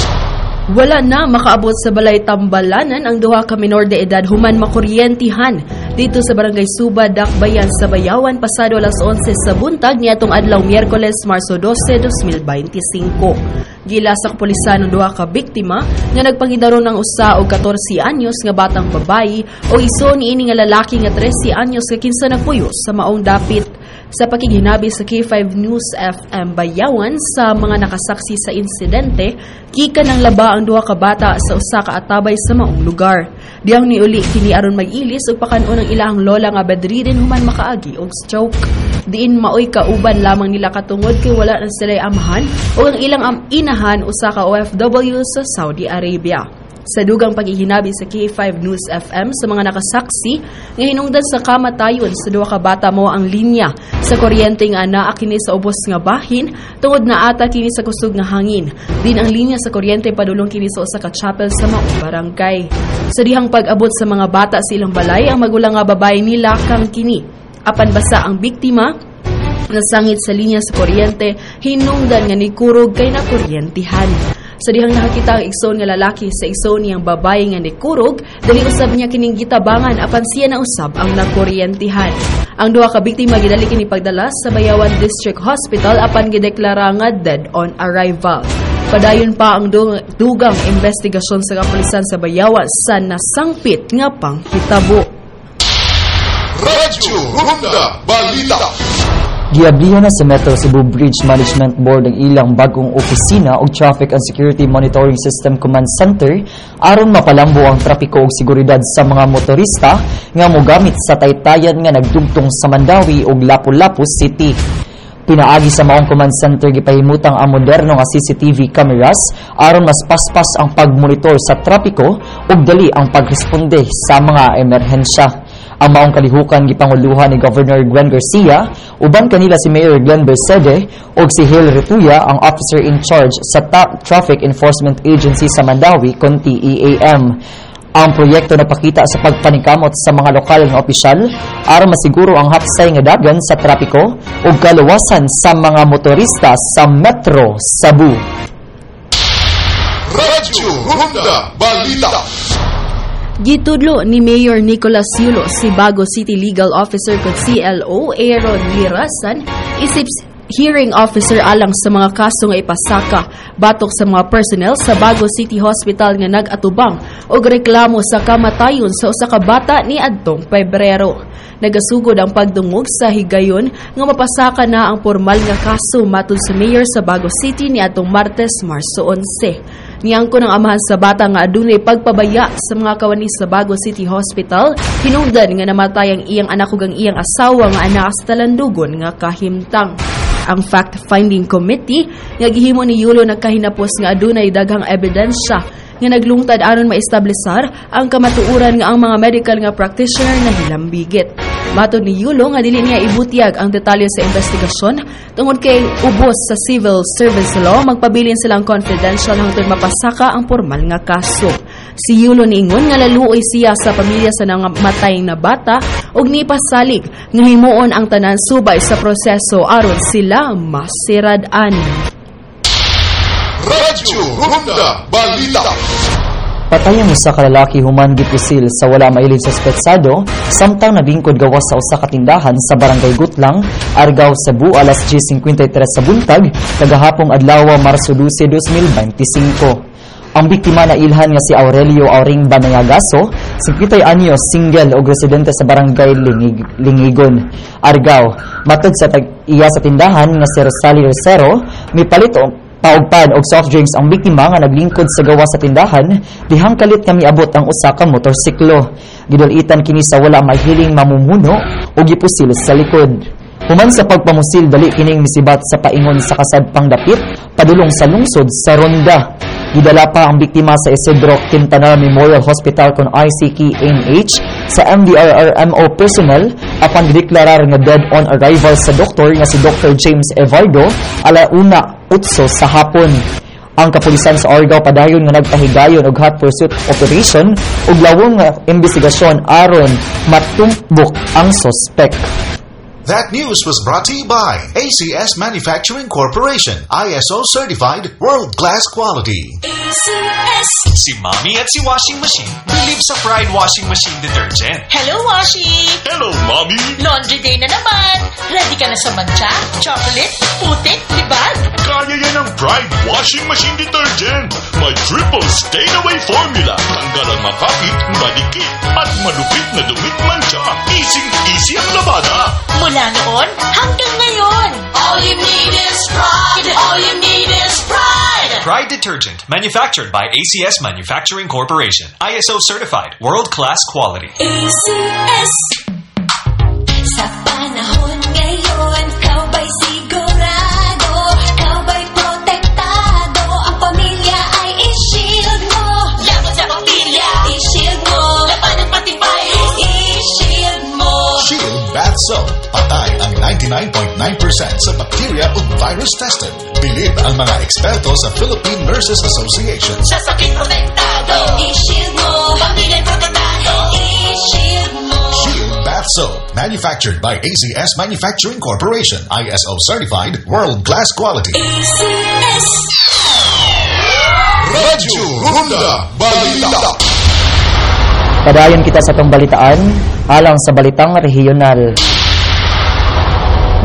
Wala na makaabot sa balay tambalanan ang duha ka minor de edad human makuryentihan dito sa barangay Suba, Dakbayan sa Bayawan pasado alas 11 sa buntag niadtong adlaw Miyerkules, Marso 12, 2025. Gila sa kapulisan ng duha ka biktima nga nagpangidaron ng usa og 14 anyos nga batang babayi o iso niini nga lalaki nga 13 anyos nga kinsa nagpuyo sa maong dapit sa pakiginabi sa K5 News FM Bayawan sa mga nakasaksi sa insidente, kika ng laba ang duha ka bata sa usa ka atabay sa maong lugar. Diyang niuli kini aron mag-ilis ug pakanon ang ilahang lola nga bedridden human makaagi og stroke. Diin maoy kauban lamang nila katungod kay wala na sila amahan o ang ilang am inahan usa ka OFW sa Saudi Arabia sa dugang paghihinabi sa K5 News FM sa mga nakasaksi nga hinungdan sa kamatayon sa duha ka bata mo ang linya sa kuryente nga anaa kini sa ubos nga bahin tungod na ata kini sa kusog nga hangin. Din ang linya sa kuryente padulong kini sa usa chapel sa maong barangay. Sa dihang pag-abot sa mga bata sa ilang balay ang magulang nga babae nila kang kini. Apan basa ang biktima nasangit sa linya sa kuryente hinungdan nga ni kurog kay na kuryentihan sa dihang nakakita ang igsoon nga lalaki sa igsoon niyang babae nga nikurog, dali usab niya kining gitabangan apan siya na usab ang nakuryentihan. Ang duha ka biktima gidali kini pagdala sa Bayawan District Hospital apan gideklara nga dead on arrival. Padayon pa ang du- dugang investigasyon sa kapulisan sa Bayawan sa nasangpit nga panghitabo. Radyo Ronda Balita. Giablihan na sa Metro Cebu Bridge Management Board ang ilang bagong opisina o Traffic and Security Monitoring System Command Center aron mapalambo ang trapiko ug seguridad sa mga motorista nga mogamit sa taytayan nga nagdugtong sa Mandawi ug Lapu-Lapu City. Pinaagi sa maong command center gipahimutang ang moderno nga CCTV cameras aron mas paspas ang pagmonitor sa trapiko ug dali ang pagresponde sa mga emerhensya. Ang maong kalihukan gipanguluhan ni Governor Gwen Garcia, uban kanila si Mayor Glenn Bersede ug si Hale Retuya ang officer in charge sa Ta- Traffic Enforcement Agency sa Mandawi kon TEAM. Ang proyekto nagpakita sa pagpanikamot sa mga lokal nga opisyal aron masiguro ang hapsay nga dagan sa trapiko ug kaluwasan sa mga motorista sa Metro Cebu. Radyo Ronda Balita. Gitudlo ni Mayor Nicolas Yulo si Bago City Legal Officer kod CLO Aaron Lirasan isip hearing officer alang sa mga kaso nga ipasaka batok sa mga personnel sa Bago City Hospital nga nag-atubang og reklamo sa kamatayon sa usa ka bata ni adtong Pebrero. Nagasugod ang pagdungog sa higayon nga mapasaka na ang formal nga kaso matud sa mayor sa Bago City ni atong Martes, Marso 11. Niyangko ng amahan sa bata nga adunay pagpabaya sa mga kawani sa Bago City Hospital, hinungdan nga namatay ang iyang anak ug ang iyang asawa nga anak sa talandugon nga kahimtang. Ang fact-finding committee nga gihimo ni Yulo nagkahinapos nga adunay daghang ebidensya nga naglungtad aron maestablisar ang kamatuoran nga ang mga medical nga practitioner na hilambigit. Matod ni Yulo nga dili niya ibutyag ang detalye sa investigasyon tungod kay ubos sa civil service law magpabilin silang confidential hangtod mapasaka ang formal nga kaso. Si Yulo niingon nga laluoy siya sa pamilya sa nangamatay na bata ug nipasalig nga himuon ang tanan subay sa proseso aron sila masirad-an. Radyo Ronda Balita. Patayang usa ka lalaki human gipisil sa wala mailid suspetsado samtang nabingkod gawas sa usa ka tindahan sa barangay Gutlang, Argao, Cebu alas 10:53 sa buntag kagahapong adlaw Marso 12, 2025. Ang biktima na ilhan nga si Aurelio Auring Banayagaso, 50 anyos, single o residente sa barangay Lingig, Lingigon, Argao. Matod sa tag iya sa tindahan nga si Rosalie Rosero, mipalit og Paugpan og soft drinks ang biktima nga naglingkod sa gawa sa tindahan, dihang kalit kami abot ang usa ka motorsiklo. Gidulitan kini sa wala mahiling mamumuno o gipusil sa likod. Human sa pagpamusil dali kining misibat sa paingon sa kasadpang dapit padulong sa lungsod sa Ronda. Gidala pa ang biktima sa Isidro Quintana Memorial Hospital kon ICK-NH sa MDRRMO personnel apan gideklarar nga dead on arrival sa doktor nga si Dr. James Evardo alauna utso sa hapon. Ang kapulisan sa Argao padayon nga nagpahigayon og hot pursuit operation ug lawong nga investigasyon aron matumbok ang suspect. That news was brought to you by ACS Manufacturing Corporation, ISO certified world-class quality. ACS. Si Mommy at si Washing Machine believe sa Pride Washing Machine Detergent. Hello, Washi! Hello, Mommy! Laundry day na naman! Ready ka na sa mancha, chocolate, putik, libag? Kaya yan ang Pride Washing Machine Detergent. May triple stain-away formula. Tanggal ang makapit, madikit, at malupit na dumit mancha. Easy-easy ang labada. Mula noon hanggang ngayon. All you need is pride. All you need is pride. Pride Detergent, manufactured by ACS Manufacturing Corporation. ISO certified, world-class quality. ACS Sa panahon ngayon Kau ba'y sigurado Kau ba'y protektado Ang pamilya ay i-shield mo Laban sa pamilya I-shield mo Laban ng patibay I-shield mo Shield Bath Soap. Patay ang 99.9% sa bacteria ug virus tested. Bilib ang mga eksperto sa Philippine Nurses Association. Sa sakit protektado I-shield mo Pamilya protektado I-shield mo Shield Bath Soap. Manufactured by ACS Manufacturing Corporation. ISO certified world-class quality. ACS Radyo Ronda Balita. Padayon kita sa tong balitaan alang sa balitang regional.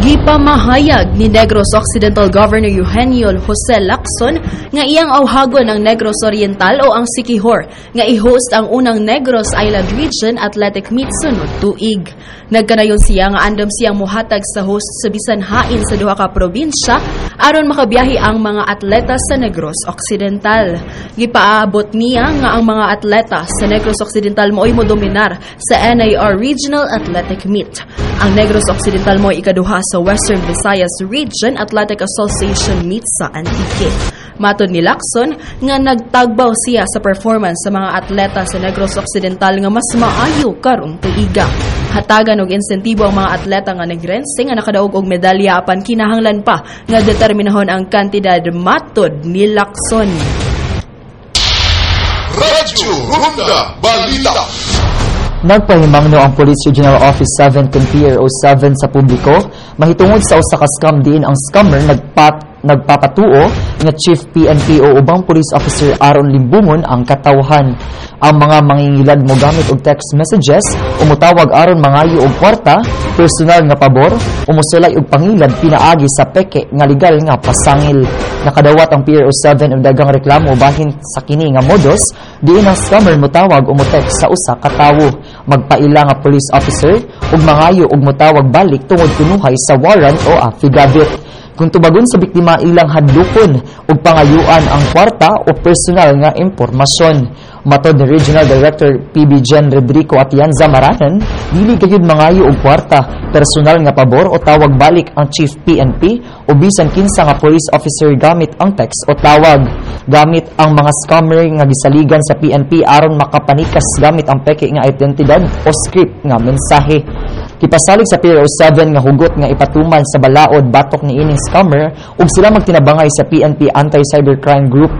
Gipamahayag ni Negros Occidental Governor Eugenio Jose Lacson nga iyang awhagon ang Negros Oriental o ang Sikihor nga i-host ang unang Negros Island Region Athletic Meet sunod tuig. Nagkanayon siya nga andam siyang muhatag sa host sa bisan hain sa duha ka probinsya aron makabiyahe ang mga atleta sa Negros Occidental. Gipaabot niya nga ang mga atleta sa Negros Occidental mo'y mo dominar sa NAR Regional Athletic Meet. Ang Negros Occidental mo ikaduha sa Western Visayas Region Athletic Association Meet sa Antique. Matod ni Lacson nga nagtagbaw siya sa performance sa mga atleta sa Negros Occidental nga mas maayo karong tuiga. Hatagan og insentibo ang mga atleta nga negrense nga nakadaog og medalya apan kinahanglan pa nga determinahon ang kantidad matod ni Lacson. Radyo Ronda Balita. Nagpahimangno ang Police Regional Office 7 kung PRO 7 sa publiko mahitungod sa usa ka scam diin ang scammer nagpat nagpapatuo nga Chief PNP o ubang police officer aron limbungon ang katawhan. Ang mga mangingilad mo gamit og text messages o mutawag aron mangayo og kwarta, personal nga pabor o musulay og pangilad pinaagi sa peke nga legal nga pasangil. Nakadawat ang PRO 7 og dagang reklamo bahin sa kini nga modus diin ang scammer mutawag o mo-text sa usa ka tawo. Magpaila nga police officer ug mangayo og mutawag balik tungod kunuhay sa warrant o affidavit. Kung tubagon sa biktima ilang hadlukon ug pangayuan ang kwarta o personal nga impormasyon. Matod ni Regional Director PB Gen Rodrigo Atienza Maranan, dili gayud mangayo og kwarta, personal nga pabor o tawag balik ang Chief PNP o bisan kinsa nga police officer gamit ang text o tawag. Gamit ang mga scammer nga gisaligan sa PNP aron makapanikas gamit ang peke nga identidad o script nga mensahe. Kipasalig sa PRO 7 nga hugot nga ipatuman sa balaod batok ni ining scammer ug sila magtinabangay sa PNP Anti-Cybercrime Group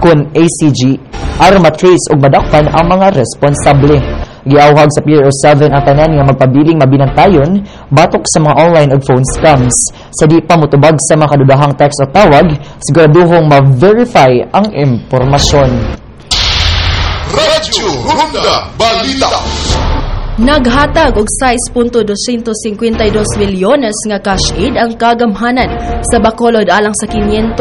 kun ACG aron matrace ug madakpan ang mga responsable. Giawhag sa PRO 7 ang tanan nga magpabiling mabinantayon batok sa mga online ug phone scams. Sa di pa mutubag sa mga kadudahang text o tawag, siguraduhong ma-verify ang impormasyon. Radyo Ronda Balita. Naghatag og 6.252 milyones nga cash aid ang kagamhanan sa Bacolod alang sa 521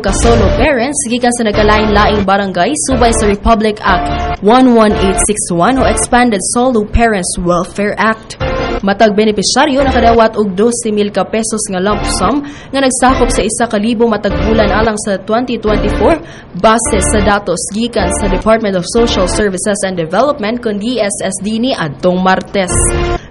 ka solo parents gikan sa nagkalain-laing barangay subay sa Republic Act 11861 o Expanded Solo Parents Welfare Act. Matag benepisyaryo nakadawat og 12,000 ka pesos nga lump sum nga nagsakop sa isa ka libo matag bulan alang sa 2024 base sa datos gikan sa Department of Social Services and Development kun DSSD ni adtong Martes.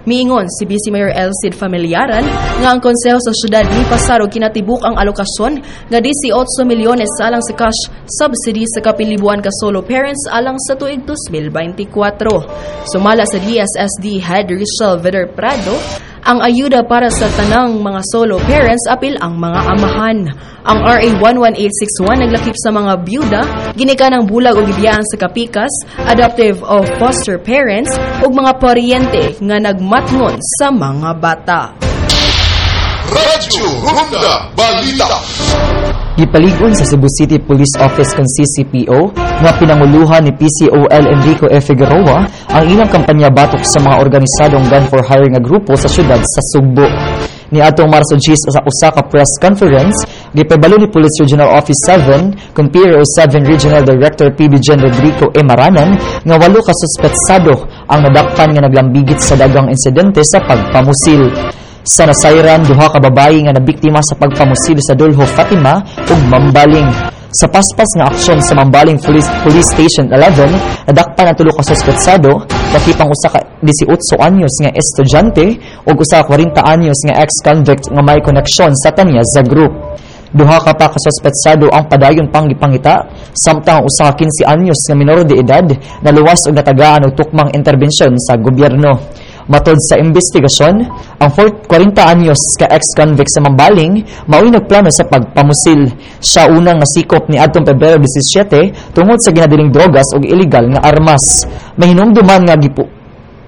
Miingon si Vice Mayor Elcid Familiaran nga ang konseho sa syudad ni pasar og kinatibuk ang alokasyon nga 18 milyones alang sa cash subsidy sa kapilibuan ka solo parents alang sa tuig 2024. Sumala sa DSSD head Rachel Vider Prado, ang ayuda para sa tanang mga solo parents apil ang mga amahan. Ang RA 11861 naglakip sa mga byuda, ginikanan ng bulag o gibiyaan sa kapikas, adoptive o foster parents, ug mga paryente nga nagmatngon sa mga bata. Radyo Ronda Balita. Gipaligon sa Cebu City Police Office kan CCPO nga pinanguluhan ni PCOL Enrico F. Figueroa ang ilang kampanya batok sa mga organisadong gun for hire nga grupo sa syudad sa Sugbo. Ni atong Marso 10 sa usa ka press conference, gipabalo ni Police Regional Office 7 kung PRO 7 Regional Director PB Rodrigo E. Maranan nga walo ka suspetsado ang nadakpan nga naglambigit sa dagang insidente sa pagpamusil. Sa nasayran, duha ka babae nga nabiktima sa pagpamusil sa Dulho Fatima ug Mambaling. Sa paspas nga aksyon sa Mambaling Police, Police Station 11, nadakpan ang tulo ka suspetsado, nakipang usa ka 18 anyos nga estudyante ug usa ka 40 anyos nga ex-convict nga may koneksyon sa tanya sa group. Duha ka pa kasuspetsado ang padayon pang gipangita, samtang usa ka 15 anyos nga minor de edad na luwas og natagaan og tukmang interbensyon sa gobyerno. Matod sa investigasyon, ang 40 anyos ka ex-convict sa Mambaling mao'y nagplano sa pagpamusil. Siya unang nasikop ni adtong Pebrero 17 tungod sa ginadiling drogas ug illegal nga armas. Mahinumduman nga gipu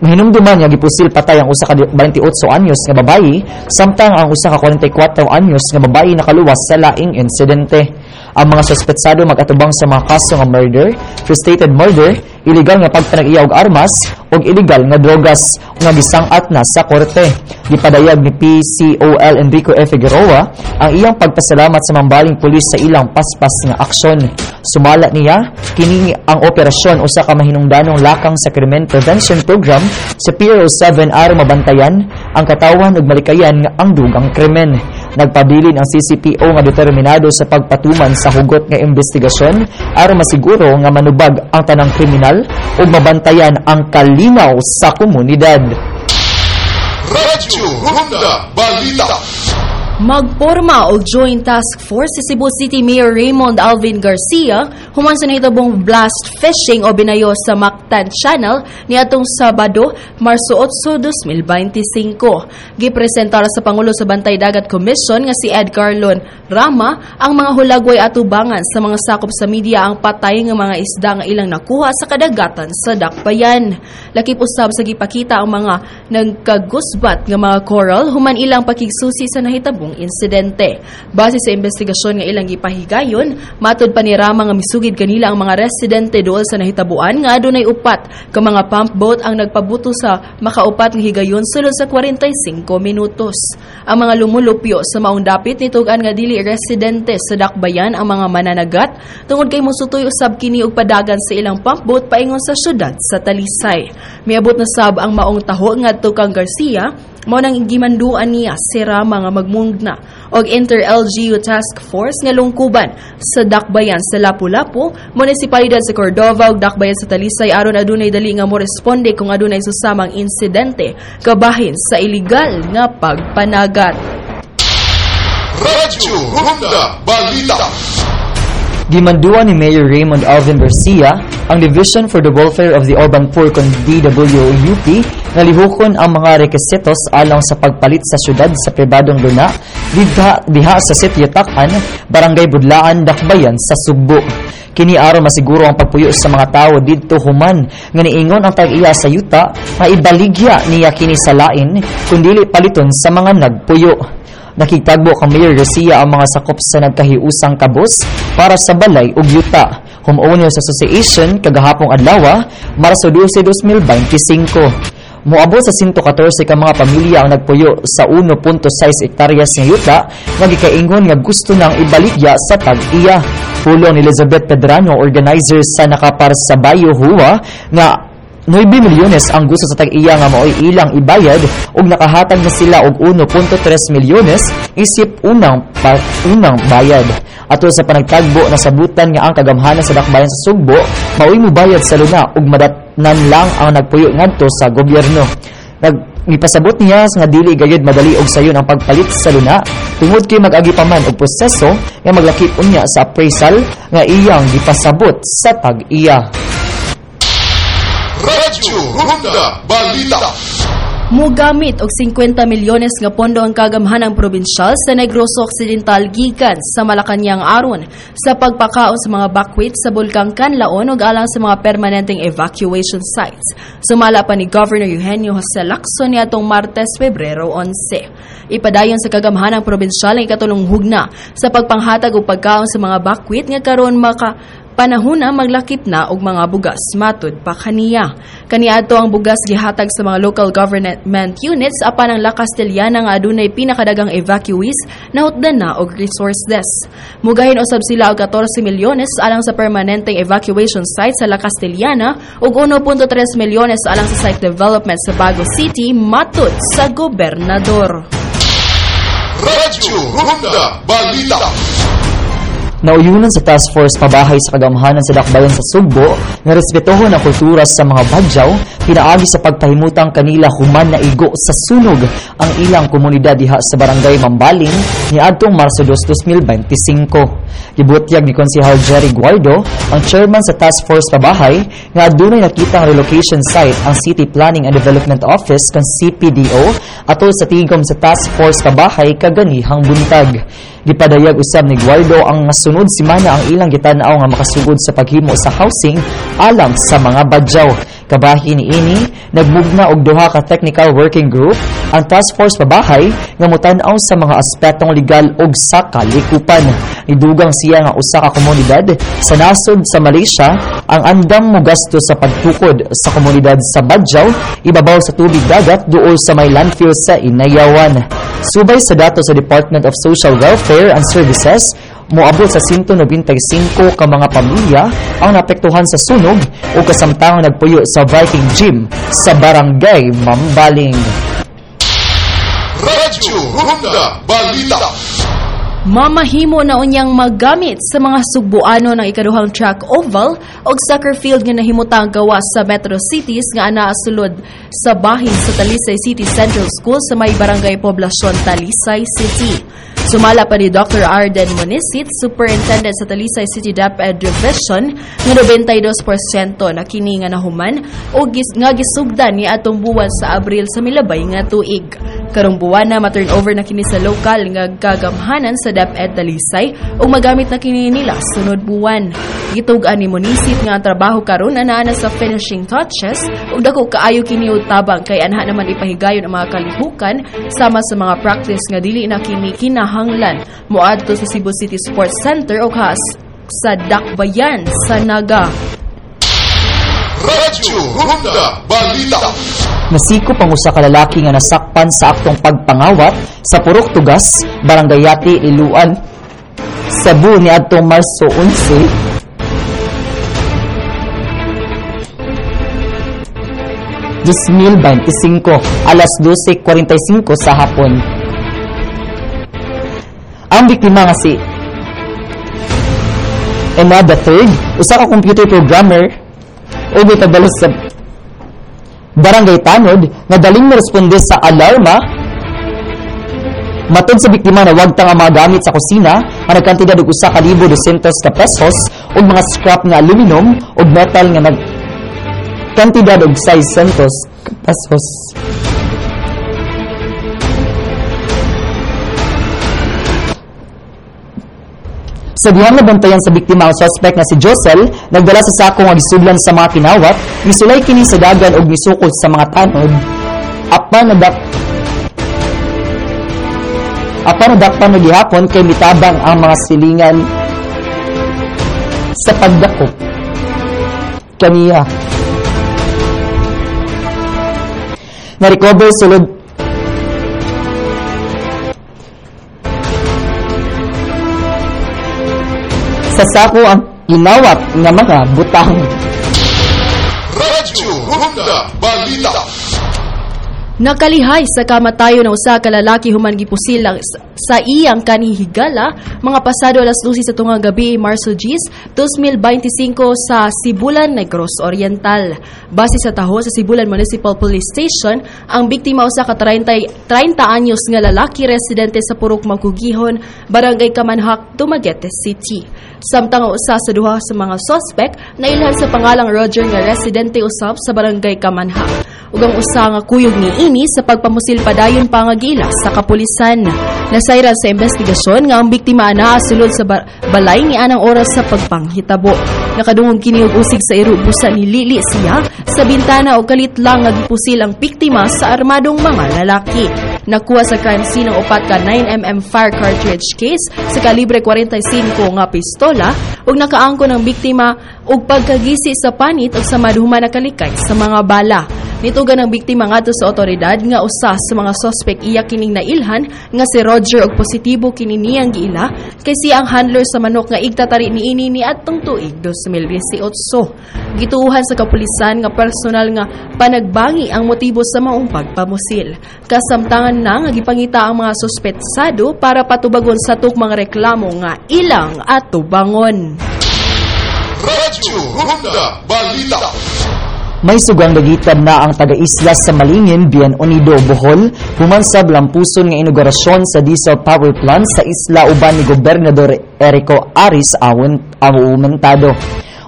Mahinumduman nga gipusil patay ang usa ka 28 anyos nga babayi samtang ang usa ka 44 anyos nga babayi nakaluwas sa laing insidente. Ang mga suspetsado magatubang sa mga kaso nga murder, frustrated murder, illegal nga pagpanag-iya og armas ug illegal nga drogas nga gisangat na sa korte. Gipadayag ni PCOL Enrico F. Figueroa ang iyang pagpasalamat sa mambaling pulis sa ilang paspas nga aksyon. Sumala niya kini ang operasyon usa ka mahinungdanong lakang sa krimen prevention program sa PRO 7 aron mabantayan ang katawan ug malikayan nga ang dugang krimen. Nagpabilin ang CCPO nga determinado sa pagpatuman sa hugot nga investigasyon aron masiguro nga manubag ang tanang kriminal ug mabantayan ang kalinaw sa komunidad. Radyo Ronda Balita. Magporma og Joint Task Force si Cebu City Mayor Raymond Alvin Garcia human sa nahitabong blast fishing o binayo sa Mactan Channel ni atong Sabado, Marso 8, 2025. Gipresentar sa Pangulo sa Bantay Dagat Commission nga si Ed Carlon Rama ang mga hulagway atubangan sa mga sakop sa media ang patay nga mga isda nga ilang nakuha sa kadagatan sa Dakbayan. Lakip usab sa gipakita ang mga nagkagusbat nga mga coral human ilang pakigsusi sa nahitabong insidente. Base sa investigasyon nga ilang gipahigayon, matud pa ni Rama nga misugid kanila ang mga residente dool sa nahitabuan nga adunay upat ka mga pump boat ang nagpabuto sa makaupat nga higayon sulod sa 45 minutos. Ang mga lumulupyo sa maong dapit nitugan nga dili residente sa Dakbayan ang mga mananagat tungod kay mosutoy usab kini og padagan sa ilang pump boat paingon sa syudad sa Talisay. Miabot na sab ang maong taho ngadto kang Garcia mao nang gimanduan niya si Rama nga magmungna og Inter-LGU Task Force nga lungkuban sa Dakbayan sa Lapu-Lapu, munisipalidad sa Cordova ug Dakbayan sa Talisay aron adunay dali nga mo responde kung adunay susamang insidente kabahin sa iligal nga pagpanagat. Radyo Ronda Balita. Gimanduan ni Mayor Raymond Alvin Garcia ang Division for the Welfare of the Urban Poor kon DWUP nga lihukon ang mga rekisitos alang sa pagpalit sa syudad sa pribadong luna diha, diha sa Sitio Takan, Barangay Budlaan, Dakbayan sa Sugbo. Kini aron masiguro ang pagpuyo sa mga tawo didto human nga niingon ang tag-iya sa yuta nga ibaligya niya kini sa lain kundili paliton sa mga nagpuyo. Nakitagbo kang Mayor Garcia ang mga sakop sa nagkahiusang kabos para sa balay ug yuta. Homeowners Association kagahapong adlaw, Marso 12, 2025. Moabot sa 114 ka mga pamilya ang nagpuyo sa 1.6 hektaryas nga yuta nga gikaingon nga gusto nang ibaligya sa tag-iya. Pulong ni Elizabeth Pedrano, organizer sa Nakapar sa Bayo Huwa, nga 9 milyones ang gusto sa tag-iya nga maoy ilang ibayad ug nakahatag na sila og 1.3 milyones isip unang pa, unang bayad. Ato sa panagtagbo na sabutan nga ang kagamhanan sa dakbayan sa Sugbo, maoy mobayad sa luna ug madatnan lang ang nagpuyo ngadto sa gobyerno. Nag Ipasabot niya nga dili gayud madali og sayon ang pagpalit sa luna tungod kay mag-agi pa man og proseso nga maglakip unya sa appraisal nga iyang gipasabot sa tag-iya. Radyo Ronda Balita. Mugamit og 50 milyones nga pondo ang kagamhanang probinsyal sa Negros Occidental gikan sa Malacañang aron sa pagpakaon sa mga buckwheat sa Bulkang Canlaon ug alang sa mga permanenteng evacuation sites. Sumala pa ni Governor Eugenio Jose Lacson niadtong Martes, Pebrero 11. Ipadayon sa kagamhanang probinsyal ang ikatulong hugna sa pagpanghatag og pagkaon sa mga buckwheat nga karon maka panahon na maglakip na og mga bugas matud pa kaniya. Kaniadto ang bugas gihatag sa mga local government units apan ang La Castellana nga adunay pinakadagang evacuees nahutdan na og resources. Mugahin usab sila og 14 milyones alang sa permanenteng evacuation site sa La Castellana ug 1.3 milyones alang sa site development sa Bago City matud sa gobernador. Radyo Ronda Balita. Nauyunan sa task force pabahay sa kagamhanan sa dakbayan sa Sugbo nga respetuhon ang kultura sa mga badyaw pinaagi sa pagpahimutang kanila human na igo sa sunog ang ilang komunidad diha sa barangay Mambaling ni adtong Marso 2, 2025. Gibutyag ni Konsehal Jerry Guardo, ang chairman sa task force pabahay nga adunay nakitang relocation site ang City Planning and Development Office kan CPDO atol sa tigom sa task force pabahay kaganihang buntag. Gipadayag usab ni Guardo ang sunod simana ang ilang gitanaw nga makasugod sa paghimo sa housing alang sa mga badyaw. Kabahi ni ini nagmugna og duha ka technical working group ang task force pabahay nga motan-aw sa mga aspetong legal ug sa kalikupan. Nidugang siya nga usa ka komunidad sa nasod sa Malaysia ang andam mo gasto sa pagtukod sa komunidad sa Badjaw ibabaw sa tubig dagat duol sa may landfill sa Inayawan. Subay sa dato sa Department of Social Welfare and Services, moabot sa 195 ka mga pamilya ang napektuhan sa sunog o kasamtang nagpuyo sa Viking Gym sa Barangay Mambaling. Radyo Ronda Balita. Mamahimo na unyang magamit sa mga sugbuano ng ikaduhang track oval o soccer field nga nahimutang gawa sa Metro Cities nga anaa sulod sa bahin sa Talisay City Central School sa may barangay poblasyon Talisay City. Sumala pa ni Dr. Arden Monisit, Superintendent sa Talisay City DepEd Division, nga 92% na kini nga nahuman o gis, nga gisugdan ni atong buwan sa Abril sa milabay nga tuig. Karong buwan na ma-turn over na kini sa lokal nga gagamhanan sa DepEd Talisay o magamit na kini nila sunod buwan. Gitugan ni Monisit nga trabaho karon anaa na sa finishing touches ug dako kaayo kini tabang kay anha naman ipahigayon ang mga kalihukan sama sa mga practice nga dili na kini kinahanglan moadto sa Cebu City Sports Center o has sa Dakbayan sa Naga. Radyo Ronda Balita. Nasiko pang usa ka lalaki nga nasakpan sa aktong pagpangawat sa Purok Tugas, Barangay Yati, Iluan. Cebu ni adtong Marso 11, 2025 alas 12.45 sa hapon. Ang biktima nga si Emma the Third, usa ka computer programmer o gitabalo sa barangay Tanod nga daling responde sa alarma Matod sa biktima na wag ta nga magamit sa kusina ang nagkantidad og usa ka libo 200 ka pesos ug mga scrap nga aluminum ug metal nga nag kantidad og 600 ka pesos. Sa dihang nabantayan sa biktima ang suspect nga si Josel, nagdala sa sako nga gisudlan sa mga kinawat, misulay kini sa dagan ug misukol sa mga tanod. Apan nadak Apan nadakpan na gihapon kay mitabang ang mga silingan sa pagdakop kaniya. Na-recover sulod sa sako ang inawat nga mga butang. Radyo Ronda Balita. Nakalihay sa kamatayo ng usa ka lalaki human gipusil lang sa- iyang kanihigala mga pasado alas 12 sa tungang gabi Marso Gis 2025 sa Sibulan Negros Oriental. Base sa taho sa Sibulan Municipal Police Station, ang biktima usa ka 30 30 anyos nga lalaki residente sa Purok Magugihon, Barangay Kamanhak, Dumaguete City. Samtang ang usa sa duha sa mga suspect na ilhan sa pangalang Roger nga residente usab sa Barangay Kamanhak. Ug ang usa nga kuyog ni niini sa pagpamusil padayon pangagila sa kapulisan. Nasayran sa investigasyon nga ang biktima ana sulod sa ba- balay ni anang oras sa pagpanghitabo. Nakadungog kini og usig sa iru busa ni Lili siya sa bintana og kalit lang nga gipusil ang biktima sa armadong mga lalaki. Nakuha sa crime scene ang upat ka 9mm fire cartridge case sa kalibre 45 nga pistola ug nakaangko ng biktima og pagkagisi sa panit ug sa maduhuman na kalikay sa mga bala. Nitugan ang biktima ngadto sa otoridad nga usa sa mga suspect iya kining nailhan nga si Roger og positibo kini niyang giila kay siya ang handler sa manok nga igtatari niini ni atong tuig 2018. Gituuhan sa kapulisan nga personal nga panagbangi ang motibo sa maong pagpamusil. Kasamtangan na nga gipangita ang mga suspetsado para patubagon sa tuk mga reklamo nga ilang at tubangon. Radyo Ronda Balita. May sugang dagitan na ang taga-isla sa Malingin, Bian Unido, Bohol, humansab lampuson nga inaugurasyon sa diesel power plant sa isla uban ni Gobernador Erico Aris awon aumentado.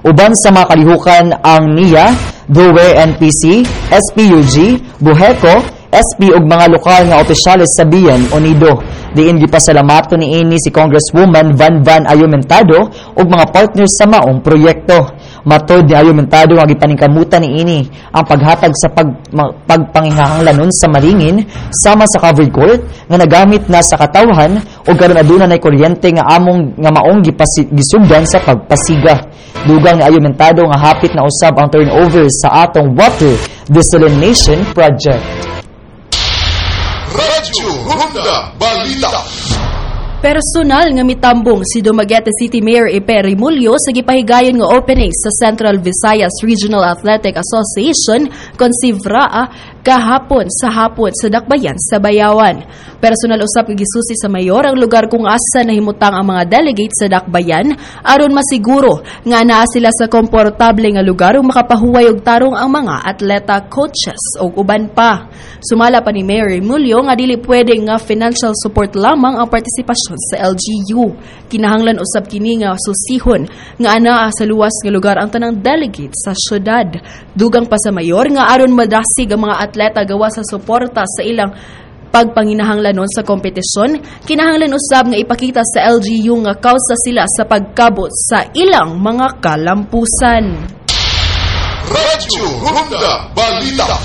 Uban sa mga kalihukan ang NIA, DOE NPC, SPUG, Buheco, SP ug mga lokal nga opisyalis sa Bian Unido. Diin gipasalamato ni ini si Congresswoman Van Van Ayumentado ug mga partners sa maong proyekto. Matod ni Ayumentado nga gipaningkamutan ni ini ang paghatag sa pag, pagpangihanglanon sa Maringin sama sa covered court nga nagamit na sa katawhan ug karon aduna nay kuryente nga among nga maong gisugdan sa pagpasiga. Dugang ni Ayumentado nga hapit na usab ang turnover sa atong water desalination project. Radyo Ronda Balita. Personal nga mitambong si Dumaguete City Mayor Epe Rimulyo sa gipahigayon nga opening sa Central Visayas Regional Athletic Association kon si VRAA kahapon sa hapon sa Dakbayan sa Bayawan. Personal usap gisusi sa mayor ang lugar kung asa nahimutang ang mga delegates sa Dakbayan aron masiguro nga naa sila sa komportable nga lugar ug makapahuway og tarong ang mga atleta, coaches ug uban pa. Sumala pa ni Mayor Rimulyo nga dili pwede nga financial support lamang ang partisipasyon sa LGU. Kinahanglan usab kini nga susihon nga anaa sa luwas nga lugar ang tanang delegates sa syudad. Dugang pa sa mayor nga aron madasig ang mga atleta gawa sa suporta sa ilang pagpanginahanglanon sa kompetisyon, kinahanglan usab nga ipakita sa LGU nga kausa sila sa pagkabot sa ilang mga kalampusan. Radyo Ronda Balita.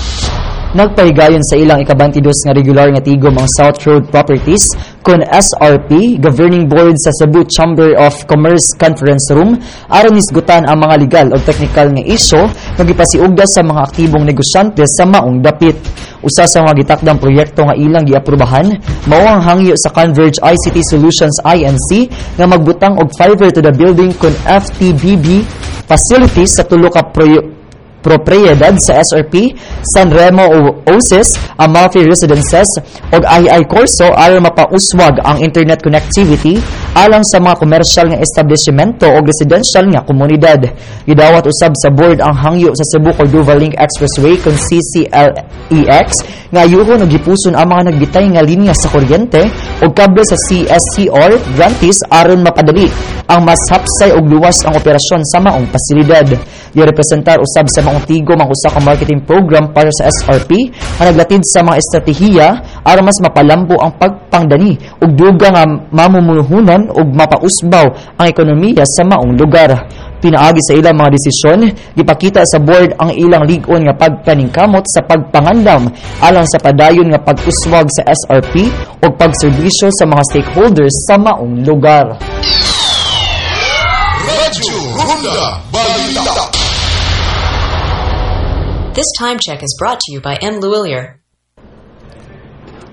Nagpahigayon sa ilang ikabantidos nga regular nga tigom ang South Road Properties kon SRP, Governing Board sa Cebu Chamber of Commerce Conference Room aron isgutan ang mga legal o technical nga isyo nga gipasiugda sa mga aktibong negosyante sa maong dapit. Usa sa mga gitakdang proyekto nga ilang giaprubahan mao ang hangyo sa Converge ICT Solutions INC nga magbutang og fiber to the building kon FTBB facilities sa tulo ka proyekto propriedad sa SRP, San Remo o OSIS, Amalfi Residences o II Corso aron mapauswag ang internet connectivity alang sa mga komersyal nga establishmento o residential nga komunidad. Gidawat usab sa board ang hangyo sa Cebu Cordova Link Expressway kon CCLEX nga ayuhon og gipuson ang mga nagbitay nga linya sa kuryente o kable sa CSCR grantees aron mapadali ang mas hapsay og luwas ang operasyon sa maong pasilidad. Girepresentar usab sa maong tigom ang usa ka marketing program para sa SRP nga naglatid sa mga estratehiya aron mas mapalambo ang pagpangdani ug duga nga mamumuhunan ug mapausbaw ang ekonomiya sa maong lugar. Pinaagi sa ilang mga desisyon, gipakita sa board ang ilang ligon nga pagpaningkamot sa pagpangandam alang sa padayon nga pag-uswag sa SRP ug pagserbisyo sa mga stakeholders sa maong lugar. Radyo Ronda Balita. This time check is brought to you by M. Luillier.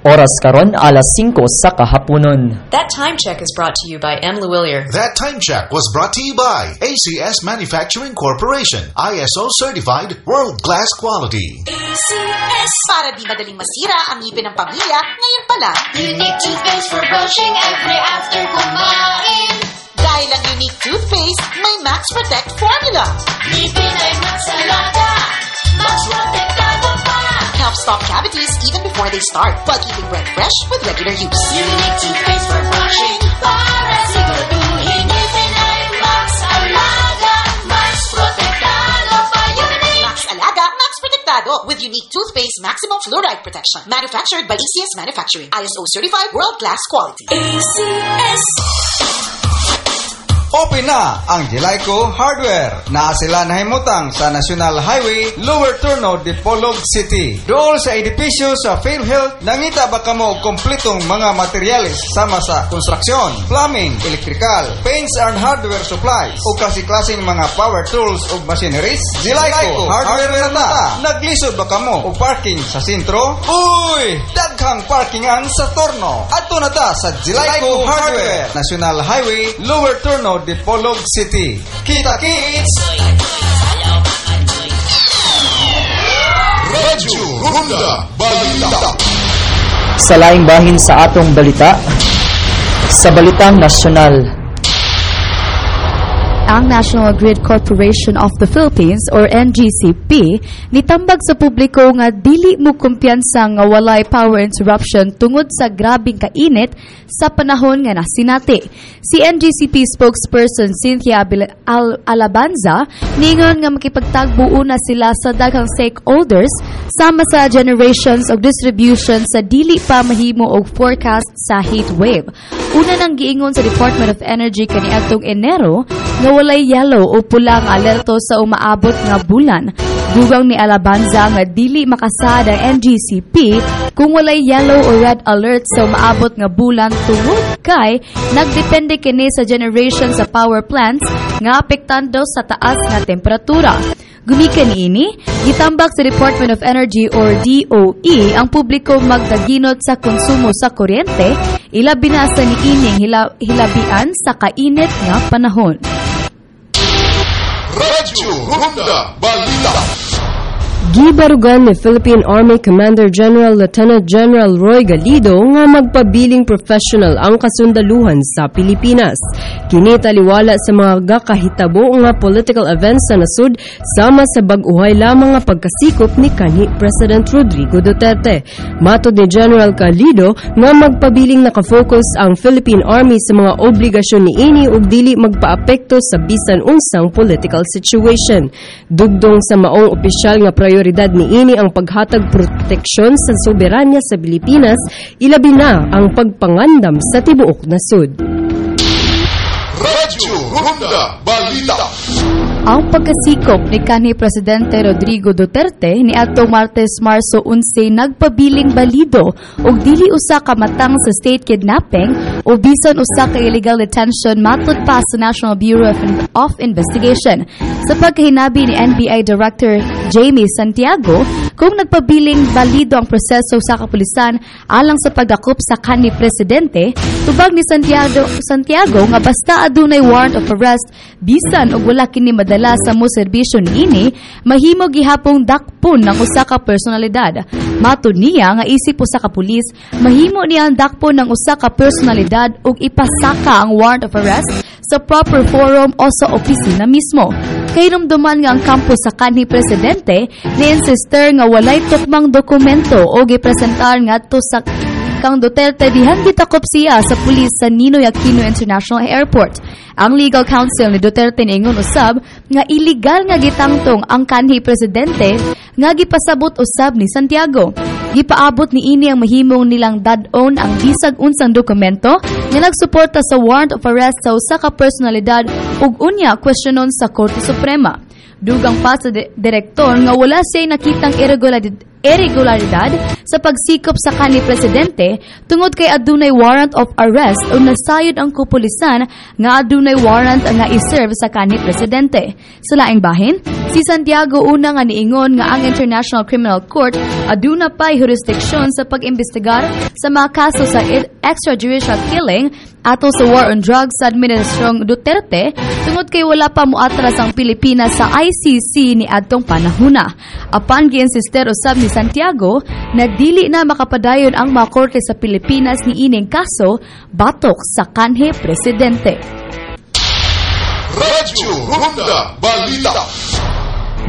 Oras karon alas 5 sa kahaponon. That time check is brought to you by M. Luillier. That time check was brought to you by ACS Manufacturing Corporation, ISO certified world-class quality. ACS. Para di madaling masira ang ngipin ng pamilya, ngayon pa lang. Unique toothpaste for brushing every after kumain. Ang unique toothpaste, may Max Protect formula. Ngipin ay Max Alaga. Max Protectado pa. Helps stop cavities even before they start while keeping breath fresh with regular use. Unique toothpaste for brushing para siguraduhin ngipin ay Max Alaga. Max Protectado pa. Unique. Max Alaga, Max Protectado. With unique toothpaste maximum fluoride protection. Manufactured by ACS Manufacturing. ISO certified world-class quality. ACS. Open na ang Jelaico Hardware na sila nahimutang sa National Highway, Lower Turno, Dipolog City. Dool sa edipisyo sa PhilHealth, nangita ba kamo kompletong mga materyales sama sa konstruksyon, plumbing, electrical, paints and hardware supplies, o kasi-klaseng mga power tools o machineries? Jelaico Hardware na ta. Naglisod ba kamo og parking sa sentro? Uy! Daghang parkingan sa Torno. Ato na ta sa Jelaico Hardware, National Highway, Lower Turno, Dipolog City. Kita kits! Radyo Ronda Balita. Sa laing bahin sa atong balita, sa Balitang Nasyonal, ang National Grid Corporation of the Philippines or NGCP nitambag sa publiko nga dili mo kumpiyansa nga walay power interruption tungod sa grabing kainit sa panahon nga nasinati. Si NGCP spokesperson Cynthia Al- Alabanza ningon nga makipagtagbuo na sila sa daghang stakeholders sama sa generations og distribution sa dili pa mahimo og forecast sa heat wave. Una nang giingon sa Department of Energy kaniadtong Enero nga walay yellow o pula nga alerto sa umaabot nga bulan. Dugang ni Alabanza nga dili makasad ang NGCP kung walay yellow o red alert sa umaabot nga bulan tungod kay nagdepende kini sa generation sa power plants nga apektando sa taas nga temperatura. Gumikan ini, gitambak sa Department of Energy or DOE ang publiko magdaginot sa konsumo sa kuryente, ilabi na sa niining hila, hilabian sa kainit nga panahon. Radyo Ronda Gibarugan ni Philippine Army Commander General Lieutenant General Roy Galido nga magpabiling professional ang kasundaluhan sa Pilipinas. Kini taliwala sa mga gakahitabo nga political events sa nasud sama sa bag-uhay lamang nga pagkasikop ni kanhi President Rodrigo Duterte. Matod ni General Galido nga magpabiling nakafocus ang Philippine Army sa mga obligasyon ni ini ug dili magpaapekto sa bisan unsang political situation. Dugdong sa maong opisyal nga prioridad ni ini ang paghatag proteksyon sa soberanya sa Pilipinas, ilabi na ang pagpangandam sa tibuok nasud. Radyo Ronda Balita. Ang pagkasikop ni kanhi Presidente Rodrigo Duterte ni atong Martes Marso 11 nagpabiling balido og dili usa ka matang sa state kidnapping o bisan usa ka illegal detention matud pa sa National Bureau of, of Investigation. Sa pagkahinabi ni NBI Director Jamie Santiago, kung nagpabiling balido ang proseso sa kapulisan alang sa pagdakop sa kanhi presidente, tubag ni Santiago Santiago nga basta adunay warrant of arrest bisan og wala kini madala sa mo serbisyo niini, mahimo gihapong dakpon ng usa ka personalidad. Matud niya nga isip usa ka pulis, mahimo niya ang dakpon ng usa ka personalidad ug ipasaka ang warrant of arrest sa proper forum o sa opisina mismo. Kainomduman nga ang kampo sa kanhi presidente ni insister nga walay tukmang dokumento o gipresentar ngadto sa kang Duterte dihan gitakop siya sa pulis sa Ninoy Aquino International Airport. Ang legal counsel ni Duterte niingon usab nga illegal nga gitangtong ang kanhi presidente nga gipasabot usab ni Santiago. Gipaabot ni ini ang mahimong nilang dad-on ang bisag unsang dokumento nga nagsuporta sa warrant of arrest sa usa ka personalidad ug unya questionon sa Korte Suprema. Dugang pa sa di- direktor nga wala siya nakitang irregularidad, irregularidad sa pagsikop sa kanhi presidente tungod kay adunay warrant of arrest o nasayod ang kupulisan nga adunay warrant nga iserve sa kanhi presidente. Sa laing bahin, si Santiago una nga niingon nga ang International Criminal Court aduna pay jurisdiksyon sa pag-imbestigar sa mga kaso sa extrajudicial killing ato sa war on drugs sa Administrasyong Duterte tungod kay wala pa muatras ang Pilipinas sa ICC ni adtong panahuna. Apan giinsister usab ni Santiago na dili na makapadayon ang mga korte sa Pilipinas ni ining kaso batok sa kanhe presidente. Radyo Ronda Balita.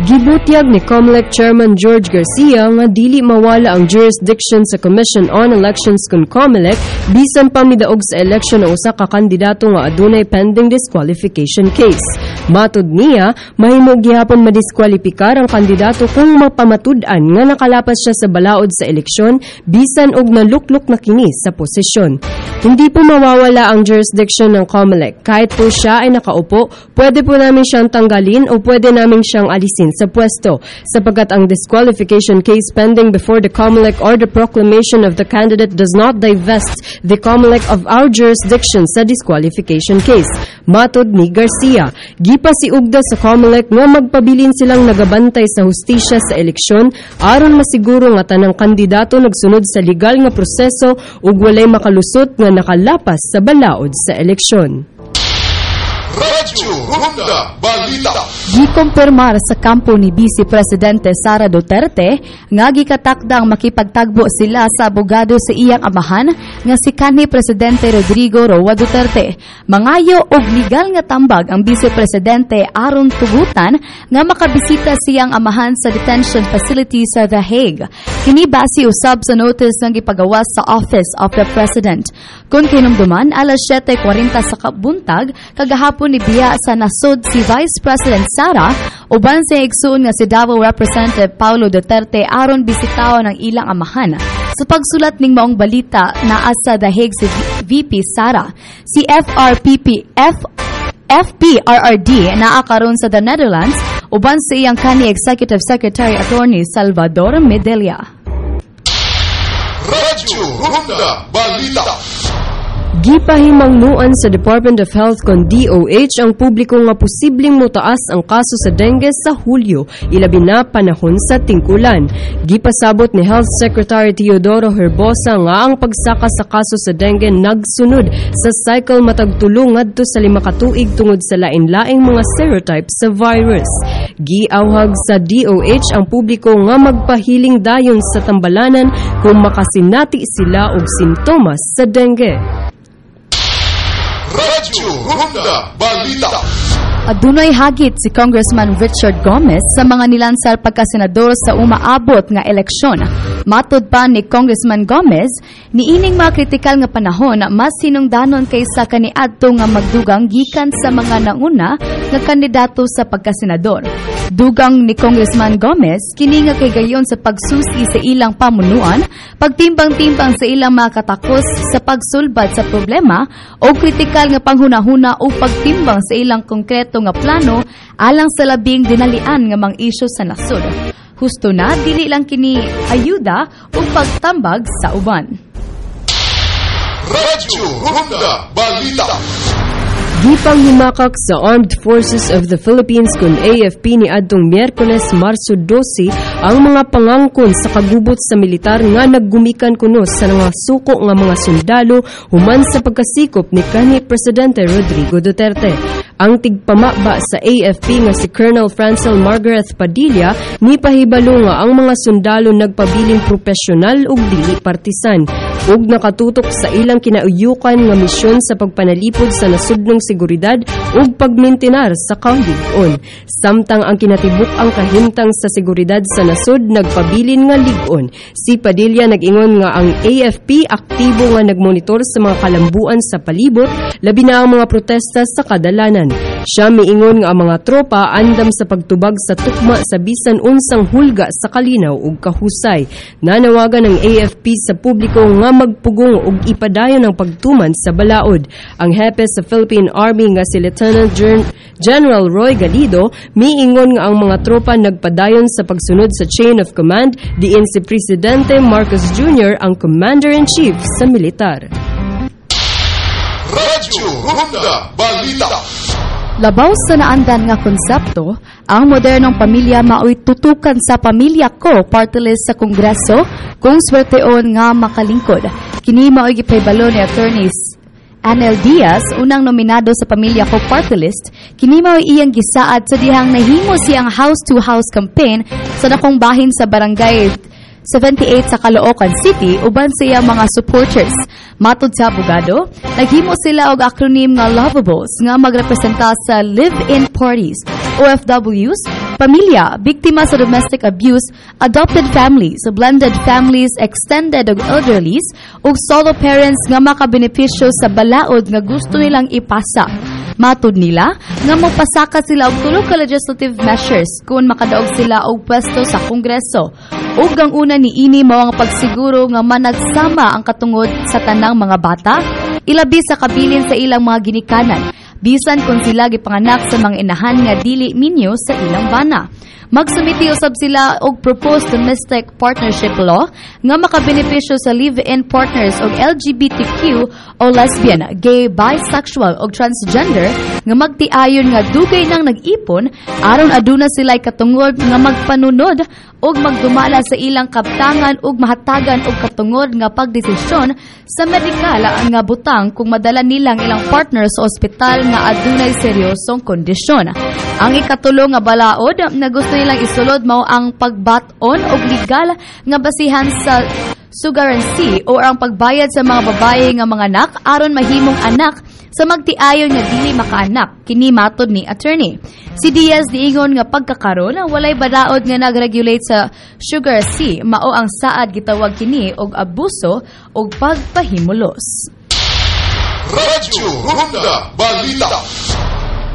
Gibutyag ni COMELEC Chairman George Garcia nga dili mawala ang jurisdiction sa Commission on Elections kun COMELEC bisan pa midaog sa election ng usa ka kandidato nga adunay pending disqualification case. Matud niya, mahimo gihapon madiskwalipikar ang kandidato kung mapamatud-an nga nakalapas siya sa balaod sa eleksyon bisan og naluklok na kini sa posisyon. Hindi po mawawala ang jurisdiction ng COMELEC. Kahit po siya ay nakaupo, pwede po namin siyang tanggalin o pwede namin siyang alisin sa pwesto sapagkat ang disqualification case pending before the COMELEC or the proclamation of the candidate does not divest the COMELEC of our jurisdiction sa disqualification case. Matod ni Garcia, gipa si Ugda sa COMELEC nga magpabilin silang nagabantay sa hustisya sa eleksyon aron masiguro nga tanang kandidato nagsunod sa legal nga proseso ug walay makalusot nga nakalapas sa balaod sa eleksyon. Radyo Ronda Balita. Gikumpirmar sa kampo ni Vice Presidente Sara Duterte nga gikatakdang makipagtagbo sila sa abogado sa iyang amahan nga si kanhi Presidente Rodrigo Roa Duterte. Mangayo og legal nga tambag ang Vice Presidente aron tugutan nga makabisita siyang amahan sa detention facility sa The Hague. Kini base usab sa notice nga gipagawas sa Office of the President. Kung kinumduman, alas 7.40 sa kabuntag, kagahapon ni Biya sa nasod si Vice President Sara uban sa igsuon nga si Davao Representative Paulo Duterte aron bisitaw ng ilang amahan. Sa pagsulat ning maong balita naa sa The Hague si VP Sara, si FRPP F FPRRD naa karon sa the Netherlands uban sa iyang kani Executive Secretary Attorney Salvador Medella. Radyo Ronda Balita. Gipahimangnuan sa Department of Health kon DOH ang publiko nga posibleng mutaas ang kaso sa dengue sa Hulyo, ilabi na panahon sa tingkulan. Gipasabot ni Health Secretary Teodoro Herbosa nga ang pagsaka sa kaso sa dengue nagsunod sa cycle matag tulo ngadto sa lima ka tuig tungod sa lain-laing mga serotypes sa virus. Giawhag sa DOH ang publiko nga magpahiling dayon sa tambalanan kung makasinati sila og sintomas sa dengue. Radyo Ronda Balita. Adunay hagit si Congressman Richard Gomez sa mga nilansar pagkasenador sa umaabot nga eleksyon. Matod pa ni Congressman Gomez, niining mga kritikal nga panahon mas sinungdanon kaysa kaniadto nga magdugang gikan sa mga nauna nga kandidato sa pagkasenador. Dugang ni Congressman Gomez, kini nga kay gayon sa pagsusi sa ilang pamunuan, pagtimbang-timbang sa ilang mga katakos sa pagsulbad sa problema o kritikal nga panghunahuna o pagtimbang sa ilang konkreto nga plano alang sa labing dinalian nga mga isyu sa nasod. Husto na dili lang kini ayuda o pagtambag sa uban. Radyo Ronda Balita. Gipang himakak sa Armed Forces of the Philippines kun AFP ni adtong Miyerkules Marso 12 ang mga pangangkon sa kagubot sa militar nga naggumikan kuno sa mga suko nga mga sundalo human sa pagkasikop ni kanhi Presidente Rodrigo Duterte. Ang tigpamaba sa AFP nga si Colonel Francel Margaret Padilla ni pahibalo nga ang mga sundalo nagpabiling profesional ug dili partisan ug nakatutok sa ilang kinauyukan nga misyon sa pagpanalipod sa nasudnong seguridad ug pagmintinar sa kaulig-on. Samtang ang kinatibuk ang kahimtang sa seguridad sa nasud nagpabilin nga lig-on. Si Padilla nag-ingon nga ang AFP aktibo nga nagmonitor sa mga kalambuan sa palibot, labi na ang mga protesta sa kadalanan. Siya miingon nga ang mga tropa andam sa pagtubag sa tukma sa bisan unsang hulga sa kalinaw ug kahusay. Nanawagan ng AFP sa publiko nga magpugong ug ipadayon ang pagtuman sa balaod. Ang hepe sa Philippine Army nga si Lieutenant Gen- General Roy Galido miingon nga ang mga tropa nagpadayon sa pagsunod sa chain of command diin si Presidente Marcos Jr. ang Commander-in-Chief sa militar. Radyo Ronda Balita. Labaw sa naandan nga konsepto, ang modernong pamilya mao'y tutukan sa pamilya ko party list sa Kongreso kung swerteon nga makalingkod. Kini mao'y gipaybalo ni attorneys Anel Diaz, unang nominado sa Pamilya Ko Party List, kini mao'y iyang gisaad sa dihang nahimo siyang house-to-house campaign sa dakong bahin sa barangay 78 sa Caloocan City uban sa iyang mga supporters. Matod sa abogado, naghimo sila og acronym nga Lovables nga magrepresenta sa live-in parties, OFWs, pamilya, biktima sa domestic abuse, adopted families, blended families, extended ug elderlies, ug solo parents nga makabenepisyo sa balaod nga gusto nilang ipasa. Matud nila nga mopasaka sila og tulo ka legislative measures kung makadaog sila og pwesto sa Kongreso. Ug ang una ni ini mao ang pagsiguro nga managsama ang katungod sa tanang mga bata, ilabi sa kabilin sa ilang mga ginikanan bisan kung sila gipanganak sa mga inahan nga dili minyo sa ilang bana. Magsumiti usab sila og proposed domestic partnership law nga makabenepisyo sa live-in partners og LGBTQ o lesbian, gay, bisexual o transgender nga magtiayon nga dugay nang nag-ipon aron aduna sila katungod nga magpanunod og magdumala sa ilang kaptangan ug mahatagan og katungod nga pagdesisyon sa medikal nga butang kung madala nilang ilang partner sa ospital nga adunay seryosong kondisyon. Ang ikatulo nga balaod nga gusto nilang isulod mao ang pagbaton og legal nga basihan sa sugarancy o ang pagbayad sa mga babae nga mga anak aron mahimong anak sa magtiayon nga dili makaanak kini matod ni attorney. Si Diaz diingon nga pagkakaron walay badaod nga nagregulate sa sugar C mao ang saad gitawag kini og abuso og pagpahimulos. Radyo Ronda Balita.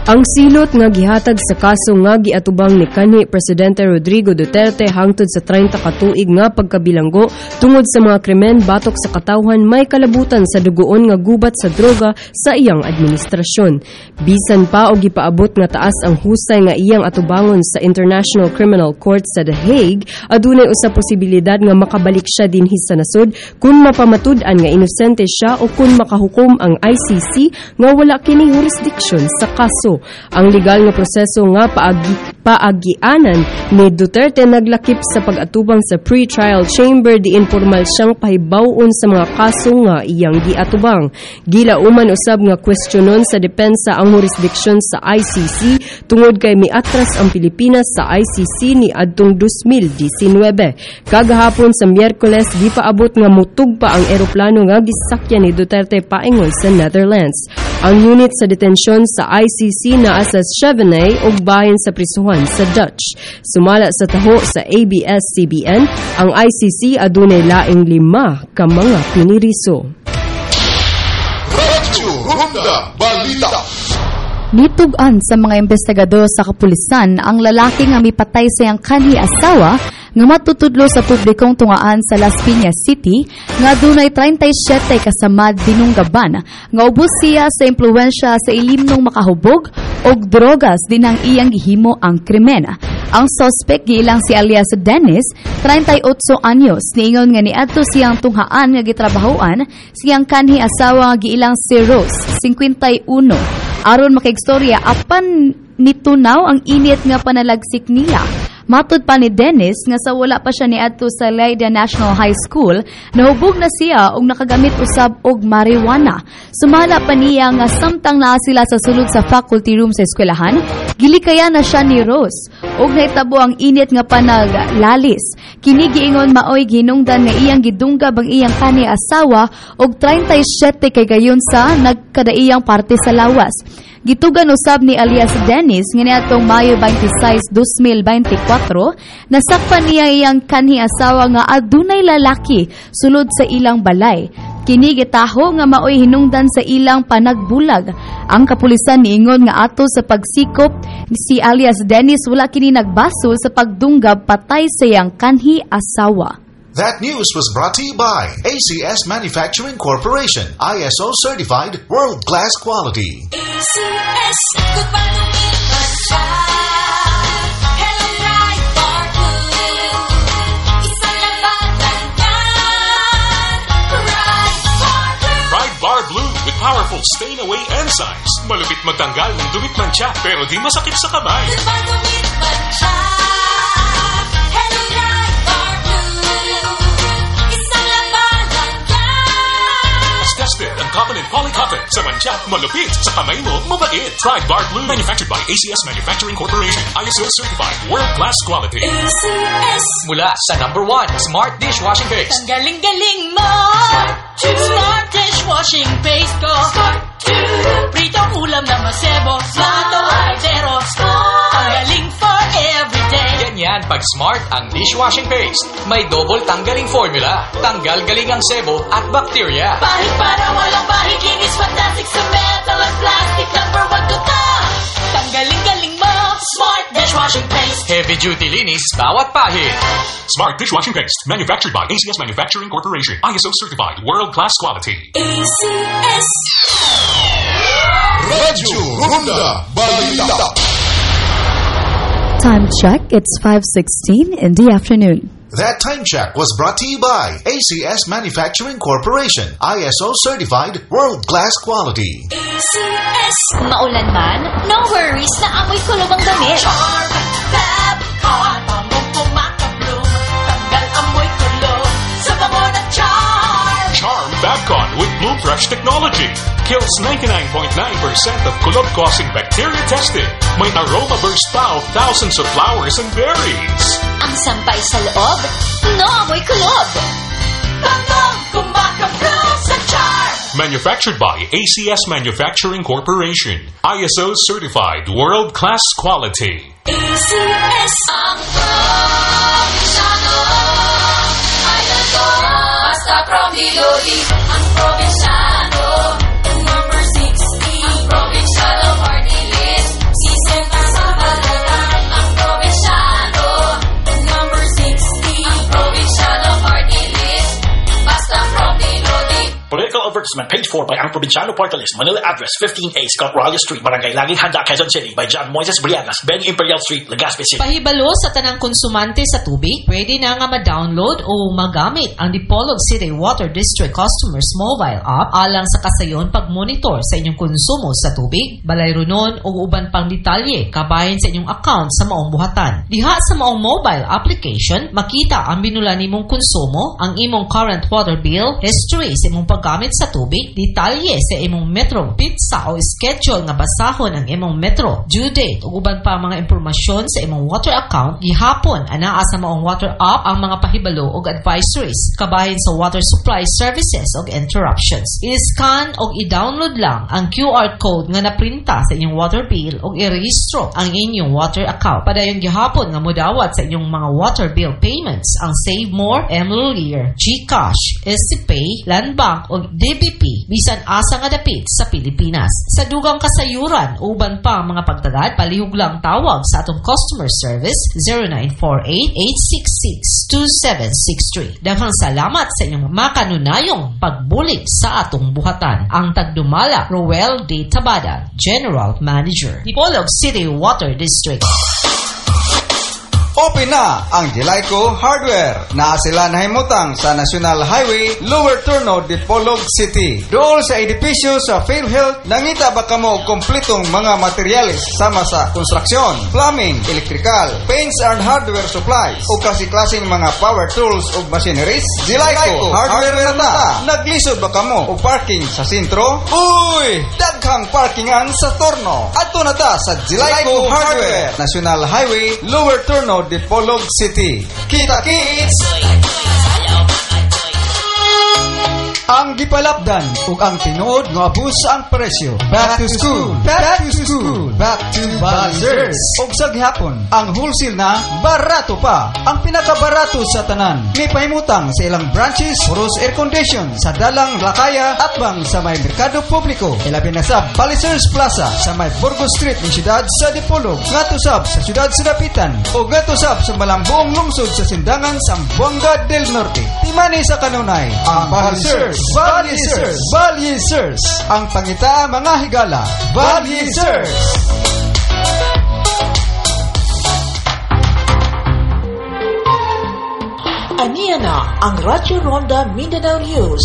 Ang silot nga gihatag sa kaso nga giatubang ni kanhi Presidente Rodrigo Duterte hangtod sa 30 ka tuig nga pagkabilanggo tungod sa mga krimen batok sa katawhan may kalabutan sa dugoon nga gubat sa droga sa iyang administrasyon. Bisan pa og gipaabot nga taas ang husay nga iyang atubangon sa International Criminal Court sa The Hague, adunay usa posibilidad nga makabalik siya dinhi sa nasod kung mapamatud-an nga inosente siya o kung makahukom ang ICC nga wala kini jurisdiction sa kaso. Ang legal nga proseso nga paagi, paagianan ni Duterte naglakip sa pag-atubang sa pre-trial chamber di informal siyang pahibawon sa mga kaso nga iyang giatubang. Gilauman usab nga kwestiyonon sa depensa ang jurisdiction sa ICC tungod kay miatras ang Pilipinas sa ICC ni adtong 2019. Kagahapon sa Miyerkules gipaabot nga mutug pa ang eroplano nga gisakyan ni Duterte paingon sa Netherlands. Ang unit sa detensyon sa ICC naa sa Chevenay ug bahin sa prisuhan sa Dutch. Sumala sa taho sa ABS-CBN, ang ICC adunay laing lima ka mga piniriso. Radyo Ronda Balita. Nitugan sa mga investigador sa kapulisan ang lalaki nga mipatay sa iyang kanhi asawa nga matutudlo sa publikong tungaan sa Las Piñas City nga dunay 37 kasamad dinunggaban nga ubos siya sa impluwensya sa ilimnong makahubog og drogas din ang iyang gihimo ang krimen. Ang suspect giilang si alias Dennis, 38 anyos, niingon nga niadto siyang tunghaan nga gitrabahoan siyang kanhi asawa nga giilang si Rose, 51. Aron makaigstorya apan nitunaw ang init nga panalagsik nila. Matud pa ni Dennis nga sa wala pa siya niadto sa Leyda National High School, nahubog na siya og nakagamit usab og marijuana. Sumala pa niya nga samtang naa sila sa sulod sa faculty room sa eskwelahan, gilikaya na siya ni Rose og nahitabo ang init nga panaglalis. Kini giingon maoy ginungdan nga iyang gidunggab ang iyang kani asawa og 37 kay gayon sa nagkadaiyang parte sa lawas. Gitugan usab ni alias Dennis nga Mayo 26, 2024, nasakpan niya iyang kanhi asawa nga adunay lalaki sulod sa ilang balay. Kini gitaho nga maoy hinungdan sa ilang panagbulag. Ang kapulisan niingon nga ato sa pagsikop si alias Dennis wala kini nagbasol sa pagdunggab patay sa iyang kanhi asawa. That news was brought to you by ACS Manufacturing Corporation, ISO certified world class quality. ACS, kung paano minsan siya Hello, Bright Bar Blue Isang labatan yan Bright Bar Blue Pride Bar Blue with powerful stain-away enzymes. Malupit magtanggal ng dumit mancha pero di masakit sa kamay. Kung paano minsan tested and polycotton. Sa mancha, malupit. Sa kamay mo, mabait. Pride Bar Blue manufactured by ACS Manufacturing Corporation. ISO certified world-class quality. ACS Mula sa number 1, Smart Dishwashing Base. Ang galing-galing mo Smart dishwashing paste ko Pritong ulam na masebo Plato, aldero Ang galing for every yan pag smart ang dishwashing paste. May double tanggaling formula. Tanggal galing ang sebo at bacteria. Pahit para walang bahid, linis fantastic sa metal at plastic. Number one to ka. Tanggaling-galing mo. Smart dishwashing paste. Heavy duty linis bawat pahid. Smart dishwashing paste, manufactured by ACS Manufacturing Corporation. ISO certified, world-class quality. ACS. Radyo Ronda Balita. Time check, it's 5.16 in the afternoon. That time check was brought to you by ACS Manufacturing Corporation, ISO certified, world-class quality. ACS. Kung maulan man, no worries na amoy kulob ang damit. Charm, Fab, Car, Babcon with Bloom Fresh technology. Kills 99.9% of kulob-causing bacteria tested. May aroma burst pa of thousands of flowers and berries. Ang sampay sa loob, no amoy kulob. Sa charm. Manufactured by ACS Manufacturing Corporation. ISO certified, world-class quality. ACS. Ang probinsyano ay nato. Basta promilodi. Ang probinsyano. Number advertisement, page 4 by Ang Provinciano Party List, Manila address 15A, Scott Royal Street, Barangay Laging Handa, Quezon City, by John Moises Briagas, Ben Imperial Street, Legazpi City. Pahibalo sa tanang konsumante sa tubig, pwede na nga ma-download o magamit ang Dipolog City Water District Customers Mobile App alang sa kasayon pag-monitor sa inyong konsumo sa tubig, balay runon o uban pang detalye kabahin sa inyong account sa maong buhatan. Diha sa maong mobile application, makita ang binulan nimong konsumo, ang imong current water bill, history sa imong paggamit sa tubig, detalye sa imong metro pizza o schedule nga basahon ang imong metro, due date ug uban pa mga impormasyon sa imong water account gihapon anaa sa maong water app ang mga pahibalo ug advisories kabahin sa water supply services ug interruptions. I-scan ug i-download lang ang QR code nga naprinta sa inyong water bill ug i-rehistro ang inyong water account. Padayon gihapon nga modawat sa inyong mga water bill payments ang Save More, Emlier, GCash, SCPay, Land Bank ug DBP bisan asa nga dapit sa Pilipinas. Sa dugang kasayuran uban pa ang mga pagtagad palihog lang tawag sa atong customer service 0948-866-2763. Daghang salamat sa inyong makanunayong pagbulig sa atong buhatan. Ang tagdumala Roel D. Tabada, General Manager. Dipolog City Water District. Open na ang Jelaico Hardware na sila nahimutang sa National Highway, Lower Turno, Dipolog City. Dool sa edipisyo sa PhilHealth, nangita ba kamo kompletong mga materyales sama sa konstruksyon, plumbing, electrical, paints and hardware supplies, o kasi-klaseng mga power tools ug machineries? Jelaico Hardware na ta. Naglisod ba kamo o parking sa sentro? Uy! Daghang parkingan sa Torno. Adto na ta sa Jelaico Hardware, National Highway, Lower Turno, Dipolog City. Kita kits! Ang gipalapdan ug ang tinuod nga abus ang presyo. Back to school, back to school, back to Balizers. Ug sa gihapon, ang wholesale na barato pa. Ang pinakabarato sa tanan. May pahimutang sa ilang branches, puros air condition sa dalang Lakaya at bang sa may merkado publiko. Ilabi na sa Balizers Plaza sa may Burgos Street ng siyudad sa Dipolog. Ngatusab sa siyudad sa Dapitan o gatusab sa malambong lungsod sa Sindangan sa Buanga del Norte. Timani sa kanunay, ang Balizers Balizers! Balizers! Ang pangita mga higala, Balizers! Aniya na ang Radyo Ronda Mindanao News,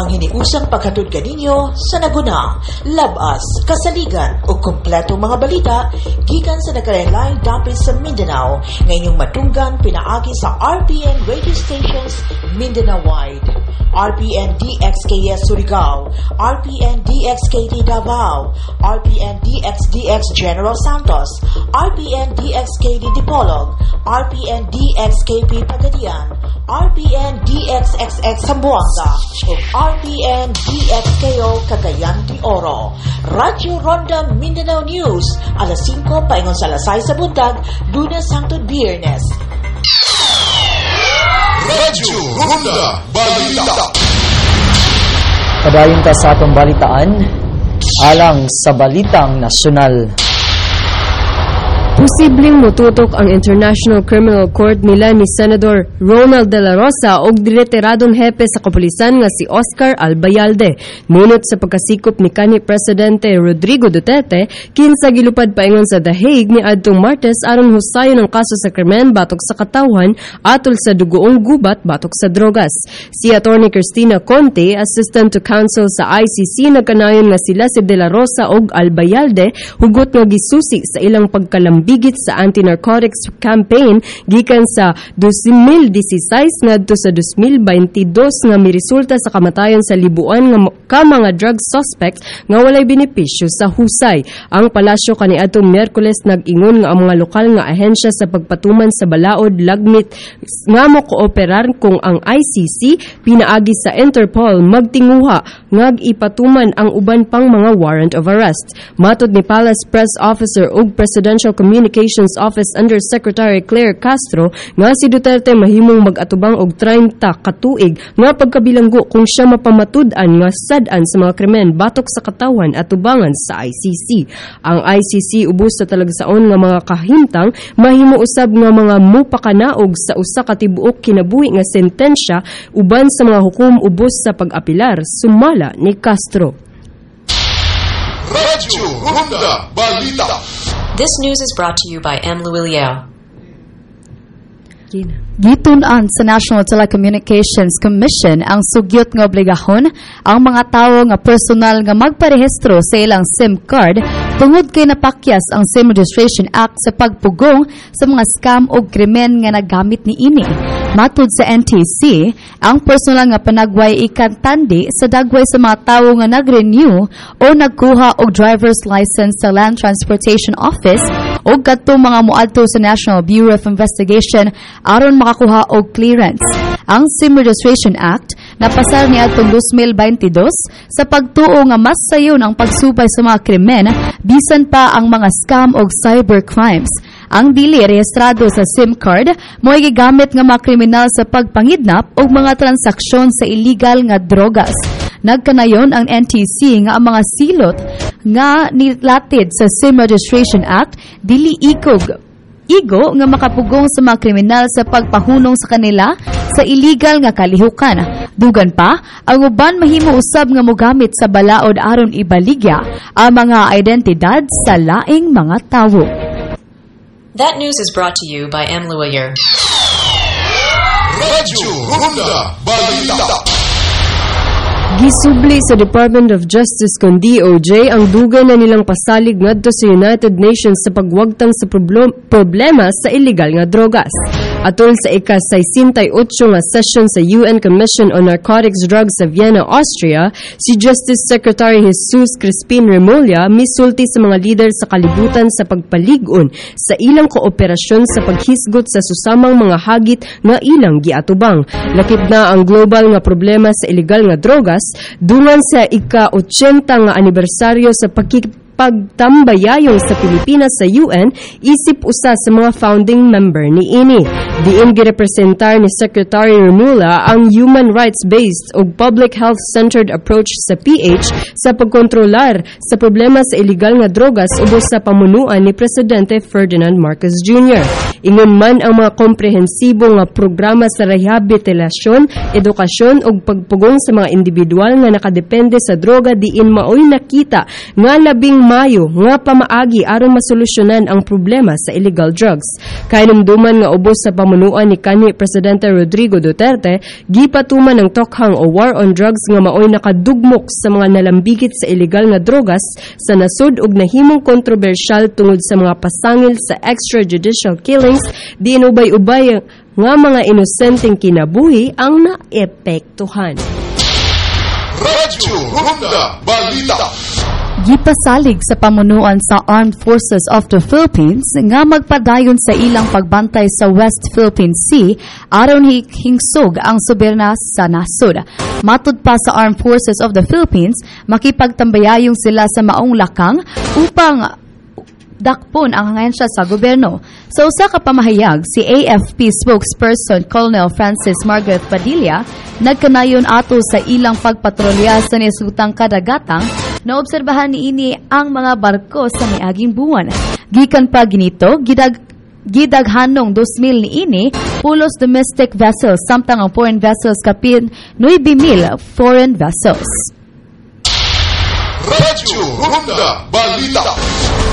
ang hiniusang paghatod kaninyo sa naguna, labas, kasaligan o kompleto mga balita gikan sa nakalain dapit sa Mindanao ngayong matunggan pinaagi sa RPN radio stations Mindanao-wide. RPN DXKS Surigao, RPN DXKT Davao, RPN DXDX General Santos, RPN DXKD Dipolog, RPN DXKP Pagadian, RPN DXXX Sambuanga, ug RPN DXKO Cagayan de Oro. Radyo Ronda Mindanao News, alas 5 paingon sa lasay sa buntag, lunes hangtod biyernes. Radyo Ronda Balita. Padayon ta sa atong balitaan alang sa balitang nasyonal. Posibleng mututok ang International Criminal Court nila ni Senador Ronald De La Rosa og diretiradong hepe sa kapulisan nga si Oscar Albayalde. Ngunit sa pagkasikop ni kanhi Presidente Rodrigo Duterte, kinsa gilupad paingon sa The Hague ni adtong Martes aron husayon ang kaso sa krimen batok sa katawhan atol sa dugoong gubat batok sa drogas. Si Attorney Cristina Conte, Assistant to Counsel sa ICC nagkanayon nga sila si De La Rosa og Albayalde hugot nga gisusi sa ilang pagkalambigit sa anti-narcotics campaign gikan sa 2016 ngadto sa 2022 nga miresulta sa kamatayon sa libuan nga ka mga drug suspects nga walay benepisyo sa husay. Ang palasyo kaniadtong Miyerkules nag-ingon nga ang mga lokal nga ahensya sa pagpatuman sa balaod lagmit nga mo kooperar kung ang ICC pinaagi sa Interpol magtinguha nga ipatuman ang uban pang mga warrant of arrest. Matod ni Palace Press Officer ug Presidential Communications Office Undersecretary Claire Castro nga si Duterte mahimong mag-atubang og 30 katuig nga pagkabilanggo kung siya mapamatud-an nga sad-an sa mga krimen batok sa katawan at tubangan sa ICC. Ang ICC ubos sa talagsaon nga mga kahimtang mahimo usab nga mga mupakanaog sa usa ka tibuok kinabuhi nga sentensya uban sa mga hukom ubos sa pag-apilar sumala ni Castro. Radyo Ronda Balita. This news is brought to you by M. Luilio. Gitunan sa National Telecommunications Commission ang sugyot nga obligahon ang mga tawo nga personal nga magparehistro sa ilang SIM card tungod kay napakyas ang SIM Registration Act sa pagpugong sa mga scam o krimen nga nagamit ni ini. Matud sa NTC, ang personal nga panagway ikantandi sa dagway sa mga tawo nga nag-renew o nagkuha og driver's license sa Land Transportation Office o kadto mga muadto sa National Bureau of Investigation aron makakuha og clearance. Ang SIM Registration Act napasar ni atong 2022 sa pagtuo nga mas sayon ang pagsubay sa mga krimen bisan pa ang mga scam o cybercrimes. Ang dili rehistrado sa SIM card mo gigamit nga mga kriminal sa pagpangidnap o mga transaksyon sa illegal nga drogas. Nagkanayon ang NTC nga ang mga silot nga nilatid sa SIM Registration Act dili ikog igo nga makapugong sa mga kriminal sa pagpahunong sa kanila sa illegal nga kalihukan. Dugan pa, ang uban mahimo usab nga mogamit sa balaod aron ibaligya ang mga identidad sa laing mga tawo. That news is brought to you by M. Luillier. Radyo Ronda Balita. Gisubli sa Department of Justice kon DOJ ang dugay na nilang pasalig ngadto sa United Nations sa pagwagtang sa problem- problema sa illegal nga drogas. Atol sa ika-68 nga session sa UN Commission on Narcotics Drugs sa Vienna, Austria, si Justice Secretary Jesus Crispin Remulla misulti sa mga leader sa kalibutan sa pagpalig-on sa ilang kooperasyon sa paghisgot sa susamang mga hagit nga ilang giatubang. Lakip na ang global nga problema sa illegal nga drogas dungan sa ika-80 nga anibersaryo sa pagkik pagtambayayong sa Pilipinas sa UN isip usa sa mga founding member ni ini. Diin girepresentar ni Secretary Remula ang human rights-based ug public health-centered approach sa PH sa pagkontrolar sa problema sa illegal nga drogas ubos sa pamunuan ni Presidente Ferdinand Marcos Jr. Ingon man ang mga komprehensibo nga programa sa rehabilitasyon, edukasyon ug pagpugong sa mga individual nga nakadepende sa droga diin maoy nakita nga labing Mayo nga pamaagi aron masolusyonan ang problema sa illegal drugs. Kainumduman nga ubos sa pamunuan ni kanhi Presidente Rodrigo Duterte, gipatuman ang tokhang o war on drugs nga maoy nakadugmok sa mga nalambigit sa illegal nga drogas sa nasud ug nahimong kontrobersyal tungod sa mga pasangil sa extrajudicial killings diin ubay-ubay nga mga inosenteng kinabuhi ang naepektuhan. Radyo Ronda Balita. Gipasalig sa pamunuan sa Armed Forces of the Philippines nga magpadayon sa ilang pagbantay sa West Philippine Sea aron hi- hingsog ang soberana sa nasod. Matud pa sa Armed Forces of the Philippines, makipagtambayayong sila sa maong lakang upang dakpon ang ahensya sa gobyerno. Sa usa ka pamahayag, si AFP spokesperson Colonel Francis Margaret Padilla nagkanayon ato sa ilang pagpatrolya sa nisutang kadagatang naobserbahan niini ang mga barko sa miaging buwan. Gikan pa ginito, gidag gidaghanong 2,000 niini pulos domestic vessels samtang ang foreign vessels kapin 9,000 foreign vessels. Radyo Ronda Balita.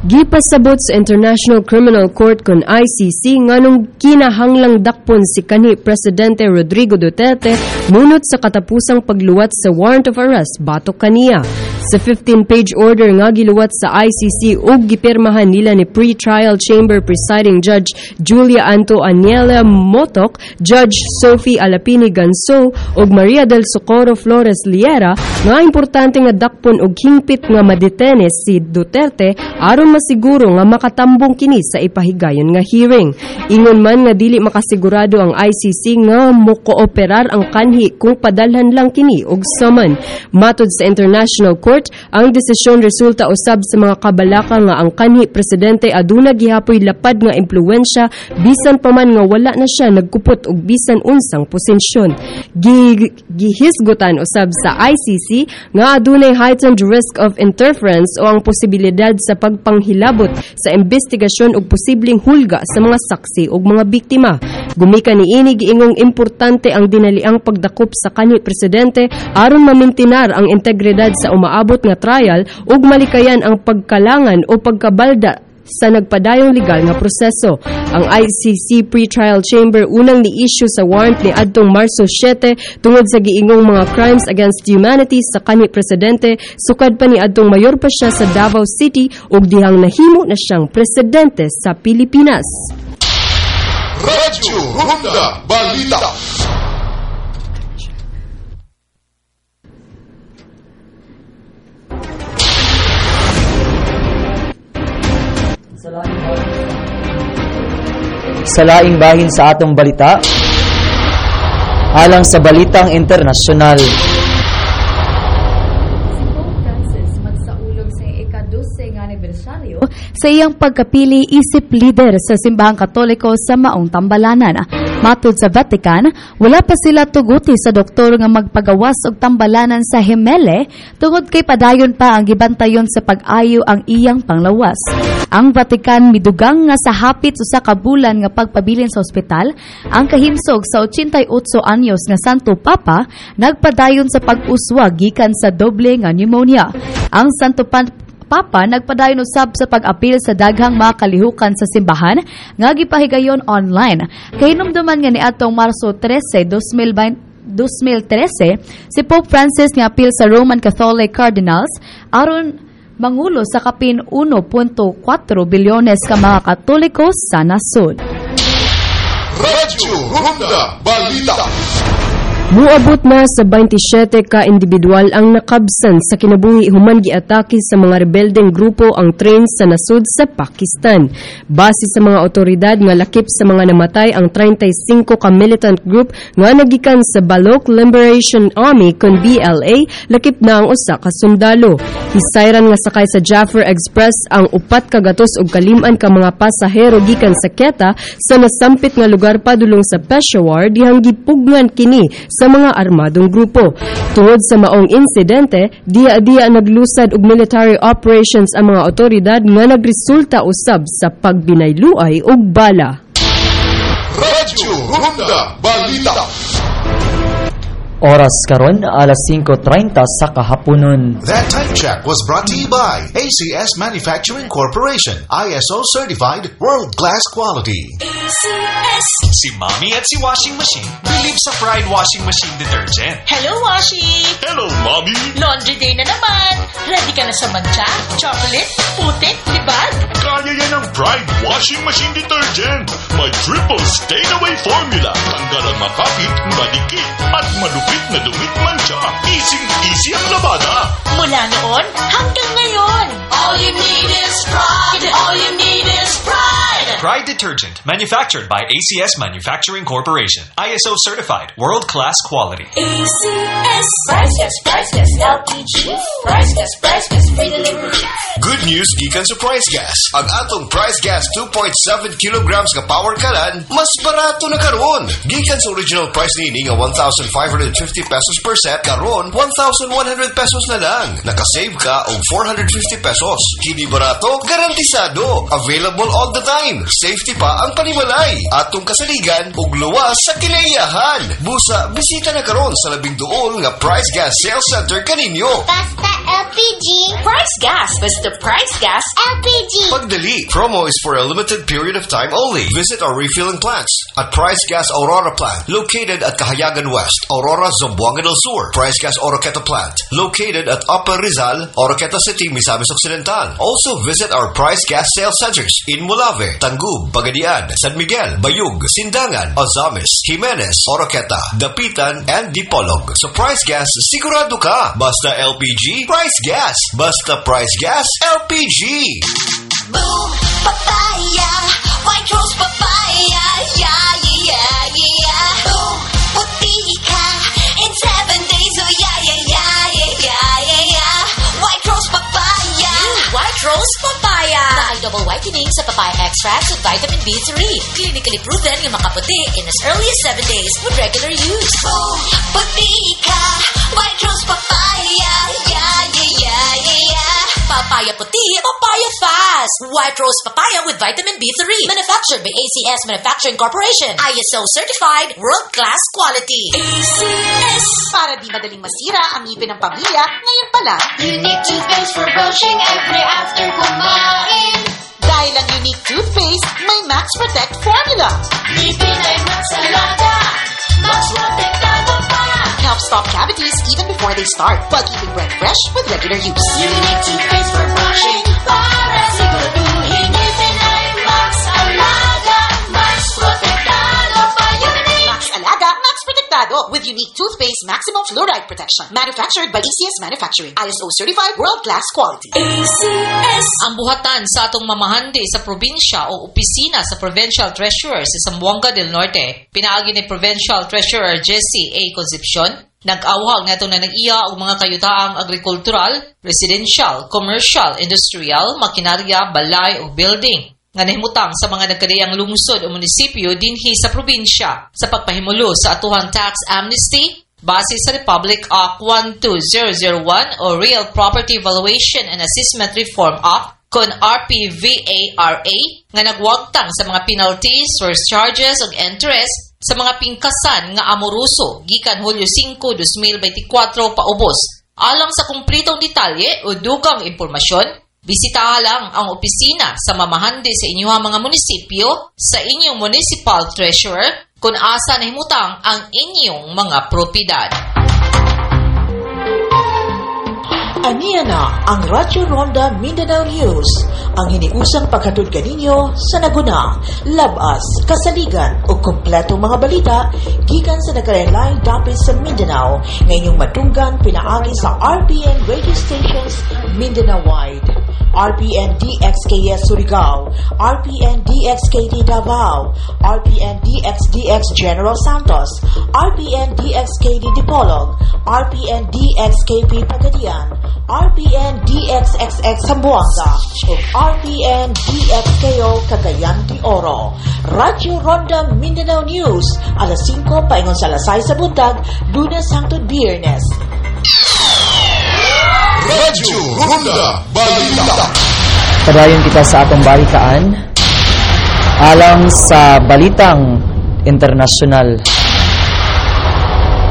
Gipasabot sa International Criminal Court kon ICC nganong kinahanglang dakpon si kanhi Presidente Rodrigo Duterte nunot sa katapusang pagluwat sa warrant of arrest batok kaniya. Sa 15-page order nga giluwat sa ICC ug gipirmahan nila ni Pre-Trial Chamber Presiding Judge Julia Anto Aniela Motok, Judge Sophie Alapini Ganso ug Maria del Socorro Flores Liera nga importante nga dakpon og hingpit nga madetene si Duterte aron masiguro nga makatambong kini sa ipahigayon nga hearing. Ingon man nga dili makasigurado ang ICC nga mokooperar ang kanhi kung padalhan lang kini og summon. Matod sa International Court, ang desisyon resulta usab sa mga kabalaka nga ang kanhi presidente aduna gihapoy lapad nga impluwensya bisan pa man nga wala na siya nagkupot og bisan unsang posisyon. Gi- gihisgutan usab sa ICC nga adunay heightened risk of interference o ang posibilidad sa pagpanghilabot sa investigasyon ug posibleng hulga sa mga saksi ug mga biktima. Gumika ni ini giingong importante ang dinaliang pagdakop sa kanhi presidente aron mamintinar ang integridad sa umaabot nga trial ug malikayan ang pagkalangan o pagkabalda sa nagpadayong legal nga proseso. Ang ICC pre-trial chamber unang ni-issue sa warrant ni adtong Marso 7 tungod sa giingong mga crimes against humanity sa kanhi presidente sukad pa ni adtong mayor pa siya sa Davao City ug dihang nahimo na siyang presidente sa Pilipinas. Radyo Ronda Balita. Sa laing bahin sa atong balita, alang sa balitang internasyonal. Francis magsaulog sa ika-12 nga anibersaryo sa iyang pagkapili isip leader sa simbahang katoliko sa maong tambalanan. Matod sa Vatican, wala pa sila tuguti sa doktor nga magpagawas og tambalanan sa Hemele tungod kay padayon pa ang gibantayon sa pag-ayo ang iyang panglawas. Ang Vatican midugang nga sa hapit usa ka bulan nga pagpabilin sa ospital, ang kahimsog sa 88 anyos nga Santo Papa nagpadayon sa pag-uswag gikan sa doble nga pneumonia. Ang Santo Pan- Papa nagpadayon usab sa pag-apil sa daghang mga kalihukan sa simbahan nga gipahigayon online. Kahinumduman nga niadtong Marso 13, 2020 2013, si Pope Francis nga apil sa Roman Catholic Cardinals aron mangulo sa kapin 1.4 bilyones ka mga Katoliko sa nasod. Radyo Ronda Balita. Muabot na sa 27 ka individual ang nakabsan sa kinabuhi human giatake sa mga rebeldeng grupo ang train sa nasud sa Pakistan. Base sa mga otoridad nga lakip sa mga namatay ang 35 ka militant group nga nagikan sa Balok Liberation Army kon BLA lakip na ang usa ka sundalo. Hisayran nga sakay sa Jaffer Express ang upat ka gatos og kaliman ka mga pasahero gikan sa Quetta sa nasampit nga lugar padulong sa Peshawar dihang gipugngan kini sa mga armadong grupo. Tungod sa maong insidente, diya-diya naglusad og military operations ang mga otoridad nga nagresulta usab sa pagbinayluay og bala. Radyo Ronda Balita. Oras karon alas 5:30 sa kahaponon. That time check was brought to you by ACS Manufacturing Corporation, ISO certified world class quality. Si Mommy at si Washing Machine believe sa Pride Washing Machine Detergent. Hello, Washi! Hello, Mommy! Laundry day na naman! Ready ka na sa mancha, chocolate, putik, libag? Kaya yan ang Pride Washing Machine Detergent. May triple stain-away formula. Tanggal ang makapit, madikit, at malupit na dumit mancha. Easy-easy ang labada. Mula noon hanggang ngayon. All you need is pride. All you need is pride. Pride Detergent, manufactured by ACS Manufacturing Corporation. ISO certified, world-class quality. ACS. Price gas, price gas, LPG. Price gas, price gas, free delivery. Good news gikan sa Price Gas. Ang atong Price Gas 2.7 kilograms ka power kalan, mas barato na karon. Gikan sa original price nini nga 1,550 pesos per set, karon 1,100 pesos na lang. Nakasave ka og 450 pesos. Kini barato, garantisado. Available all the time. Safety pa ang panimalay. Atong kasaligan ug luwas sa kinaiyahan. Busa, bisita na karon sa labing duol nga Price Gas Sales Center kaninyo. Basta LPG. Price gas. Basta price gas. LPG. Pagdali. Promo is for a limited period of time only. Visit our refilling plants at Price Gas Aurora Plant, located at Cahayagan West, Aurora, Zamboanga del Sur. Price Gas Oroqueta Plant, located at Upper Rizal, Oroqueta City, Misamis Occidental. Also visit our Price Gas sales centers in Mulave, Tangub, Pagadian, San Miguel, Bayug, Sindangan, Ozamis, Jimenez, Oroqueta, Dapitan, and Dipolog. Sa Price Gas, sigurado ka. Basta LPG, Price Gas. Basta Price Gas, LPG. Boom, papaya. White rose papaya. Yeah, yeah, yeah. Boom, puti ka. In seven days. Oh, yeah, yeah, yeah, yeah, yeah, yeah, yeah. White rose papaya. White rose papaya. Na double whitening sa papaya extracts with vitamin B3. Clinically proven yung makaputi in as early as seven days with regular use. Boom, puti ka. White rose papaya. Yeah, yeah, yeah, yeah. Papaya puti, papaya fast. White rose papaya with vitamin B3. Manufactured by ACS Manufacturing Corporation. ISO certified, world-class quality. ACS. Para di madaling masira ang ngipin ng pamilya, ngayon pa lang. Unique toothpaste for brushing every after kumain. Dahil ang unique toothpaste, may Max Protect formula. Ngipin ay. Mas protektado pa. Helps stop cavities even before they start while keeping breath fresh with regular use. Protectado with unique toothpaste maximum fluoride protection. Manufactured by ACS Manufacturing. ISO certified world-class quality. ACS. Ang buhatan sa atong mamahandi sa probinsya o opisina sa Provincial Treasurer sa Zamboanga del Norte, pinaagi ni Provincial Treasurer Jesse A. Concepcion, nag-awhag na itong nanag-iya og mga kayutaang agrikultural, residential, commercial, industrial, makinarya, balay o building nga nahimutang sa mga nagkadayang lungsod o munisipyo dinhi sa probinsya sa pagpahimulo sa atuhang tax amnesty base sa Republic Act 12001 o Real Property Valuation and Assessment Reform Act kon RPVARA nga nagwagtang sa mga penalties, surcharges ug interest sa mga pingkasan nga amoruso gikan Hulyo 5, 2024 paubos. Alang sa kumpletong detalye o dugang impormasyon, Bisitaha lang ang opisina sa mamahandi sa inyong mga munisipyo sa inyong municipal treasurer kung asa nahimutang ang inyong mga propidad. Aniya na ang Radyo Ronda Mindanao News, ang hiniusang paghatod kaninyo sa naguna, labas, kasaligan o kompletong mga balita gikan sa nagkalain dapit sa Mindanao ngayong matunggan pinaagi sa RPN radio stations Mindanao-wide. RPN DXKS Surigao, RPN DXKT Davao, RPN DXDX General Santos, RPN DXKD Dipolog, RPN DXKP Pagadian, RPN DXXX Sambuanga, ug RPN DXKO Cagayan de Oro. Radyo Ronda Mindanao News, alas 5 paingon sa lasay sa buntag, lunes hangtod biyernes. Radyo Ronda Balita. Padayon kita sa atong balitaan alang sa balitang internasyonal.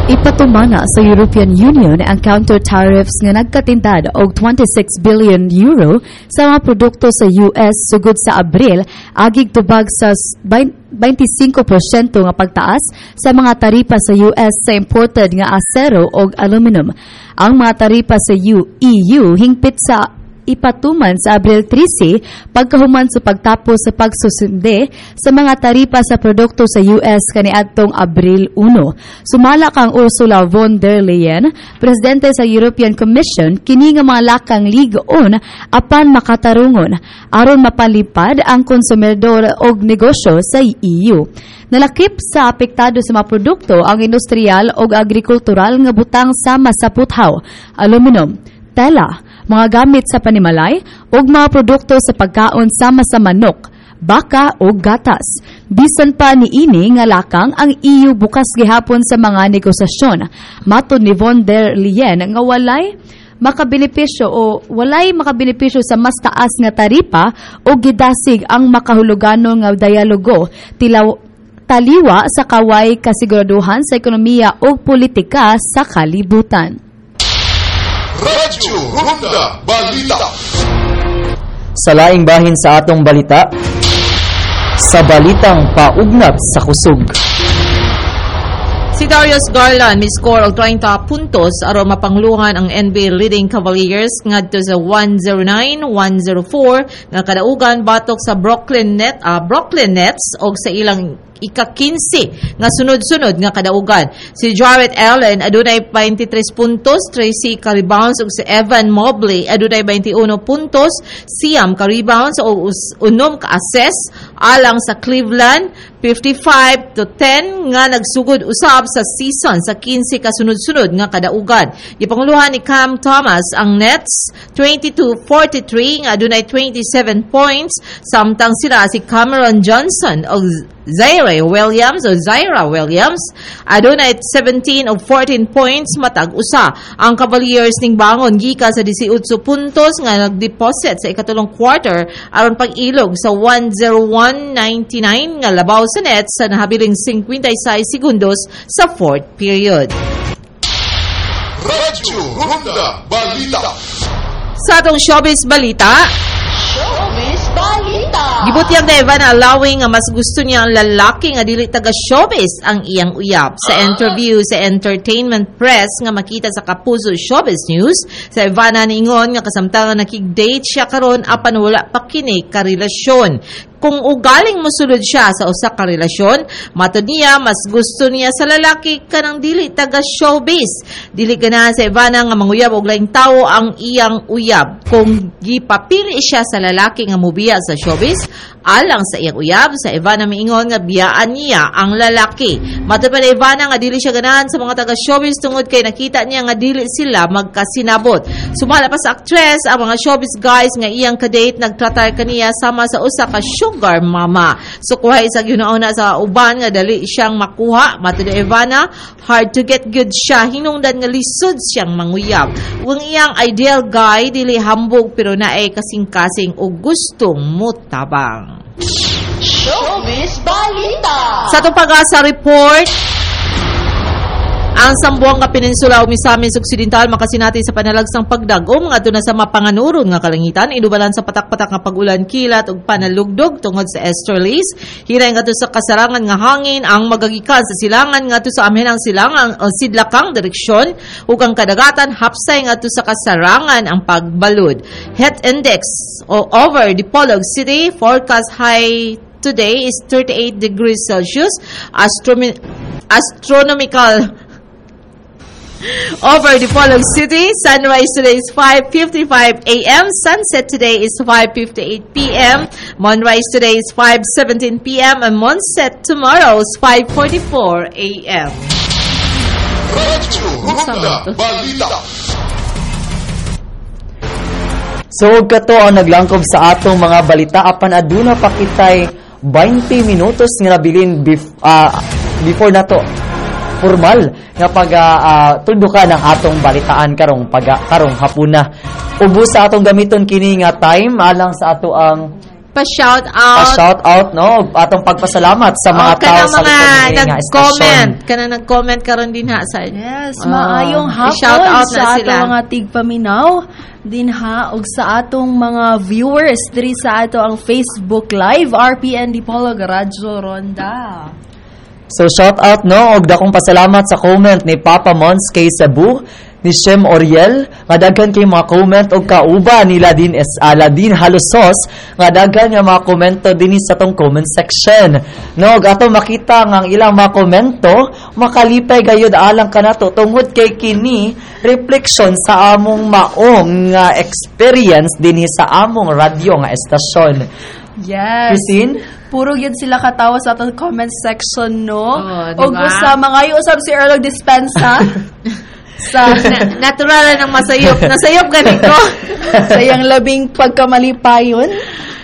Ipatumana sa European Union ang counter-tariffs nga nagkatintad og 26 billion euro sa mga produkto sa US sugod sa Abril agig tubag sa s- bain- 25% nga pagtaas sa mga taripa sa US sa imported nga asero ug aluminum. Ang mga taripa sa EU hingpit sa ipatuman sa Abril 13 pagkahuman sa pagtapos sa pagsusinde sa mga taripa sa produkto sa US kaniadtong Abril 1. Sumala kang Ursula von der Leyen, presidente sa European Commission, kini nga mga lakang ligoon apan makatarungon aron mapalipad ang konsumidor og negosyo sa EU. Nalakip sa apektado sa mga produkto ang industrial o agrikultural nga butang sama sa puthaw, aluminum, tela, mga gamit sa panimalay ug mga produkto sa pagkaon sama sa manok, baka o gatas. Bisan pa ni ini nga lakang ang EU bukas gihapon sa mga negosasyon. Matod ni von der Leyen nga walay makabenepisyo o walay makabenepisyo sa mas taas nga taripa o gidasig ang makahuluganon nga dialogo tilaw taliwa sa kaway kasiguraduhan sa ekonomiya o politika sa kalibutan. Radyo Ronda Balita. Sa laing bahin sa atong balita, sa balitang paugnat sa kusog. Si Darius Garland mi-score og 30 puntos. Aron mapangluhan ang NBA leading Cavaliers ngadto sa 109-104 nga kadaugan batok sa Brooklyn Net ah, Brooklyn Nets og sa ilang ika-15 nga sunod-sunod nga kadaugan. Si Jarrett Allen adunay 23 puntos, Tracy ka rebounds ug si Evan Mobley adunay 21 puntos, siyam ka rebounds ug us- unom ka assist alang sa Cleveland 55 to 10 nga nagsugod usab sa season sa 15 ka sunod-sunod nga kadaugan. Gipanguluhan ni Cam Thomas ang Nets 22-43 nga adunay 27 points samtang sila si Cameron Johnson o Zaire Williams o Zaira Williams adunay 17 o 14 points matag usa. Ang Cavaliers ning bangon gikan sa 18 puntos nga nagdeposit sa ikatulong quarter aron pag-ilog sa 101.99 nga labaw sa Nets sa nahabiling 56 segundos sa fourth period. Radyo Ronda Balita. Sa atong showbiz balita, Showbiz Balita. Gibutyag na Evan allowing nga mas gusto niya ang lalaki nga dili taga showbiz ang iyang uyab. Sa interview sa Entertainment Press nga makita sa Kapuso Showbiz News, sa Ivana niingon nga kasamtangan nakig-date siya karon apan wala pa kini ka relasyon. Kung ugaling mosulod siya sa usa ka relasyon, matod niya mas gusto niya sa lalaki kanang dili taga showbiz. Dili ganahan sa Ivana nga manguyab og laing tawo ang iyang uyab. Kung gipapili siya sa lalaki nga mubiya sa showbiz, alang sa iyang uyab, sa Ivana miingon nga biyaan niya ang lalaki. Matod pa ni Ivana nga dili siya ganahan sa mga taga showbiz tungod kay nakita niya nga dili sila magkasinabot. Sumala pa sa actress ang mga showbiz guys nga iyang kadate nagtratar kaniya sama sa usa ka sugar mama. So kuha sa ginauna sa uban nga dali siyang makuha. Matod ni Ivana, hard to get good siya. Hinungdan nga lisod siyang manguyab. Ang iyang ideal guy dili hambog pero naay kasing-kasing o gustong mutabang. Showbiz Balita. Sa itong pag-asa report, ang Sambuanga Peninsula o Misamis Occidental makasinati sa panalagsang pagdagom nga na sa mapanganuron nga kalangitan inubalan sa patak-patak nga pagulan kilat ug panalugdog tungod sa easterlies hiray nga sa kasarangan nga hangin ang magagikan sa silangan nga sa amhenang silangan o sidlakang direksyon ug ang kadagatan hapsay nga sa kasarangan ang pagbalud. Het index o over Dipolog City forecast high today is 38 degrees Celsius. Astronomi- astronomical over the Polog City. Sunrise today is 5.55 a.m. Sunset today is 5.58 p.m. Moonrise today is 5.17 p.m. And moonset tomorrow is 5.44 a.m. So kato ang naglangkob sa atong mga balita apan aduna pa kitay 20 minutos nga nabilin bef- ah, before nato formal nga pag uh, tudukan ng atong balitaan karong pag karong hapuna. Ubos sa atong gamiton kini nga time alang sa ato ang pa-shout out. Pa-shout out, no? Atong pagpasalamat sa mga Oh, tao sa mga likod ng nga nag-comment. Kana nag-comment karon din ha sa Yes, Oo. maayong hapon I-shout out na sa sila. atong mga tigpaminaw din ha ug sa atong mga viewers diri sa ato ang Facebook Live RPN Dipolog Radyo Ronda. So shout out no? Og dakong pasalamat sa comment ni Papa Mons kay Cebu ni Shem Oriel. Nga daghan kay mga comment og kauba nila din es Aladin Halosos. Nga daghan nga mga komento dinhi sa tong comment section. No og ato makita nga ang ilang mga komento makalipay gayud alang kanato tungod kay kini reflection sa among maong nga experience dinhi sa among radyo nga estasyon. Yes. Christine? Puro yun sila katawa sa atong comment section, no? di Og ba? usama ngayon usab si Earl og Dispensa. sa Na- natural na ng masayop. Nasayop ka nito. sa iyang labing pagkamalipayon.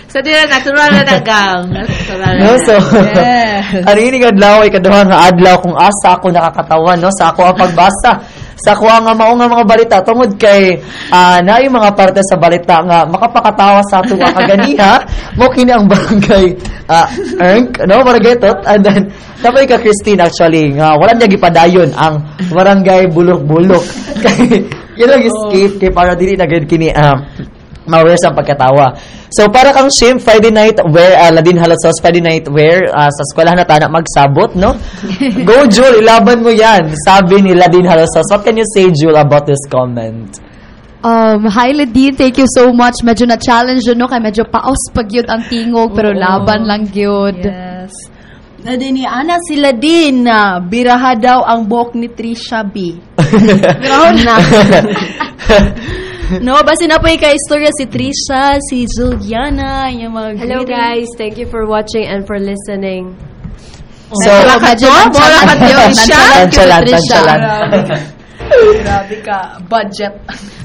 Sa dira natural na. Natural na. No, so, Yes. ang ini adlaw ay nga adlaw kung asa ako nakakatawan no sa ako ang pagbasa sa ako nga mao nga mga balita tungod kay ah naay mga parte sa balita nga makapakatawa sa ato nga kaganiha. Mo kini ang barangay ah Erk no barangay tot. And then tapay ka Christine actually nga wala niya gipadayon ang barangay bulok-bulok. Kay yun lang escape kay para dili na gid kini ah mawala sa pagkatawa. So para kang shame Friday night wear uh, Ladin Halasos Friday night wear ah, sa eskwelahan na tanak magsabot no. Go Jul, ilaban mo yan. Sabi ni Ladin Halasos. What can you say Jul about this comment? Um, hi Ladine, thank you so much. Medyo na-challenge yun, no? Kaya medyo paos pag yun ang tingog, pero Oo. laban lang yun. Yes. Na ni Ana sila din na biraha daw ang buhok ni Trisha B. Birahon na. no, basi na po yung ka-istorya si Trisha, si Juliana, yung mga Hello greeting. guys, thank you for watching and for listening. So, Wala ka dyan, wala ka dyan, Trisha. Tansyalan, tansyalan. Grabe ka, budget.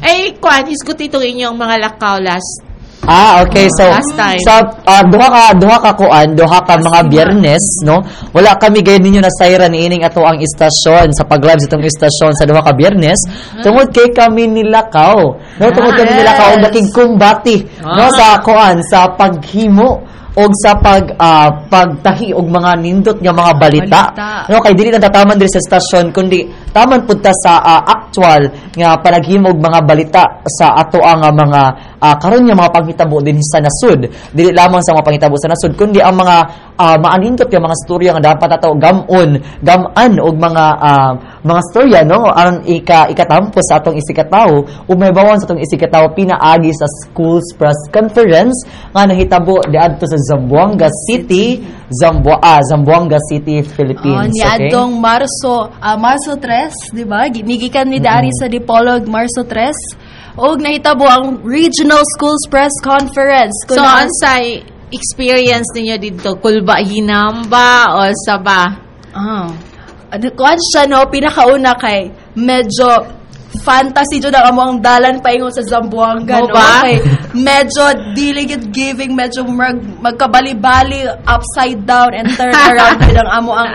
Ay, kwan, isgot itong inyong mga lakaw last. Ah, okay. So, Last time. sa ah, duha ka duha ka kuan, duha ka mga biyernes, no? Wala kami gayud ninyo na sayra ni ining ato ang istasyon sa pag-live sa itong istasyon sa duha ka biyernes. Tungod kay kami nilakaw. No, tungod kami Ah, nilakaw og daking kumbati, no Ah. sa kuan sa paghimo og sa pag ah, pagtahi og mga nindot nga mga balita. Balita. No, kay dili na tataman diri sa estasyon kundi taman pud ta sa ah, actual nga panaghimog mga balita sa ato ang ah, mga ah, karon nga mga panghitabo din sa nasud. Dili lamang sa mga panghitabo sa nasud kundi ang mga ah, maanindot nga mga storya nga dapat ato gamon, gaman og mga ah, mga storya no ang ika ikatampo sa atong isikataw ug may bawon sa atong isikataw pinaagi sa schools press conference nga nahitabo diadto sa Zamboanga City, Zambua, ah, Zamboanga City, Oh, Philippines. ni okay? Adong Marso, ah, Marso 3, di ba? Ginigikan ni Dari sa Dipolog Marso 3. Og nahitabo ang Regional Schools Press Conference. So, ang sa experience ninyo dito, kulba hinamba o saba? Ah. Ano kuan siya no, pinakauna kay medyo fantasy jud ang among dalan paingon sa Zamboanga no. ba? Kay medyo gid giving medyo mag, magkabali-bali upside down and turn around ang amo ang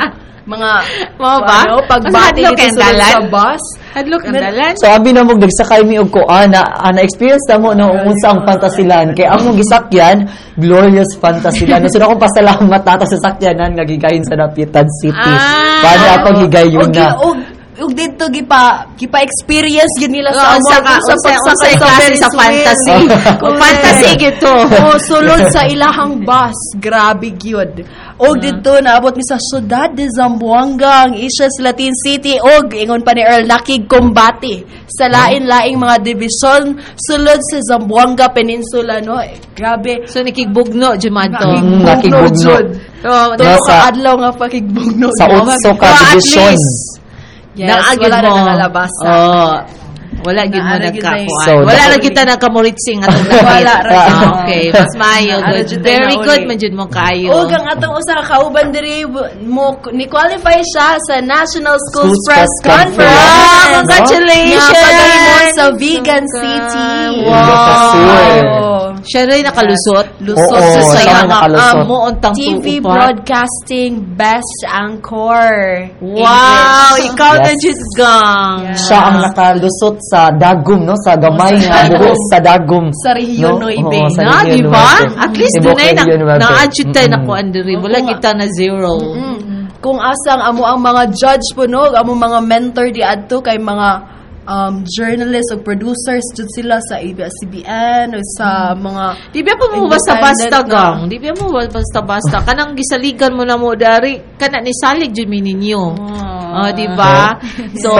mga Mo ba? ano, pagbati Hadlok dito ang sa, dalan? sa bus. Hadlok ang dalan? So abi na mo nagsakay mi og kuan na ah, na experience na mo no unsa ang fantasilan kay among gisakyan glorious fantasilan. So akong pasalamat nato sa sakyanan nga gigahin sa Dapitan City. Ah, Paano akong higayon Og na. og og dito gipa gipa experience gid nila sa amo saka- sa pagsakay sa sa fantasy. Kung fantasy gito. Oh, sulod sa ilahang bus. Grabe gyud. Og dito naabot mi sa syudad de Zamboanga, ang Asia's Latin City og ingon pa ni Earl nakig kumbati sa lain-laing mga division sulod sa Zamboanga Peninsula no. Eh, Grabe. So nakigbugno jumadto. Mm, nakigbugno. Pero Nasa- sa adlaw nga pakigbugno. Sa utso ka least, Yes, Naagid wala na mo. nangalabasa. Wala gid mo nagkakuan. So, Wala na kita nagkamuritsing atong Wala ra. Ah, okay, mas maayo good. jud tayo Very na good man jud mo kayo. O ang atong usa ka kauban diri mo ni qualify siya sa National Schools, Press Conference. Congratulations! Nga pagahimon sa Vegan City. Wow. Siya rin nakalusot. Lusot Oo, sa siya rin nakalusot. Amo untang TV tuupa. Broadcasting Best Anchor. Wow, English. ikaw na Yes. just gang. Siya ang nakalusot sa dagom, no? Sa gamay sa nga buhok sa dagom. Sa rehiyon no, ibe. Oo, sa Na, rehiyon di ba? At least doon ay rehiyon no, ibe. na-adjust tayo na Mm-mm. ko, Andre. Wala kita na zero. Kung asang amo ang mga judge po no, amo mga mentor di adto kay mga um, journalists o producers jud sila sa ABS-CBN o sa mga Di ba pa mo basta-basta gang? Di ba mo basta-basta? Kanang gisaligan mo na mo dari, kana ni salig jud mi ninyo. Oh, di ba? So,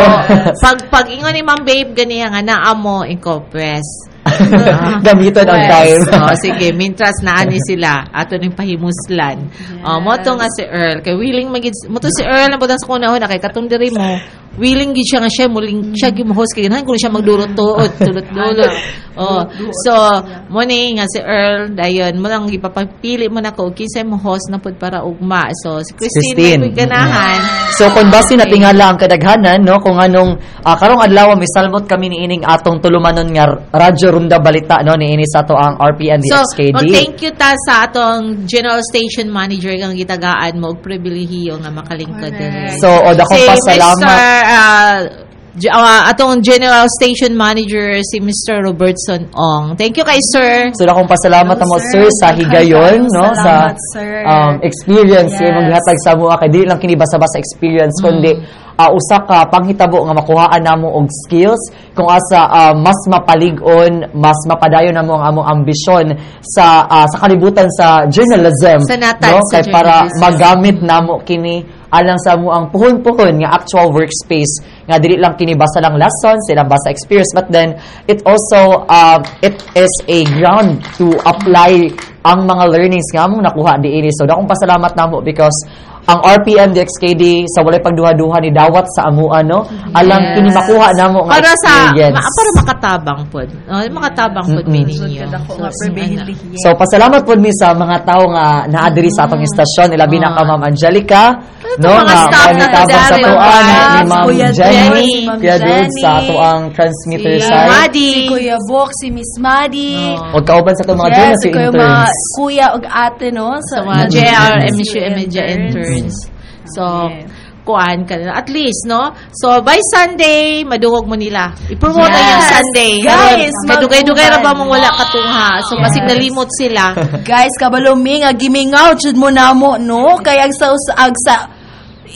pag pag ingon ni Ma'am Babe ganiya nga naa mo incorpress. Gamiton ang time. oh, sige, mintras na ani sila ato ning pahimuslan. Oh, mo to nga si Earl. Kay willing magid mo to si Earl na budang sa kuna na kay katong diri mo. Willing gid siya nga siya muling siya gimhost kay ganahan ko siya magdurot tuod, tulot-dulot. Oh, so mo ni nga si Earl dayon mo lang gipapapili mo na ko og kinsay mo host na pud para ugma. So si Christine, Christine. may ganahan. So kung basi na tingala ang kadaghanan no kung anong ah, karong adlaw may salmot kami ni ining atong tulumanon nga radyo runda balita no ni ini sa to ang RPN So, DXKD. mag-thank you ta sa atong General Station Manager kang gitagaan mo og pribilehiyo nga makalingkod diri. So, o, dakong pasalamat. Ah, J- ah, atong General Station Manager si Mr. Robertson Ong. Thank you kay sir. So akong pasalamat mo sir sa higayon no sa Salamat, sir. um, experience Yes. imong gihatag sa mo kay dili lang kini basa-basa experience kundi ah, usa ka panghitabo nga makuhaan namo og skills kung asa ah, mas mapalig-on mas mapadayon namo ang among ambisyon sa ah, sa kalibutan sa journalism Sa natad no sa kay para magamit namo kini alang sa mo ang puhon-puhon nga actual workspace nga dili lang kini basa lang lessons silang basa experience but then it also uh, it is a ground to apply ang mga learnings nga among nakuha diini. So dakong pasalamat namo because ang RPM DXKD sa walay pagduha-duha ni dawat sa amo ano alang Yes. kini makuha namo nga Para sa ma, para makatabang pod. Oh, makatabang pod Mm-mm. ninyo. So, So pasalamat po mi sa mga tao nga naadiri sa atong istasyon ilabi na ka Ma'am Angelica no mga nga staff na manitabang sa tuan ni Ma'am Jenny Kuya Jenny, sa ato ang transmitter si side Madi, si Kuya Bok, si Miss Madi. o kauban sa itong mga yes, si interns kuya ug ate no sa, sa mga sa MSU interns. So, kuan ka na. At least, no? So, by Sunday, madungog mo nila. I-promote Yes. yung Sunday. Guys, Kadugay-dugay ra ba mong wala katungha? So, Yes. basig nalimot sila. Guys, kabalo mi nga gimingaw jud mo namo no kay ag sa ag sa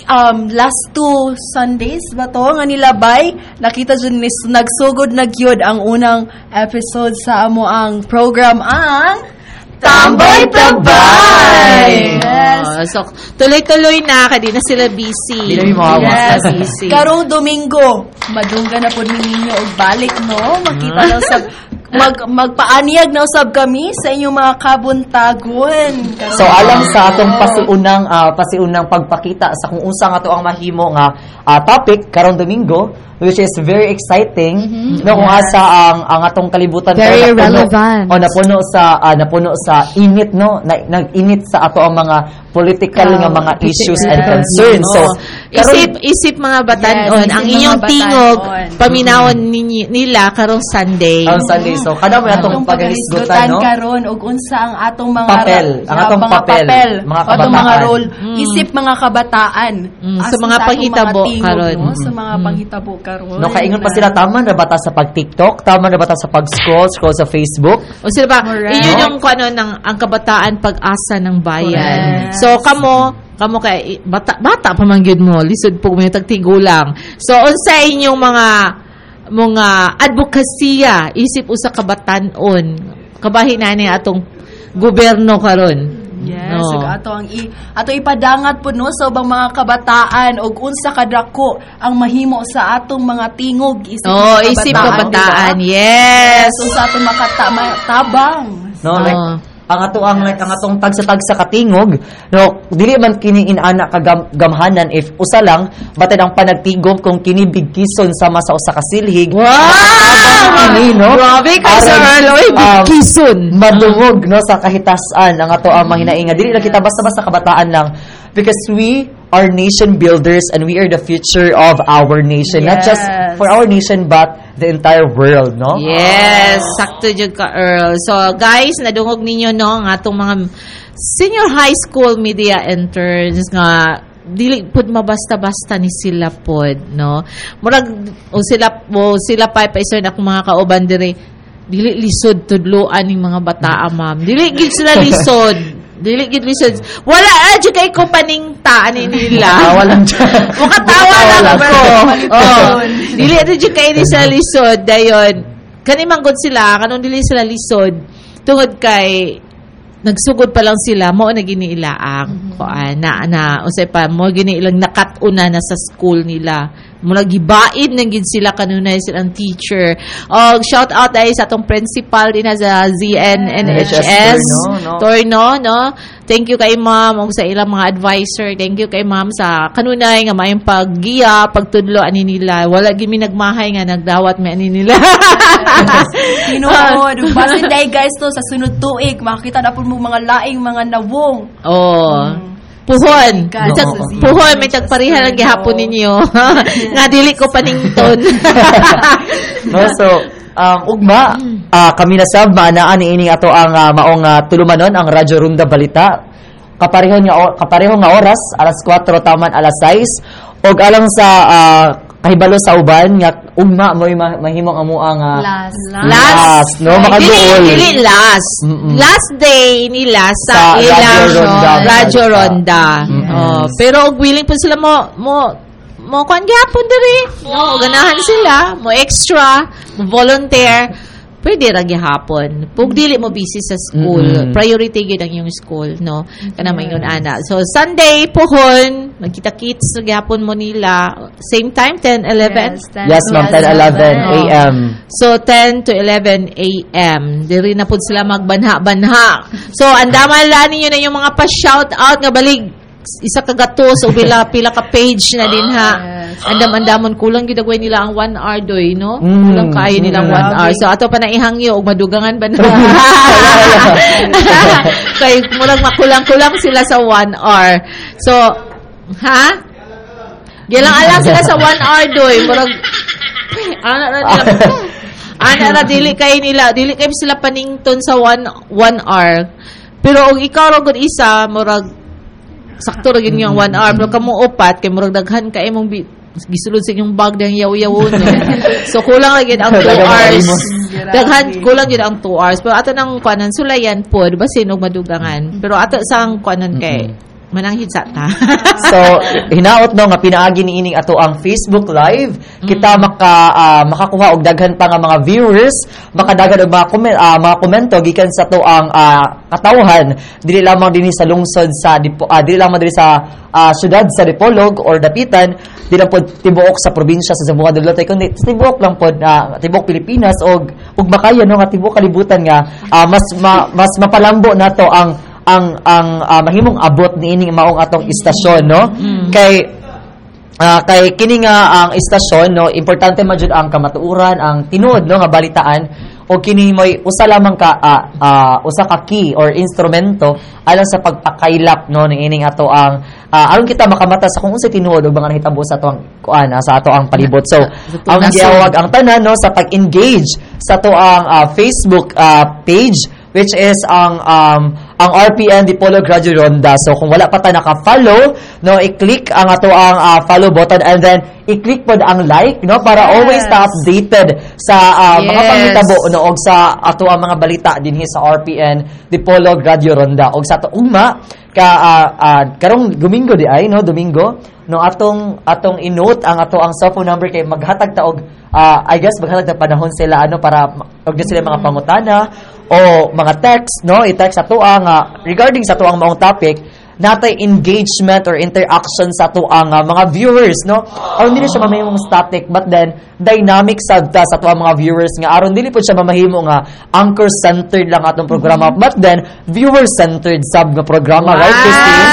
um last two Sundays ba to nga nilabay nakita jud ni nagsugod na gyud ang unang episode sa amo ang program ang Tambay Tabay! Yes. Oh, so, tuloy-tuloy na. Kadi na sila busy. Hindi na Yes. Busy. Karong Domingo, madungga na po ninyo og balik, no? Makita Hmm. na sab mag magpaanyag na usab kami sa inyong mga kabuntagon. So alang sa atong pasiunang ah, pasiunang pagpakita sa kung unsa nga to ang mahimo nga ah, topic karong Domingo which is very exciting no kung Yes. asa ang ang atong kalibutan Very napuno- relevant. o napuno sa ah, napuno sa init no na, nag-init sa ato ang mga political nga mga issues and concerns so isip isip mga batanon Yes, ang inyong tingog paminawon ninyi, nila karong Sunday. ang Sunday so kada may atong pagalisgutan pagalisgutan no karon og unsa ang atong mga Papel. ra- Ang atong mga papel. Mga atong mga kabataan. role isip mga kabataan Mm, sa mga panghitabo karon. no? sa mga panghitabo karon No, kaingon pa sila tama na bata sa pag-TikTok, tama na bata sa pag-scroll, scroll sa Facebook. O sila ba, Correct. inyo yung kung ano ng ang kabataan pag-asa ng bayan. So kamo kamo kay bata bata pa man gyud mo lisod po mo tagtigulang. So unsa inyong mga mga advokasya isip usa ka batanon kabahin na ni atong gobyerno karon. Yes, No. ato ang i, ato ipadangat po no sa ubang mga kabataan og unsa kadako ang mahimo sa atong mga tingog isip Oh, mga isip kabataan, kabataan. diba? Yes. unsa atong makata tabang. No, like ang ato ang like ang atong tagsa-tagsa katingog no dili man kini inana ka gam, gamhanan if usa lang batay ang panagtigom kung kini bigkison sama sa usa ka silhig Wow! kini no Grabe ka, Aron, Earl. Bigkison. madungog no sa kahitasan ang ato ang mahinainga dili lang kita basta-basta kabataan lang because we are nation builders and we are the future of our nation. Not just Yes. for our nation but the entire world, no? Yes, sakto jud ka Earl. So guys, nadungog ninyo no ang atong mga senior high school media interns nga dili pud mabasta-basta ni sila pod no murag o sila o sila pa pa iso akong mga kauban dire dili lisod tudloan ning mga bata ma'am dili gid sila lisod dili gid lisod wala adyo kay ko paningta ani nila Tawa lang Makatawa lang ako. Oh. Dili dyan kayo ni sa lisod. Dayon, kanimanggod sila, kanong dili sila lisod, tungod kay nagsugod pa lang sila mo na giniilaang kuan na na usay pa mo giniilang nakatuna na sa school nila mula gibaid na gid sila kanunay silang teacher og shout out dahil sa atong principal din sa ZNNHS Torno, no? Torno no thank you kay ma'am ug sa ilang mga advisor thank you kay ma'am sa kanunay nga maayong paggiya pagtudlo ani nila wala gid mi nagmahay nga nagdawat mi ani nila Tinuod. Basin dahil guys to sa sunod tuig, makakita na po mo mga laing mga nawong. Oh. Puhon. Ka- Bisag- Oo. puhon, may tagparihan ang gihapon ninyo. nga dili ko panington. no so um, ugma ah, kami na sab maanaan ni ining ato ang ah, maong uh, tulumanon ang Radyo Runda Balita kapareho nga kapareho nga oras alas 4 taman alas 6 og alang sa ah, kahibalo sa uban nga ugma mo mahimong amo ang ah, Last. last, no makaduol dili, dili last. Last day nila Sa sa, ilang Radyo Ronda. Radyo Ronda. Oh, pero og willing po sila mo mo mo kuan gyapon diri. No, ganahan sila, mo extra, mo volunteer. Pwede ra gihapon. Pug dili mo busy sa school, Mm-mm. priority gid ang yung school, no. Kana man yun ana. So Sunday pohon, magkita-kits na gihapon mo nila. Same time 10 11. yes ma'am 10 11 a.m. So 10 to 11 a.m. Diri na pud sila magbanha-banha. So andaman lang ninyo na yung mga pa-shout out nga balig isa ka gato so pila pila ka page na din ha. Andam andamon kulang gid agway nila ang 1 hour doy no. Mm. Kulang kaayo nila ang 1 Grabe. hour. So ato pa na ihangyo og madugangan ba na. Kay murag makulang-kulang sila sa 1 hour. So ha? Gilang alang sila sa 1 hour doy. Murag ana ra nila. ana ra dili kay nila, dili kay sila panington sa 1 1 hour. Pero og ikaw ra gud isa murag sakto ra gid yung 1 hour pero kamo upat kay murag daghan ka imong bi gisulod sa inyong bag dang yaw-yawon so kulang ra gid ang 2 Daghang hours. daghan kulang gid ang 2 hours. Pero ato nang kuanan sulayan pod basin og madugangan. Pero ato sang kuanan kay mananghid sa ta. So hinaot no nga pinaagi ni ining ato ang Facebook live. Kita maka ah, makakuha og daghan pa nga mga viewers. Makadagan og mga comment mga komento gikan sa to ang ah, katawhan. Dili lamang dinhi sa lungsod sa Dipo, ah, dili lamang diri sa ah, syudad sa Dipolog or Dapitan di lang pod tibuok sa probinsya sa Zamboanga del Norte kundi tibuok lang pod ah, tibuok Pilipinas og ug makaya no nga tibuok kalibutan nga ah, mas ma, mas mapalambo nato ang ang ang ah, mahimong abot ni ining maong atong istasyon no? Kay ah, kay kini nga ang istasyon no importante man jud ang kamatuoran ang tinuod no nga balitaan o kini moy usa lamang ka ah, ah, usa ka key or instrumento alang sa pagpakailap no ni ining ato ang ah, aron kita makamata sa kung unsa tinuod og mga nahitabo sa ato ang kuan sa ato ang palibot. So ang giawag ang tanan no sa pag-engage sa to ang ah, Facebook ah, page which is ang um, ang RPN Dipolo Graduate Ronda. So kung wala pa ta naka-follow, no, i-click ang ato ang ah, follow button and then i-click pod ang like, no, para Yes. always ta updated sa mga Yes. panghitabo no og sa ato ang mga balita dinhi sa RPN Dipolo Graduate Ronda. Og sa ato ugma ka ah, ah, karong Domingo di ay no, Domingo no atong atong inote ang ato ang cellphone number kay maghatag ta og ah, I guess maghatag na panahon sila ano para og na sila mga pangutana o mga text no i-text ato ang ah, regarding sa ato ang maong topic natay engagement or interaction sa ato ang ah, mga viewers no? Aron dili siya mamahimong static but then dynamic sad ta sa ato ang mga viewers nga. Aron dili po siya mamahimo nga anchor centered lang atong programa. But then viewer centered sub nga programa right Christine?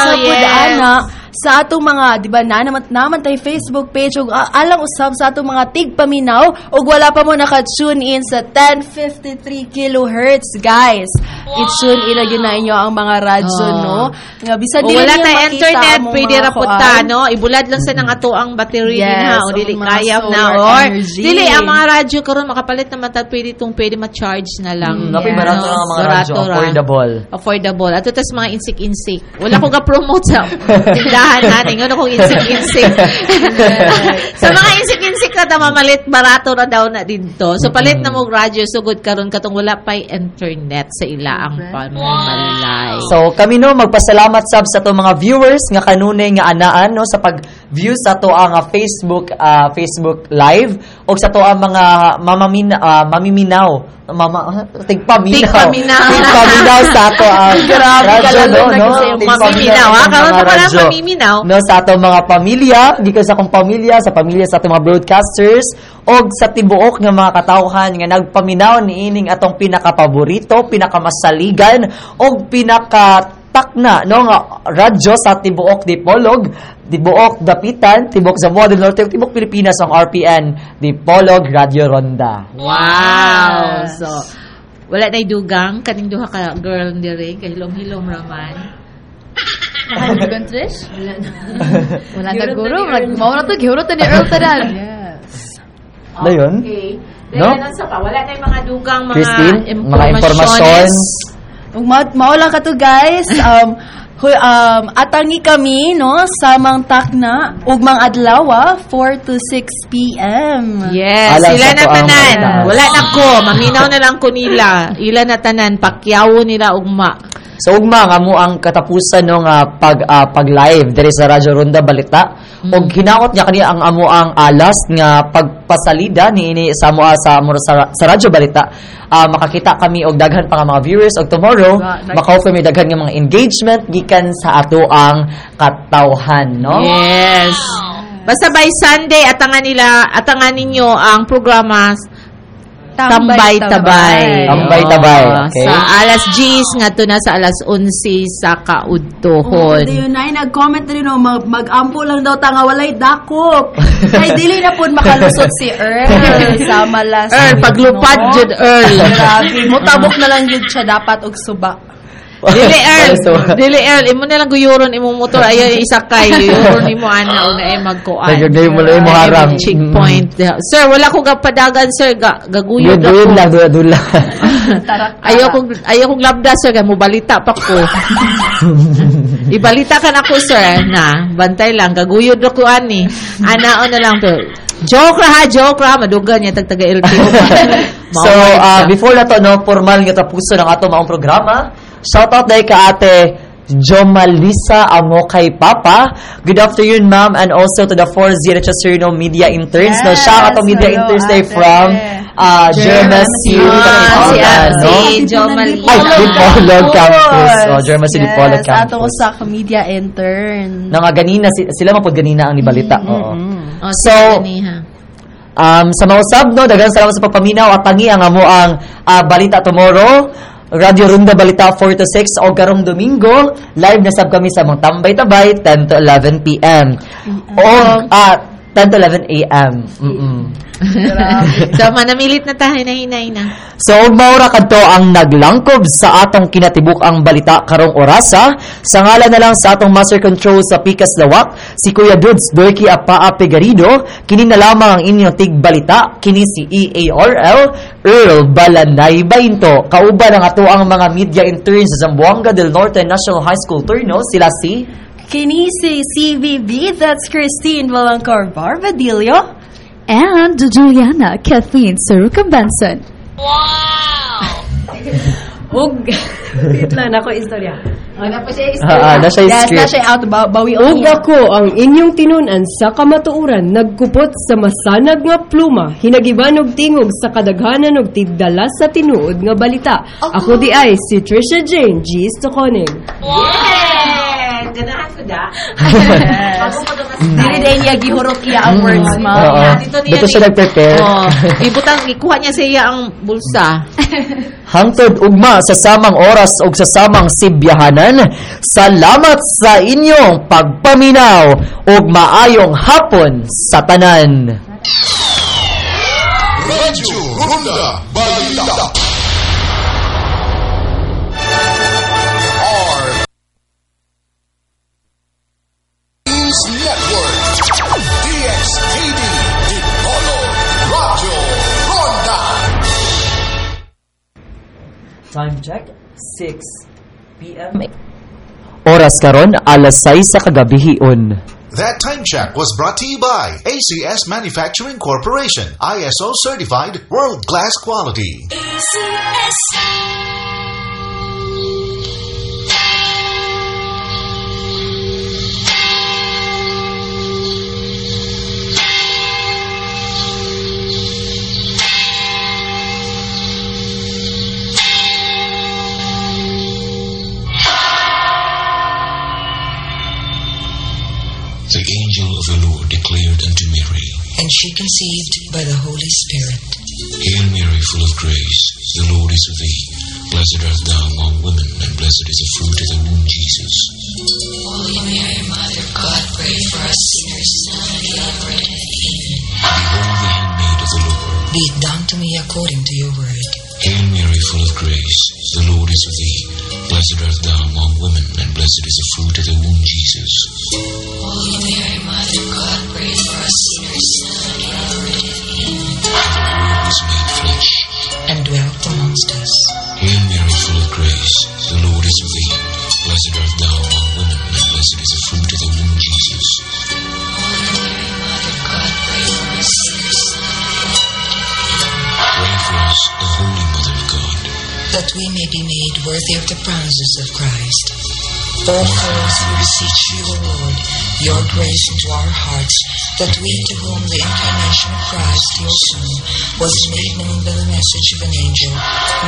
So, yes. ana, sa atong mga, di ba, na naman, naman tayo Facebook page ug ah, alang usab sa atong mga tigpaminaw ug wala pa mo naka-tune in sa 1053 kilohertz, guys. I-tune in gyud na inyo ang mga radyo, Oh. no? Nga bisan O dili wala niyo tayo makita internet, pwede ra punta, no? Ibulad lang sa nang ato ang battery Yes, din ha, o dili kaya na or energy. dili ang mga radyo karon makapalit naman ta pwede tong pwede ma-charge na lang. Mm, napay barato ang mga radyo, affordable. Affordable. At tas mga insik-insik. Wala ko ga-promote sa tindahan natin. Ano kung insik-insik. sa mga insik-insik na mamalit, barato na daw na dito. So palit na mo radyo, sugod karon katong wala pa'y internet sa ila ang pamamalay. So kami no magpasalamat sab sa to mga viewers nga kanunay nga anaan no sa pag-view sa to ang ah, Facebook ah, Facebook live o sa to ang mga mamamin ah, mamiminaw mama tigpaminaw Tigpaminaw. tigpaminaw sa to ang Grabe ka radyo, no, no? mamiminaw, ha? Karon pa pala mamiminaw. no sa ato mga pamilya gikan sa akong pamilya sa pamilya sa atong mga broadcasters og sa tibuok nga mga katawhan nga nagpaminaw niining atong pinakapaborito pinakamasaligan og pinaka takna no nga radyo sa tibuok Dipolog Tibuok Dapitan Tibuok Zamboanga del Norte Tibuok Pilipinas ang RPN Dipolog Radio Ronda Wow! So, wala na dugang kaning duha ka girl dire kay hilom-hilom raman. Nakadugan, Trish? Wala na. Wala na guro. Mauna to, gihurot to ni Earl Tadan. Dayon Okay. No? Dahil ano sa pa, wala tayong mga dugang mga Christine mga impormasyon ma- lang kato guys. Um Huy, um, atangi kami, no, sa mang takna, ug mang adlaw, 4 to 6 p.m. Yes, Alam sila na to tanan. Wala na ko, maminaw na lang ko nila. Ila na tanan, pakyawo nila ugma. So ugma nga mo ang katapusan no nga pag ah, pag live diri sa Radyo Ronda Balita. Og hinaot niya kani ang amo ang alas nga pagpasalida niini sa amo ah, sa amo sa, sa Radyo Balita. Ah, makakita kami og daghan pa nga mga viewers. Og tomorrow Ba- nag- maka may daghan nga mga engagement gikan sa ato ang katawhan no? Yes. Basta by Sunday, atangan nila, atangan ninyo ang programa Tambay-tabay. Tambay-tabay, Oo, okay. Sa alas 10 nga to na sa alas 11 sa Kaudtohon. yun na, nag-comment rin no, mag, mag-ampo lang daw ta nga walay dakop. Ay, dili na po makalusot si Earl sa malas. Earl, paglupad jud, Earl. Grabe, mutabok na lang yun siya dapat og suba. Dili Earl, dili Earl, imo na lang guyuron imong motor ayo isakay guyuron imo ana una ay magkuan. Nagyod na mo mo harang. checkpoint. Sir, wala ko gapadagan sir, ga, gaguyod ako. lang, dula-dula. Ayaw kong ayaw kong labda sir, kaya mo balita pa ko. Ibalita ka na ko sir na bantay lang gaguyod ra ko ani. Anao na lang to. Joke ra ha, joke ra madugan niya tag taga LTO. So, uh, before na to, no, formal nga tapuso ng ato maong programa, shoutout dahil ka ate Jomalisa Amo kay Papa. Good afternoon, ma'am, and also to the four Zero Cerno media interns. no, Yes, shout out to media hello, interns day from uh, Ah, Germany, si Kalimantan, no? Ate Jomalisa. Ay, Dipolog Campus. Oh, yes, Dipolog Yes, atong Campus. usa ka media intern. Na nga ganina, si- sila mapod ganina ang nibalita. Oo. Oh, So. Um, sa mga usab, no, dagan salamat sa pagpaminaw at tangi ang amo ang ah, balita tomorrow. Radio Runda Balita 4 to 6 o karong Domingo. Live na sab kami sa mga tambay-tabay 10 to 11 p.m. O ah, 10 to 11 a.m. Mm-mm. so, manamilit na tayo na hinay na. So, maura kadto ang naglangkob sa atong kinatibuk ang balita karong orasa. Sa ngalan na lang sa atong Master Control sa Pikas Lawak, si Kuya Dudes Dorky Apaa Pegarido, kini na lamang ang inyong tigbalita, kini si EARL, Earl Balanay Bainto. Kauban ang ato ang mga media interns sa Zamboanga del Norte National High School Turno, sila si Kini si CVB, that's Christine Valancor Barbadillo. And Juliana Kathleen Sarukan Benson. Ug, wait lang ako istorya. Ano pa siya Ah, ah, na siya Yes, script. na siya out, ba bawi Ug niya. ako ang inyong tinunan sa kamatuuran nagkupot sa masanag nga pluma hinagiban og tingog sa kadaghanan og tigdala sa tinuod nga balita. Ako di ay si Trisha Jane G. Stokoning. Yeah! Ganahan ko da. Bago mo doon Dili dahil niya gihurot iya ang words mo. Dito siya nag-prepare. Oh, ibutang ikuha niya sa iya ang bulsa. Hangtod ugma sa samang oras ug sa samang sibyahanan. Salamat sa inyong pagpaminaw ug maayong hapon sa tanan. Radyo Ronda Balita. Time check 6 p.m. Oras karon alas 6 sa kagabihion. That time check was brought to you by ACS Manufacturing Corporation, ISO certified world class quality. The And she conceived by the Holy Spirit. Hail Mary, full of grace, the Lord is with thee. Blessed art thou among women, and blessed is the fruit of thy womb, Jesus. Holy Mary, Mother of God, pray for us sinners, now and at the hour of death. Amen. Behold the handmaid of the Lord. Be it done to me according to your word. Hail Mary, full of grace, the Lord is with thee. Blessed art thou among women, and blessed is the fruit of thy womb, Jesus. Holy Mary, Mother of God, pray for us sinners, now and at the hour of death. Amen. The Word was made flesh. And dwelt amongst us. Hail Mary, full of grace, the Lord is with thee. Blessed art thou among women, and blessed is the fruit of thy womb, Jesus. Holy Mary, Mother of God, pray for us Holy Mother of God. that we may be made worthy of the promises of Christ. Therefore, as we beseech you, O Lord, your grace into our hearts, that we to whom the incarnation of Christ, your Son, was made known by the message of an angel,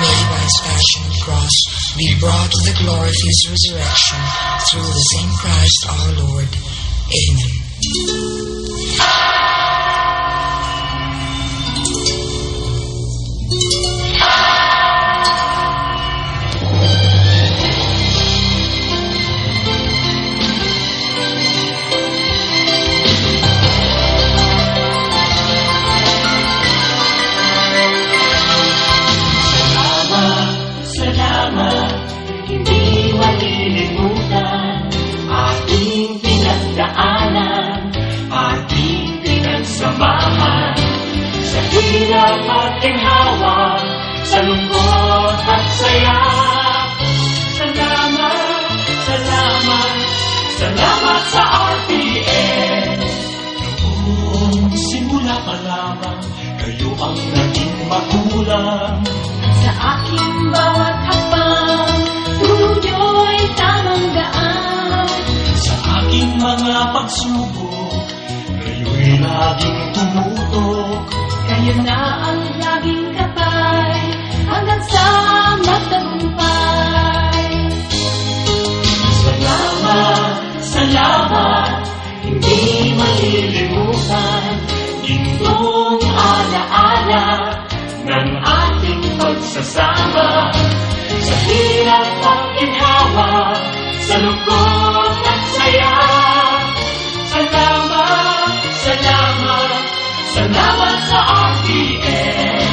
may by his passion and cross be brought to the glory of his resurrection, through the same Christ our Lord. Amen. Hirap at ginhawa, sa lungkot at saya. Salamat, salamat, salamat sa RPN. Noong simula pa lamang, kayo ang naging magulang. Sa aking bawat hakbang, tulong niyo'y tamang daan. Sa aking mga pagsubok, kayo'y laging tumutok. Kayo ang laging kapay, hanggang sa magtagumpay. Salamat, salamat, hindi malilimutan. Gintong alaala ng ating pagsasama sa hirap at ginhawa, sa lungkot at saya. Salamat sa RPN.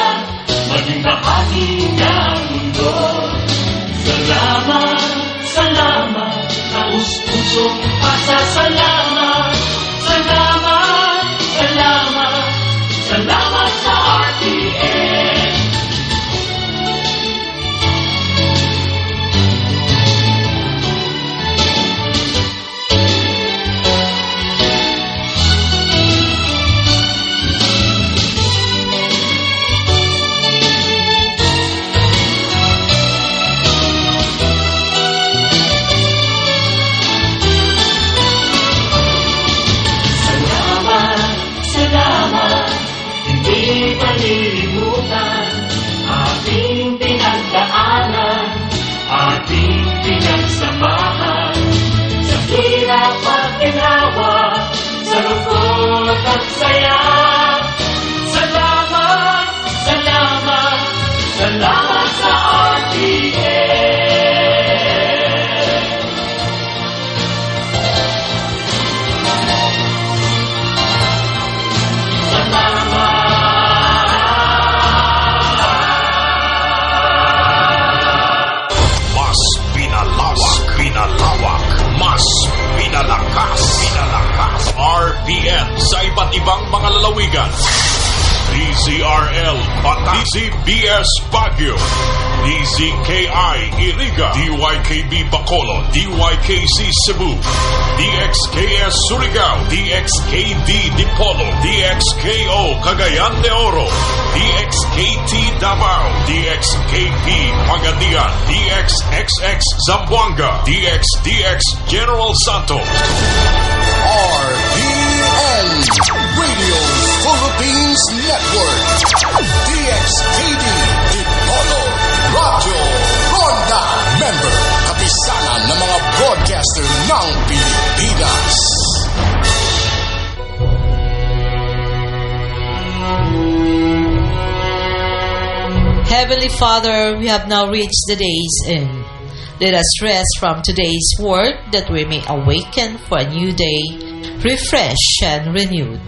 啦刷牙 iba't ibang mga lalawigan. DZRL Batak, DZBS Baguio, DZKI Iriga, DYKB Bacolod, DYKC Cebu, DXKS Surigao, DXKD Dipolo, DXKO Cagayan de Oro, DXKT Davao, DXKP Pagadian, DXXX Zamboanga, DXDX General Santos. RPN Radio Philippines Network. DXTV Dipolo Radyo Ronda Member Kapisanan ng mga broadcaster ng Pilipinas. Heavenly Father, we have now reached the day's end. Let us rest from today's word that we may awaken for a new day, refreshed and renewed.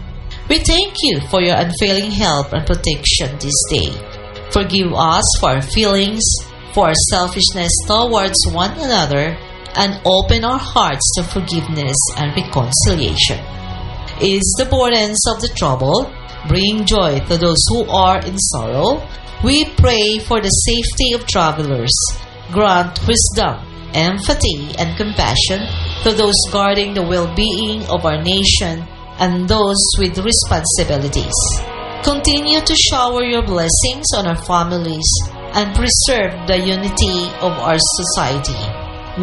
We thank you for your unfailing help and protection this day. Forgive us for our feelings, for our selfishness towards one another, and open our hearts to forgiveness and reconciliation. Is the burdens of the trouble, bring joy to those who are in sorrow. We pray for the safety of travelers. Grant wisdom, empathy, and compassion to those guarding the well being of our nation and those with responsibilities. Continue to shower your blessings on our families and preserve the unity of our society,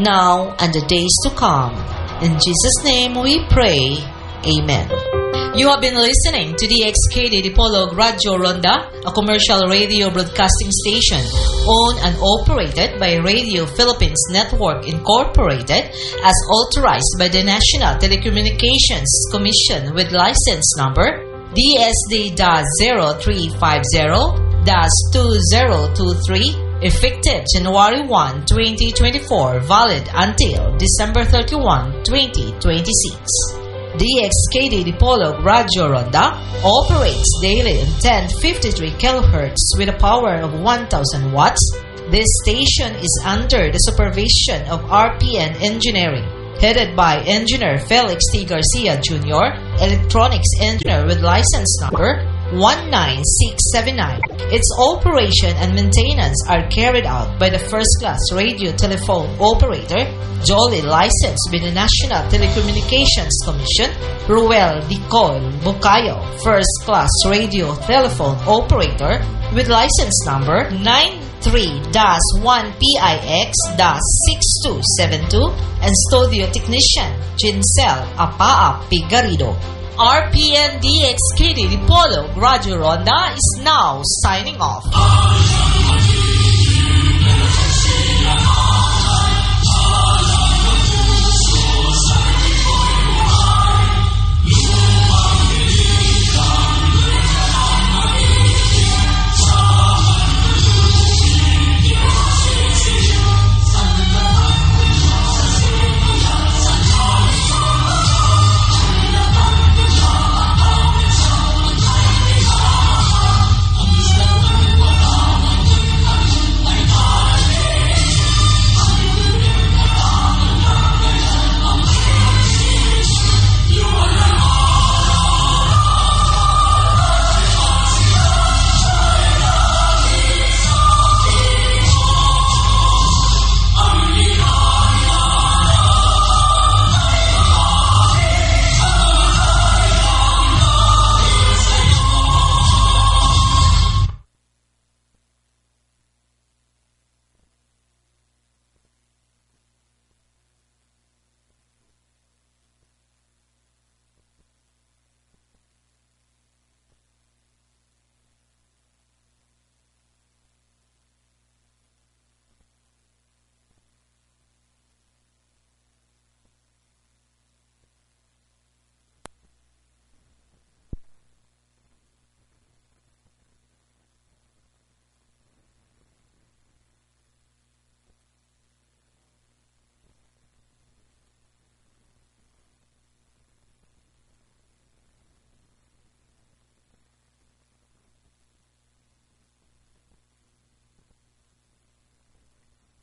now and the days to come. In Jesus' name we pray. Amen. You have been listening to the XKD Dipolog Radio Ronda, a commercial radio broadcasting station owned and operated by Radio Philippines Network Incorporated as authorized by the National Telecommunications Commission with license number DSD-0350-2023 effective January 1, 2024 valid until December 31, 2026. DXKD Dipolog Radio Ronda operates daily in 1053 kHz with a power of 1000 watts. This station is under the supervision of RPN Engineering, headed by Engineer Felix T. Garcia Jr., Electronics Engineer with license number 19679. Its operation and maintenance are carried out by the first class radio telephone operator, Jolly licensed by the National Telecommunications Commission, Ruel Dicol Bocayo, first class radio telephone operator with license number 93-1PIX-6272 and studio technician Jincel Apaa Pigarido. RPNDX Katie Polo, Roger Ronda is now signing off.